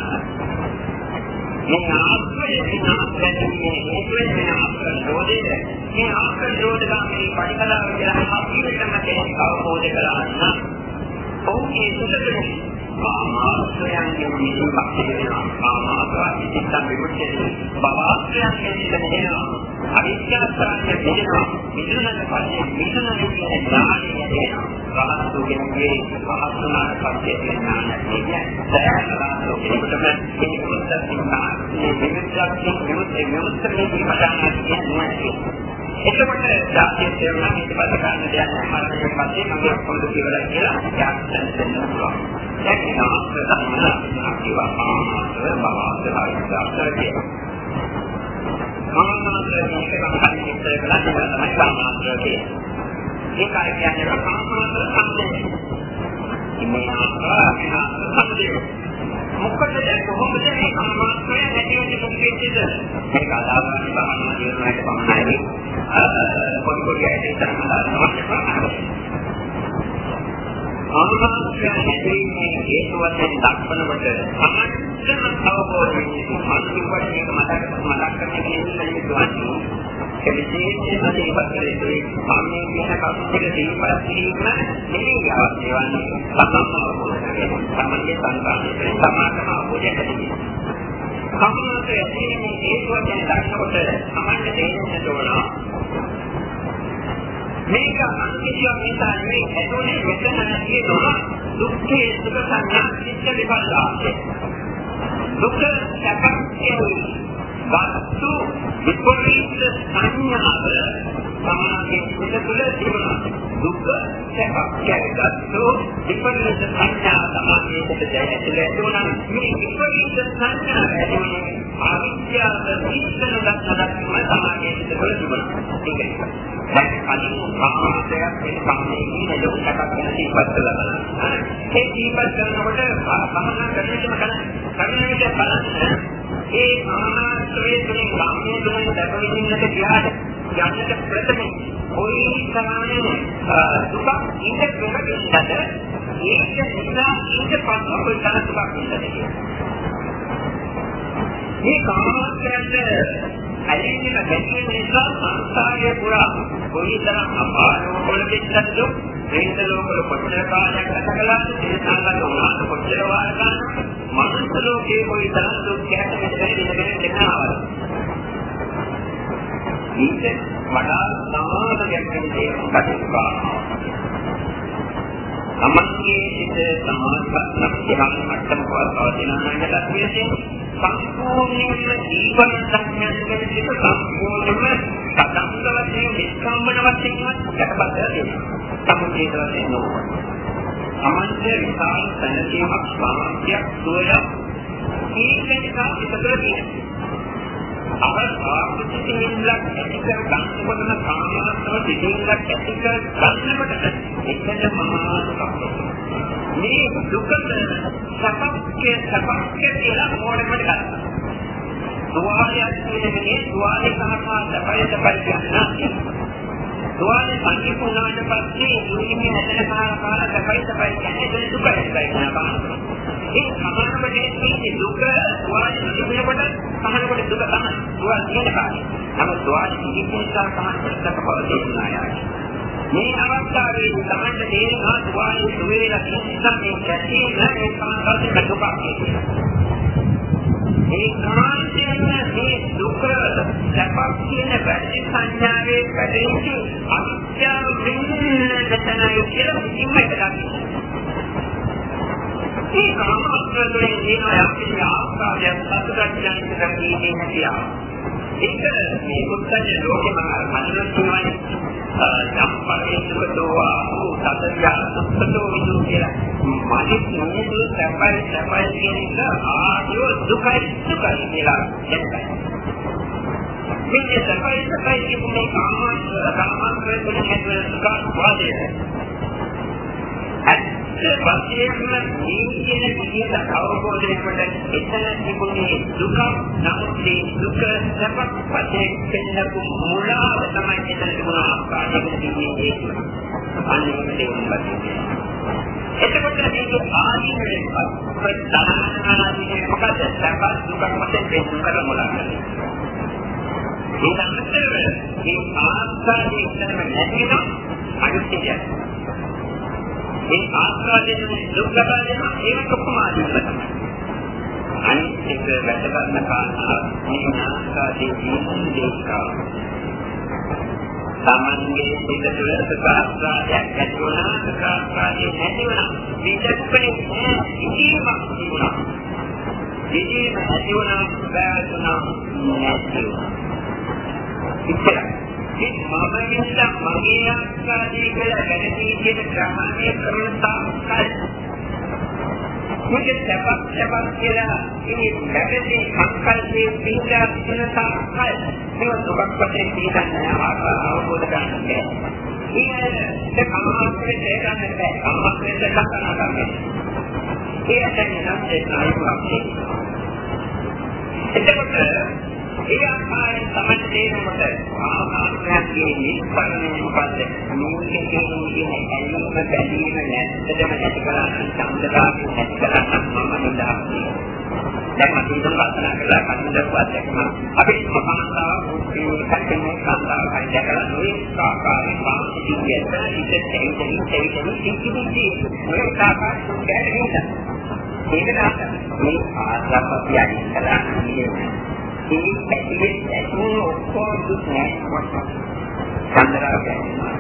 මේ ආත්මය මේ ආත්මයේ හේතුවෙන් මේ ආත්මෝදේ මේ ආත්මෝදගාමී පරිකලාව කියලා අපිටම කෙනෙක් අවබෝධ කරගන්න ඔවුන්ගේ සුදුසුකම් ආමාශයන්ගෙන් මිදීමක් වෙනවා ආමාශය චිත්ත විමුක්තිය බවාස්ත්‍රයන්ගෙන් මිදෙනවා අවිද්‍යාස්ත්‍රයන්ගෙන් මිදෙනවා මිදුණට පස්සේ මිදුණට කියන ඥානය ලැබෙනවා රහතුන්ගේ පහසුනාට පස්සේ ඥානය කියන්නේ සෑහලාසෝ කෙනෙකුටම මේ මුත්තකින් මේ විමුක්තියක් විමුක්තිය විමුක්තිය කියන කියන්නේ එතකොට ධාතිය තේරුණා මේක පස්සේ ගන්න දෙයක් නැහැ මරණයෙන් පස්සේ මම කොහොමද කියලා කියලා යාත්‍රා දෙන්න පුළුවන්. දැන් නාස්ත ධර්මනා කිවා ආමාත්‍ර බවාස්තර ආයතන කියලා. ආමාත්‍ර මේක තමයි ඉස්සර කළා කියලා තමයි ආමාත්‍ර කියන්නේ. ඒකයි කියන්නේ ආමාත්‍ර සම්දේ. ඉන්නේ ආමාත්‍ර සම්දේ. මොකද කොහොමද මේ ආමාත්‍රය නැති වෙන්නේ මොකද? මේක අදාළව බහනා කියනකට පමණයි. පොඩි පොඩි අයට තමයි ආත්මයන්ගේ හේතු වශයෙන් දක්වනකොට සමස්තම අවබෝධ වෙන්නේ අන්තිමට මේක මතක මතක් කරගෙන ඉන්න කෙනෙක් ඒ විශේෂයෙන්ම දීපත් කරේ සාමයේ කියන කප්පෙක දීපත් කිරීම නෙමෙයි අවශ්‍ය වන්නේ සම්මත අවබෝධ කරගන්න. සම්මතයේ සංකාරයේ සමාතම අවබෝධයක් ඇති වෙනවා. සම්මතයේ ඇතිවීමේ හේතු වශයෙන් දක්වනකොට සමන්න දෙන්නට ඕන මේක අන්තිසියක් නිසා නෙවෙයි ඇතුලේ මෙතන තියෙනවා දුක්ඛේ සුඛ සංඥා චිත්ත විපල්ලාසය. දුක්ඛ සැප කියන්නේ වස්තු විපරීත සංඥාව සමාධියේ පිට තුළ තිබුණා. දුක්ඛ සැප කියනකත්තු විපරීත සංඥා සමාධියේ පිට දැනෙන්නේ තුනක්. මේ විපරීත සංඥා ඇතිවෙන්නේ අවිද්‍යාව දීපන දක්වන සමාධියේ පිට තුළ තිබුණා. දැන් කලින් සමාජයක් මේ සම්මේලනයේ ලොකුටක් වෙන දීපත් ලබනවා. ඒ දීපත් කරනකොට සමහර කඩේටම කරන කඩේට බලන්න ඒ ආනාත්‍රයේ තුලින් ගාමී තුලින් දැකෙන්නට ගියාට යන්නට ප්‍රථමයෙන් කොයි තරමේ දුක ඉඳ ප්‍රකටින්නද ඒක නිසා ඊට පස්ව කොයි තරම් දුකක් ඉඳද මේ කාමාත්‍රයට ඇලෙන්න බැහැ නිසා සංසාරයේ පුරා කොයිතරම් අපාරෝවල දෙන්නද ප්‍රේත ලෝකවල කොච්චර කාලයක් ගත කළාද තේසාලක උනාට කොච්චර වාර ගන්නද මනුස්ස ලෝකයේ කොයිතරම් දුක් කැට මෙතන ඉඳගෙන දෙනවද ඊට වඩා සමාන ගැටෙන දේ කටයුතු තමන්ගේ සිත සමාධිපත්නක් කියන මට්ටමක පවතින නම් ලක්ෂණය සම්පූර්ණයෙන්ම ජීවන සංඥාවෙන් සිට සම්පූර්ණයෙන්ම සදංග වශයෙන් විස්කම්බන වශයෙන් යටපත් වෙනවා. සමුදේත වශයෙන් නෝ. අමන්ත්‍ය විශාල සැනසීමක් සාමර්ථ්‍යයක් සුවයක් ඒක නිසා පිටතට තියෙනවා. අපේ ආර්ථිකයෙන්ලක් ඇති කර ගන්නකොටම කාමාත්මක දෙකක් ඇති කර ගන්නකොට එකද මහා සම්පූර්ණ මේ දුකද සපක්කේ සපක්කේ කියලා මොඩකට ගන්න. දුවාලයක් කියන්නේ දුවාලේ සමහා සපය සපය කියනවා. තුවාලේ සංකීර්ණාට පස්සේ ඉන්නේ නැතන කාල කාල සැපයි සැපයි කියන්නේ ඒක දුකයි කියලා බලනවා. ඒ සමානම දෙන්නේ දුක තුවාලේ තිබුණකොට සමානකොට දුක තමයි. තුවාලේ තියෙන කාලේ. නමුත් තුවාලේ තිබෙන නිසා සමානකට පවතින ආයයි. මේ අවස්ථාවේ තමයි තේරෙනවා තුවාලේ සුවේලා තියෙන නිසා මේ කැටි නැහැ සමානකට දුක. ඒ කාන්තේම මේ දුක සැපක් කියන වැරදි සංඥාවේ පැටලෙච්ච අවිද්‍යාව විඳින්නටයි කියලා මුලින්ම හිතගන්න. මේ කාමස්ත්‍රයෙන් එන යම් ආස්වාදයක් සතුටක් දැනෙන්න කීමේ හැකියාව. ඒක මේ උත්තර ලෝකෙම මනරත් කියනවානේ සම්පරිසුකතෝ ආහු සතරිය සුත්තෝ විදු කියලා. මානිත් මොනසු සැපයි සැපයි කියන එක ආයෝ දුකයි දුකයි කියලා කියනවා. මේ සැපයි සැපයි කියන්නේ කාම කාම ප්‍රේතන හැදෙන දුක වාදය. වශයෙන්ම මේ කියන විදිහට අවබෝධයකට එතන තිබුණේ දුක නමුත් මේ දුක සැපක් වශයෙන් පෙන්නපු මුලාව තමයි එතන තිබුණ ආකාරයකට තිබුණේ ඒක. අනිත් දෙයක් වශයෙන්. එතකොට මේක ආදීනේ ප්‍රත්‍යානාදී මොකද සැප දුක වශයෙන් පෙන්නන කර මුලාව. ඒ තමයි මේ ආස්වාදයේ ඉතනම නැති වෙන අනිත්‍යය. ඒ ආස්වාදයෙන් දුක් ලබා දෙන ඒක කොහොම ආදින්න අනිත් එක වැටගන්න කාරණා මේ ආස්වාදයේ ජීවිතේකා තමන්ගේ සිත තුළ සකාස්වාදයක් ඇති වුණා සකාස්වාදයක් නැති වුණා. විදක්කනේ ඉතිරිමක් තිබුණා ඉතිරිම ඇති වුණා. බෑතුණා නැති වුණා. ඉතිරයි මම නිසා මගේ ආස්වාදයේ කියලා ගැනදී කියන ග්‍රහණය කරන තාක්කල් මේක සැපක් සැපක් කියලා ඉන්නේ ගැටේ සංකල්පයේ පිටා පිටන තාක්කල් මේක දුකක් වශයෙන් පිළිගන්නේ අවබෝධ කරගන්න බැහැ. ඊළඟට කමාස්ත්‍රේ තේරෙන්න බැහැ. කමාස්ත්‍රේ දක්වන්න ගන්න. ඒකෙන් නම් ඒක නයි එතකොට ඒ ආකාරයෙන් තමයි තේරෙනකොට ආකාරයෙන් නිස්පරණය මොකද්ද? මේකේ කියන්නේ ඇල්ලම බැඳීම නැත්තටම නැති කරන්නේ සම්දතාවය නැති කරන්නේ මම නිදාන්නේ. දැන් අපි හිතමු කල්පනා කරලා කන්දක්වත් දැක්ම අපි මහාන්තාව මුස්ලිම් කන්නේ කාන්තාව හරි දැකලා නොයේ ආකාරයෙන් වාසිතිය කියන ඉත තෙයිතෙයි තෙයිතෙයි සිද්ධිදි ඔය ආකාරයෙන් ගැටෙන්න. ඒක තමයි මේ ආස්වාද කියන්නේ කරන්නේ. ඒ පැතිරෙන්නේ ඇතුළේ ඔක්කොම දුක් නැහැ. චන්දරාව කියන්නේ.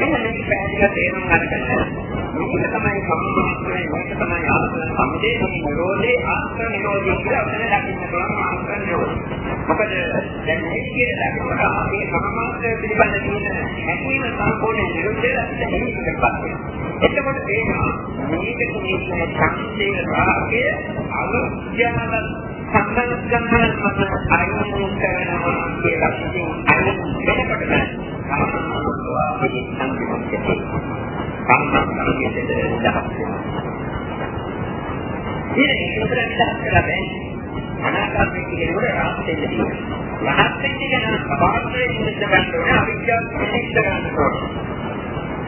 මෙන්න මේක පැහැදිලිව තේරුම් ගන්න. මේක තමයි සම්මාස්ත්‍රය මේක තමයි ආත්ම සම්දේ නිරෝධේ ආත්ම නිරෝධය කියලා අපිට දකින්න පුළුවන් ආත්ම නිරෝධය. මොකද දැන් මේ කියන දකිනකොට අපේ සම්මාස්ත්‍රය පිළිබඳ තියෙන හැකීම සම්පූර්ණ නිරෝධය අපිට හිතෙන්නපත් එතකොට තේරෙනවා මේක කියන්නේ සංදේ රාගය අනුඥාන සම්බන්ධකම් මත අයින් කරනවා කියලා ඉතින් අයින් වෙනකොට තමයි සංකල්පයේ සම්බන්ධකම් දහස් ඉතින් ඒක කරලා අනාගතයේ කියනකොට රාහත් වෙන්න තියෙනවා. රාහත් වෙන්න කියන පාත්‍රයේ ඉඳ ගන්න ඕනේ අවිද්‍යාව පිළිච්ච ගන්න ඕනේ.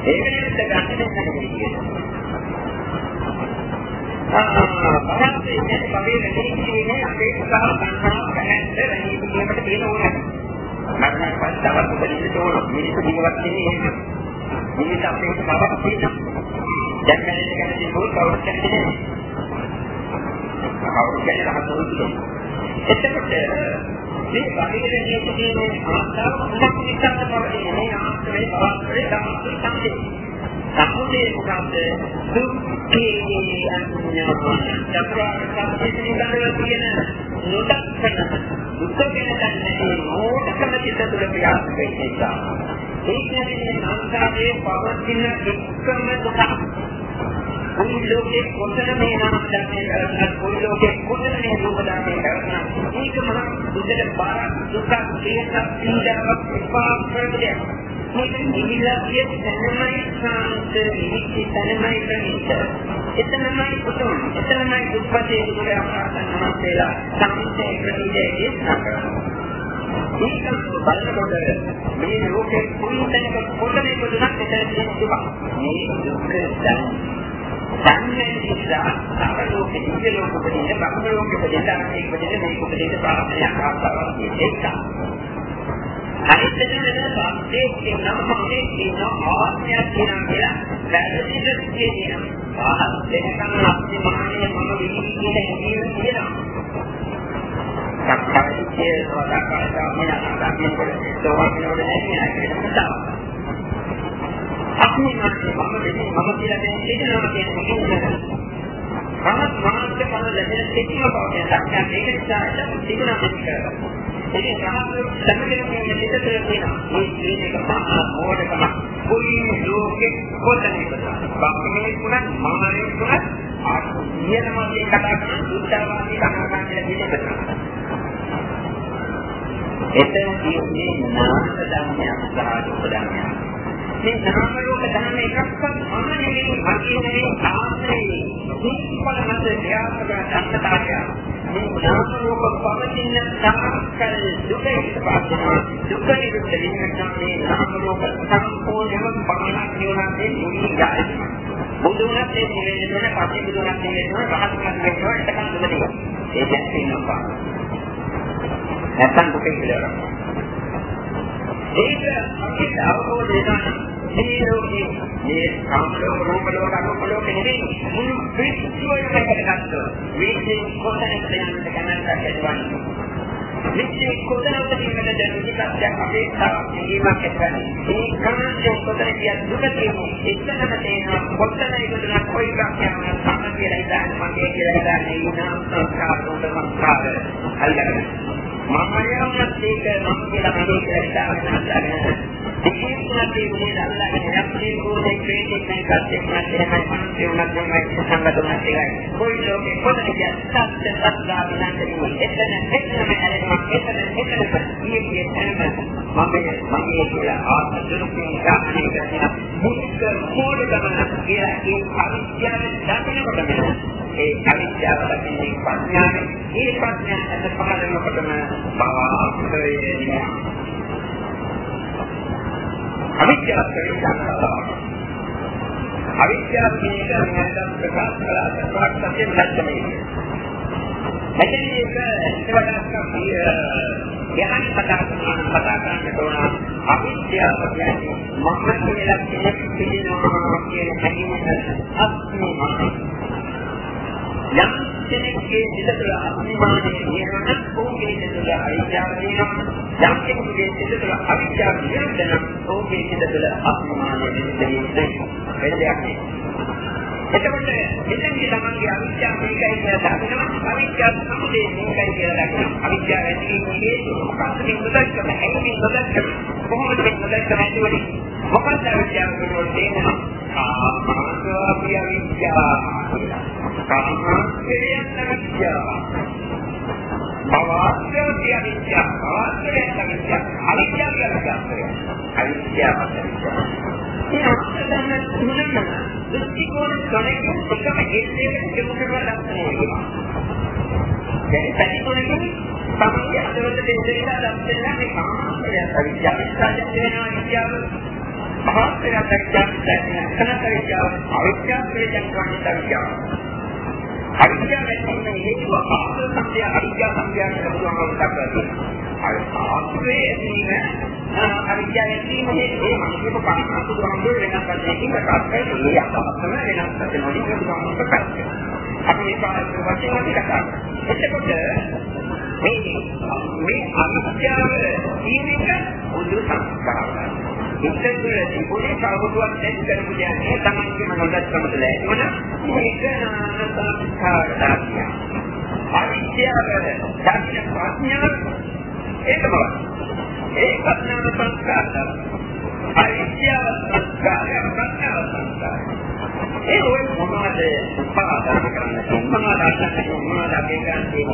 ඒක නිරුද්ධ ගන්න දෙන්නට කියනවා. පහත් ඉන්නේ කවේ රැඳීමේ අපේ සහ සංඛාර පැහැද්ද රැඳීමට තියෙන ඕනෑ. මරණ පස්සාවක් දෙන්න ඕන. මිනිස්සු ජීවත් වෙන්නේ එහෙම. මිනිස්සු අපේ බවක් තියෙනවා. දැන් මම කියන්නේ කවුරුත් කවුරුත් කියන්නේ. කවුරුත් කියන්නේ රහතෝත්. එතකොට මේ බාහිර ජීවිතයේ ආස්තාව කුමක් නිසාද පවතින්නේ? මේ ආස්තවේ පවත්වේ තමයි සම්පූර්ණ සමුදේ මොකක්ද දුක්ඛේ අඥාන චතුරාර්ය සත්‍ය පිළිබඳව තියෙන නොදක්කන දුක ගැන දන්නේ මොකටද චිත්ත තුළ ප්‍රයාස වෙන්න නිසා. ඒ කියන්නේ සංසාරයේ පවතින දුක්ඛම දුක. කුයි ලෝකේ කොතන මේ නම් දැක්කේ කරන්න? කුයි ලෝකේ කොතන මේ රූප දැක්කේ කරන්න? මේක මහ දුකට බාර දුක තේසක් පීඩාවක් එපා කරන්නේ මේක නිවිලා කිය තැනමයි සාන්ත නිවිච්ච තැනමයි ප්‍රණීත. එතනමයි පුතුන්, එතනමයි දුක්පතේ දුක අපරාධන මහන්සේලා සම්පූර්ණ ප්‍රණීතයේ දේශනා කරනවා. ඒක බලනකොට මේ ලෝකේ කුණුතනක කොටනේ කොටනක් මෙතන තියෙන දුක. මේ දුක දැන් දැන්නේ නිසා අපලෝක දිව්‍ය ලෝක උපදින්න බ්‍රහ්ම ලෝක උපදින්න අනිත් උපදින්න මේක උපදින්න ප්‍රාර්ථනා ආකාරයක් තියෙනවා. අනිත් දෙකේ සත්‍යයේ නමකේ කියන ආත්මයක් කියනවා කියලා වැරදිද කියනවා. ආහත් දෙකම අත්‍යමානීය මම විශ්ීත කියන කියනවා. සක්කායිකේ සෝදාකාරතා මන අදාමිනකොට සෝවාන්වල නැහැ කියලා. අපි මාන්නේ මම දෙන්නේ මම කියලා දැන් හිතනවා කියන එක. රහත් මාර්ග ඵල ලැබෙන සිටින බව කියන සත්‍යය ඒක නිසා තිබුණා මේක. ඉතින් රහත් සම්පූර්ණ මේ පිටතේ තියෙන මේ ජීවිතක මහා මොඩකම කුයි ලෝකෙ කොතනකද? බක්මේ කුණත් මානෙ කුණත් ආත්මියමදී කතා කරන සුද්ධාවාදී කතා කරන විදිහට. එතන කියන්නේ නාම ධර්මයක් සහ දුක් ධර්මයක්. මේ නාම රූප ධර්ම එකක්වත් මම නෙවෙයි මගේ නෙවෙයි ආත්මේ දීපල මත ක්‍රියාත්මක ධර්මතාවය. මේ නාම රූප පවතින සාකල් දුක ඉස්පාදන දුක නිරුද්ධ වෙනවා මේ නාම රූප සම්පූර්ණයෙන්ම පමණක් නිවනන්නේ නිවිගායි බුදුනත් මේ නිවේදන වෙන පස්සේ බුදුනත් නිවේදන රහත් කරනවා එතකන් දුක ඒ දැක්කේ නෝපා නැත්තම් දුක කියලා. ඒක අපිට අවබෝධ වෙනවා මේ ලෝකේ මේ කාම ලෝක රූප ලෝක අරූප ලෝක නෙවෙයි මුළු විශ්වයම එකකට මේකේ කොතනද යන්නද කැමැත්තක් ඇතිවන්නේ? විශ්වයේ කොතනද තියෙනද දුකිතක් අපේක්ෂාවක් නිවීමක් ඇතිවන්නේ? මේ කාමයේ කොතන කිය දුක තියෙන්නේ? එතනම තියෙන කොතන ඉදුණා කොයි එකක් යනවා සම්ම කියලා හිතන්නේ මගේ කියලා හිතන්නේ ඉන්නා සංස්කාර රූප සංස්කාර අල්ලගෙන මම යන්නත් ඒක මම කියලා මගේ කියලා හිතාගෙන විශේෂණදී මේ අල්ලාගෙන යන්නේ කොහේ ක්‍රේටික් එකක් එක්කත් එහෙමයි මනසේ උනත් එහෙමයි සංගතුනත් එකයි කොයි ලෝකේ කොතනද සත්‍ය සත්‍යා විනාශනය එතන එතනම හැරෙනවා එතන එතන ඊයේ එතන මම මගේ කියලා ආත්ම දෘෂ්ටියෙන් ගාමී කරන මුක්ක මෝඩකම කියලා ඒ අවිද්‍යාවෙන් දකිනකොටම ඒ අවිද්‍යාව දකින්නේ ප්‍රඥාවෙන් ඒ ප්‍රඥාව අත පහළ වෙනකොටම භවආශ්‍රයේ අවිද්‍යාව කියන්නේ අවිද්‍යාව කියන එක මම ප්‍රකාශ කළා සත්‍යක් සත්‍ය නැත්නම් එතන එක ඉතවටක් යහන් කතා කරන කතා කරන්න ඕන අවිද්‍යාව කියන්නේ මම කියලා කෙනෙක් පිළිනවා කියන හැඟීම අස්මිමාන යම් කෙනෙක්ගේ සිත තුළ අස්මිමානයේ කියනනම් ඔහුගේ සිත තුළ අවිද්‍යාව තියෙනවා. යම් කෙනෙකුගේ සිත තුළ අවිද්‍යාව නිරුද්ධ නම් ඔහුගේ සිත තුළ අස්මිමානයේ නිරුද්ධ වෙන්නේ නැහැ එතකොට මෙතනදී තමන්ගේ අවිද්‍යාව මේකයි කියලා දකිනවා. අවිද්‍යාව සමුදේ මේකයි කියලා දකිනවා. අවිද්‍යාව ඇතිවෙන්නේ හේතු මොකක්ද? මේ නොදක්කම ඇයි මේ නොදක්කම? කොහොමද මේ නොදක්කම ඇති වෙන්නේ? මොකක්ද අවිද්‍යාව කියනකොට තේරෙනවා? කාමාසෝපිය විද්‍යාව කාමාසෝපිය විද්‍යාව භවස්ත්‍ය විද්‍යාව භවස්ත්‍ය විද්‍යාව අවිද්‍යාව කියන්නේ අවිද්‍යාව. මේ අත්දැකීම් තුනම දෘෂ්ටිකෝණ තුනකින් එකම හේතුවකට යොමු කරන ලක්ෂණය. දැන් පැතිතුනකින් තමයි අදවල දෙන්න ලක්ෂණ මේ කාමය අවිද්‍යාව විශ්වාසයෙන් වෙනවා විද්‍යාව මහත්කම් දැක්කම දැක්කම අවිද්‍යාව ප්‍රේතයන් වන්නේ විද්‍යාව. අවිද්‍යාව නැතිනම් හේතුව ආත්ම සංඛ්‍යා අවිද්‍යාව සංඛ්‍යා කියලා බුදුහාමුදුරුවෝ දක්වනවා. ආත්මයේ ඇතිවීම අවිද්‍යාව ඇතිවීමේ ඒ මනසක පාරාසු දුරන්දුර වෙනස් කරන්නකින් ප්‍රකාශ කරන්නේ ඒ අත්දැකීම වෙනස් කරනවා නේද බුදුහාමුදුරුවෝ ප්‍රකාශ කරනවා. අපි මේ පාරාසු වශයෙන් අපි කතා කරනවා. එතකොට මේ මේ අවිද්‍යාව ජීවිත උදු සංස්කාරය. ඉස්සෙල්ලා තිබුණේ කවුරුවත් නැති කරපු දෙයක් නේ තමන්ගේම නොදැක්කම ලැබුණ මේක නාම සංස්කාරය. අවිද්‍යාව දකින්න ප්‍රඥාව ඒකම ඒකත් නාම සංස්කාරය. අවිද්‍යාව සංස්කාරය ප්‍රඥාව සංස්කාරය. ඒ ඔය මොනවද උපාදාන කරන්නේ මොනවද අදහන්නේ මොනවද අපේ ගන්නේ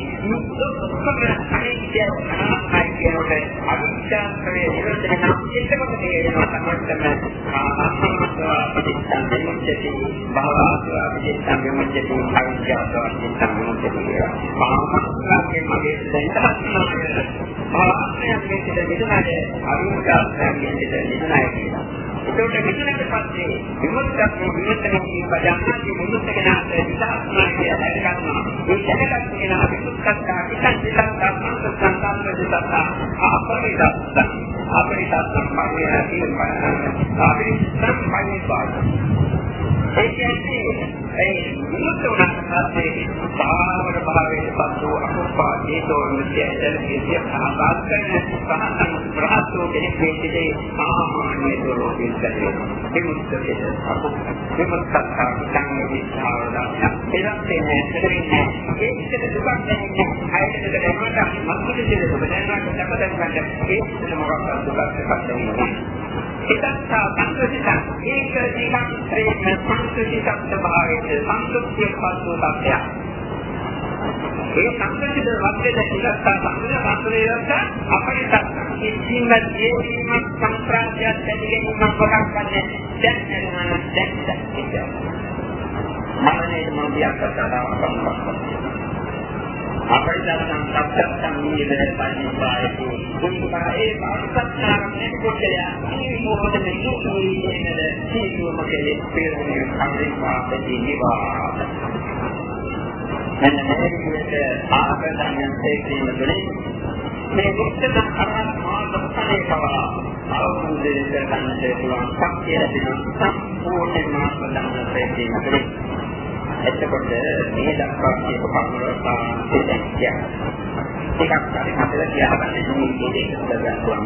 ඔක්කොම අනිත්‍ය අනාත්මයි කියනකොට අවිද්‍යාවේ නිරෝධය නම් එතකොට තේරෙනවා තමයි ආත්මස්ව ප්‍රතිස්ථාපනය විමුක්තිය භවආසවා විචිත්තං විමුක්තිය භාවිතාසවා විචිත්තං විමුක්තිය පාපස්කාගේ මගේ දෙන්නස්නාය භවආසයන් මේකද විදුනාගේ අවිමුක්තාසයන් මේකද විදුනාය කියලා ඒකට විදුනට පස්සේ විමුක්තියක් විමුක්තිය කියන පදයන්ගේ විමුක්තියකට විදාස්නාය දැනගන්නවා ඒ දැනගන්න කෙනා විමුක්තියක් පිටන් පිටන් සම්පූර්ණ සංකල්ප දෙකක් අපරිදස්සන අපරිදස්සන මාර්ගය කියන අපරිදස්සන මාර්ගය ඒ කියන්නේ ඒ විමුක්ත වුණාට පස්සේ සාමර භාවයේ පස්සෝ අකුප්පා හේතෝ මුත්‍යයෙන් කිසිය සහපාත් කරන සහසන් ප්‍රහස්තෝ කෙනෙක් වෙන්නේ සාමාන්‍ය දරෝපින් කරේ විමුක්ත වේ අකුප්ප විමුක්ත සංගති සාවදාන එලක් තේන්නේ දෙන්නේ ඒකට දුකක් නැහැ අයිතක දෙන්නට මත්කෙ දෙන්න ඔබ දැනගන්න සම්පතක් ගන්න ඒකට මොකක්ද දුකක් දෙන්නේ හිතස්සා සංකෘතික ඒක නිකන් ප්‍රේම සංකෘතික ස්වභාවයේ සංකෘතිය පස්සෝ තත්ත්වය. ඒ සංකෘතික වර්ගයේ හිතස්සා සංකෘතික වර්ගයේට අපිට කිසිම ජීවීම සම්ප්‍රාප්තියක් දෙන්නේ මොකක්ද දැන් නේද දැන් දැන් මරණය මොදියක් කතාවක් කරනවා අපරිදස්සම් සත්‍යත්තම් නියමන පරිපාලකෝ කුම්භායේ පාස්සත්තරන්නේ කොටලයා මේ මොහොතේ සුසුයි කියනද සීතුම කෙලෙස් පෙරණිය පරිපාලකී නිවා මෙන්න මේ විදිහට ආගමයන් තේකීම තුළින් මේ මුක්තන කරන මාර්ගඵලයේ පවා අවබෝධය කරගන්නට පුළුවන් ශක්තිය ලැබෙන සම්පූර්ණ මාර්ගඵල තේකීම තුළින් එතකොට මේ දක්වා කියපු කරුණා සාහිත්‍යය. ටිකක් හරි මතක තියාගන්න මේ දෙක ගන්නවා.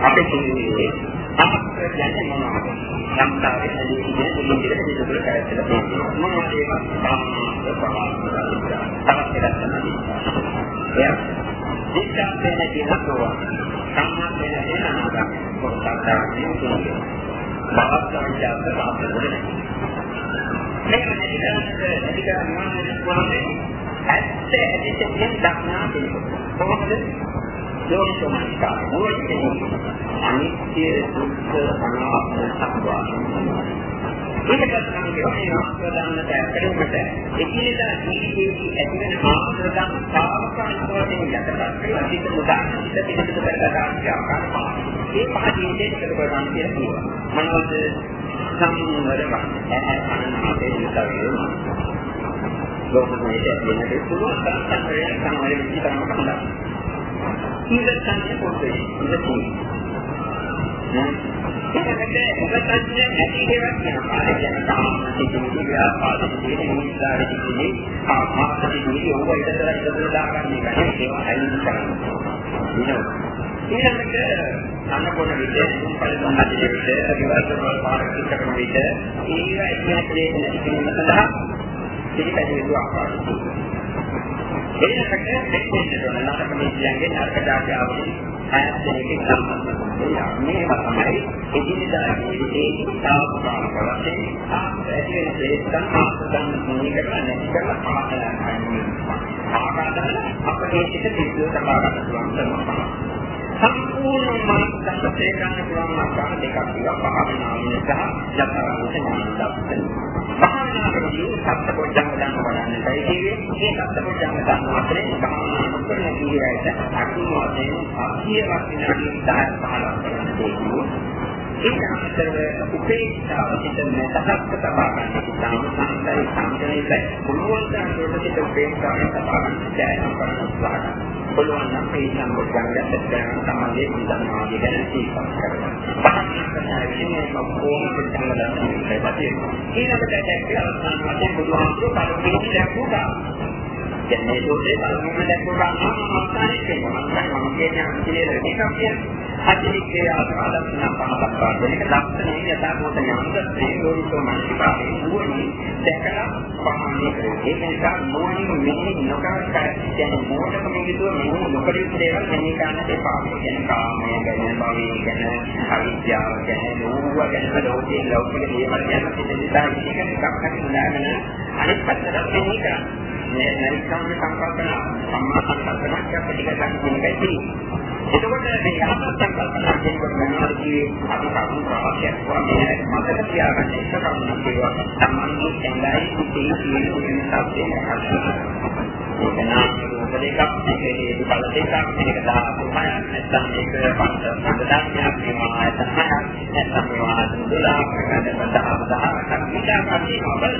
අපි කියන්නේ අපේ කියන්නේ මොනවද? සම්දාවේ ඇදී ඉන්නේ දෙන්නේ දෙක දෙක කරලා තියෙනවා. මොනවද ඒවා? සාමාන්‍ය ප්‍රමාණය. තවත් එකක් තමයි. එයා දික්කම්පේන කියනවා. සම්මාපේන එනවා. කොටසක් තමයි. බාහත් සංජාත සාපේක්ෂව නැහැ. මේක නැති කරන්නට නැති කරන්න පුළුවන් ඇත්ත ඇදිට කියන දක්නා දෙයක්. කොහොමද? යෝනිසෝමනිකා මොකද අනිත්‍ය දුක්ඛ අනාත්ම සත්‍ය. ඒකත් තමයි කියන්නේ ආස්වාදන්නට ඇත්තටමට එකිනෙදා ජීවිතයේ ඇතිවන ආස්වාදන් සාවකාලික වශයෙන් යටපත් කරලා සිත මුදා සිත පිළිබඳ කරගත ආකාර පහ. ඒ පහ ජීවිතයට කරගන්න කියලා කියනවා. මොනවද සංවරව ඇහැ කනනාසේ විතරේ ලෝකයේ තියෙන පුළුවන් සංවරය සංවරය විතරම කරනවා. ඉඳන් පොතේ ඉඳී. ඒකකට උපසන්නේ නැති දේවල් කියනවා. ඒ කියන්නේ සාමාන්‍ය ව්‍යාපාරයේ තියෙන නිසාරේ තියෙන ආමාශයේ ඔබ ඉතතර ඉතතර දාගන්න එක නේ ඒවා අයින් කරනවා. ඊළඟට අනකොන විදිහට පරිසම් හදින විදිහට විවර්තන පාරක් කරන විදිහට ඒවා ඉගෙන ගන්න නැති කිරීම සඳහා පිළිපැදිලි ආකාරය. එන්නකට දෙකෙන් දෙන නාටක මිත්‍යයන්ගේ නරකතාවය ආවදී ආයතනයේ සම්බන්ධය. මේවා තමයි එදිනෙදා ජීවිතයේ සාපකාරක වශයෙන් ඇති වෙන ප්‍රේතන් ආසන්න මොනික කරලා නැති කරලා පාඩම් ආකාරයෙන් අපේ සිත පිළිතුරු සබා ගන්න පුළුවන් කරනවා. සම්පූර්ණ මානසික සත්‍යය ගන්න පුළුවන් ආකාර දෙකක් තියෙනවා භාවනාවේ සහ යථාර්ථ ඥාන දර්ශන. භාවනාවේදී සත්පොච්චංග ගන්න බලන්නයි කියේ මේ සත්පොච්චංග ගන්න අතරේ භාවනා කරන කීයට අකිමෝදෙන් අකියවත් විනාඩි 10 15 කරන දෙයක්. ඒක අතරව උපේක්ෂාව සිතන තහක්ක තබා ගන්න ඉතාම සංසයි සංකේතයි පුළුවන් තරම් දුරට සිත උපේක්ෂාවෙන් තබා ගන්න දැනෙන කරනවා පුළුවන් නම් මේ සම්බොධ්‍යංගයට දැන තමයි ඉඳන්වාදී ගැන සිහිපත් කරගන්න. පහක් කොහොමද සංගලන්නේ ඊළඟට දැක්කේ අවසාන වශයෙන් බුදුහාමුදුරුවෝ පරිපූර්ණ දැක්වුවා. දැන් මේ දෝෂේ පරිපූර්ණ දැක්වුවා නම් අවසානයේ කියනවා මම කියන්නේ අන්තිමේ එකක් කියන්නේ අතිරික්කේ ආදාන පහක් පාදනක ලක්ෂණේ යථාභූත ඥානදත්තේ යෝනිසෝ මනසිකාරේ නුවණින් දැකලා පහන්නේ කරේ. ඒක නිසා නුවණින් මෙහි නොකර කියන්නේ මොකටද මේකතුව මෙහි නොකර යුතු දේවල් මෙහි ගන්න එපා. කියන්නේ කාමය ගැන, භවය ගැන, අවිද්‍යාව ගැන, නෝව ගැන, ලෝකයේ ලෞකික දේවල් ගැන පිළිදෙසා ඉතික එකක් හරිදාගෙන අනිත් පැත්තට මෙහි කරන්නේ. මේ නෛතික සංකල්පන සම්මා සංකල්පනක් අපිට ගන්න එකයි තියෙන්නේ. එතකොට මේ යහපත් කල්පනා කරනකොට මොනවද කියන්නේ අපි කරුණු ප්‍රවාහයක් වගේ මතක තියාගන්න එක කරුණක් කියනවා සම්මානයේ සැඟයි තේ කියන කියන සත්‍යය ඒක නම් දෙකක් මේකේ බල දෙකක් මේක 10 නැත්නම් මේක පන්සල් සම්බන්ධයක් වෙනවා නැත්නම් නැත්නම් මේවා 12 කරකට 10 10 විචාර කරනවා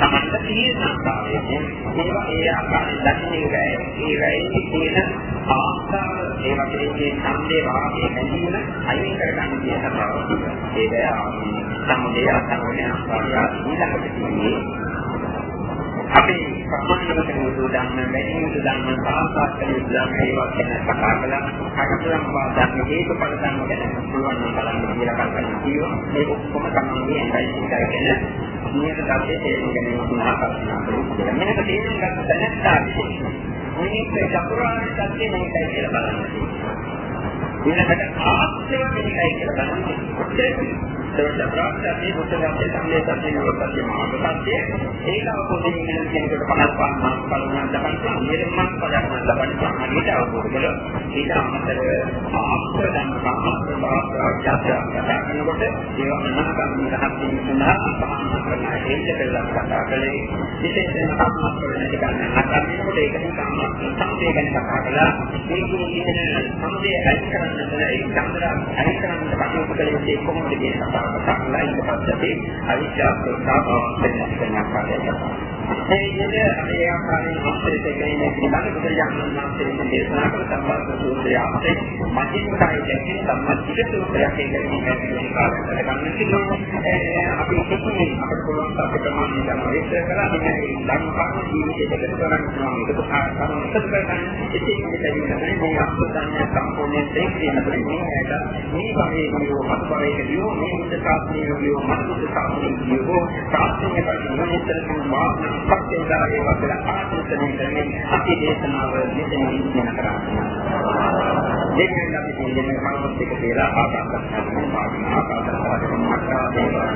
සමස්ත තීරණාකාරයේ ඒවා ඒ ආකාරයෙන් දකින්නේ ඒ වෙයි තියෙන ආස්තාව ඒ වගේ මේ සම්දේ වාගේ බැඳීම අයින් කරගන්න කියන බව. ඒක සම්දේ ආස්තාවනේ ආස්තාව ඊළඟට තියෙන්නේ අපි සම්මානකට යොදු ධර්ම වැඩි යොදු ධර්ම සාහසක් කළ යුතු ධර්ම ඒවා ගැන කතා කළා. හටතුලම් වාදන්න හේතුඵල ධර්ම ගැන පුළුවන් නම් බලන්න කියලා කල්පනා කිව්වා. මේ ඔක්කොම තමයි ඇයි ඉඳගෙන නියත ධර්මයේ තේරුම් ගැනීම සඳහා කල්පනා කළේ. මේක තේරුම් ගන්න දැනත්තා මේක චතුරාර්ය සත්‍ය මේකයි කියලා බලන්න. ඊළඟට ආත්මය මේකයි කියලා බලන්න. ඒකට ප්‍රාප්තයේ බුද්ධ ධර්මයේ සම්මේ සත්‍ය නිරෝධය මාර්ගපත්‍ය ඒක අවබෝධයෙන් ඉගෙන කෙනෙකුට පහත් පාන බලන දහන් නිර්මාණ පදයක් ලබන්න සම්මිත අවබෝධ කළා ඊට අමතරව ආස්තර ධර්ම සම්මත භාෂාවට කතා කරනකොට ඒව අනාගත රහත්න් සඳහා පහන් කරන හේතු දෙකක් කතා කළේ. විශේෂයෙන්ම සම්මත කරන එක ගන්නකොට ඒක සම්මත ගැන කතා කළා. මේකේ ඉන්න සම්දේ අයින් කරන්න ඒ චන්ද්‍ර අයින් කරන්න කටයුතු කළේ කොහොමද කියන කතාව? කතා ඊට පස්සේ අවිද්‍යාව ප්‍රසාරව වෙනස් වෙන ආකාරයට. ඒ විදිහට මේ ආකාරයෙන් අපිට කියන්නේ පිළිබඳ බුදුරජාණන් වහන්සේ දේශනා කළ සම්බන්ධ සූත්‍රය අපේ මධ්‍යම කායයෙන් සම්මතික සූත්‍රයක් කියන කාරණාවට ගන්න කිව්වොත් අපි කිසිම අපිට පුළුවන් අපේ ප්‍රමාණය ගන්න විස්තර කරලා මේ ධර්ම කාරණා ජීවිතයකට කරන්න පුළුවන් ඒක කාරණා එකතු කරගන්න. ඉතින් මේක කියන්නේ මේ අත්දැකීම් සම්පූර්ණයෙන් තේරුම් ගන්න මේ මේ වගේ විදිහට මතකයේ මේ බුද්ධ ශාස්ත්‍රයේ විදිහෝ මනුෂ්‍ය ශාස්ත්‍රයේ විදිහෝ ශාස්ත්‍රයේ පරිණාමයෙන් මාර්ග පස්චේදාවේ වගේ ආත්මයෙන් කරන්නේ අපි දේශනාව මෙතන ඉගෙන කරන්නේ. දෙකෙන් අපි කියන්නේ කවුරුත් එක කියලා ආකාශයක් කරනවා ආකාශයක් කරනවා පාත්‍රය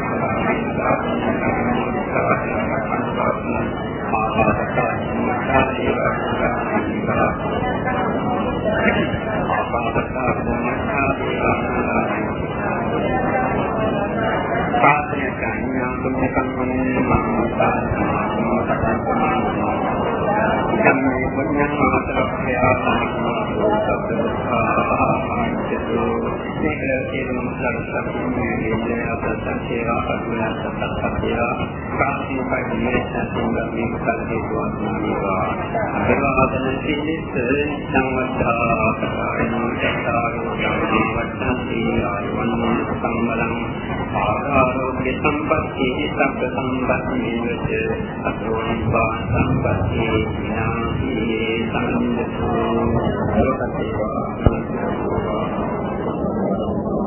ධම්මේ පුඤ්ඤං මාතරක්ඛය මේක තේරුම් ගන්න සම්පූර්ණ වේදේ අපසන් සේවා පරිණත සත්‍යය කාන්ති පරිණේෂණ සංගමී කල්පේ දුවන්නවා ඒවාදන සිල්ලිස් සංවත්තා එනෝචතාරෝ වත්තන්ති ආයවන්න සම්බලං ආරෝග්‍ය සම්පත්ති සබ්බ සම්පත්ති නිවච අතෝ නිබ්බාන සම්පත්ති විනාශී සම්මිතෝ ලෝකසේවා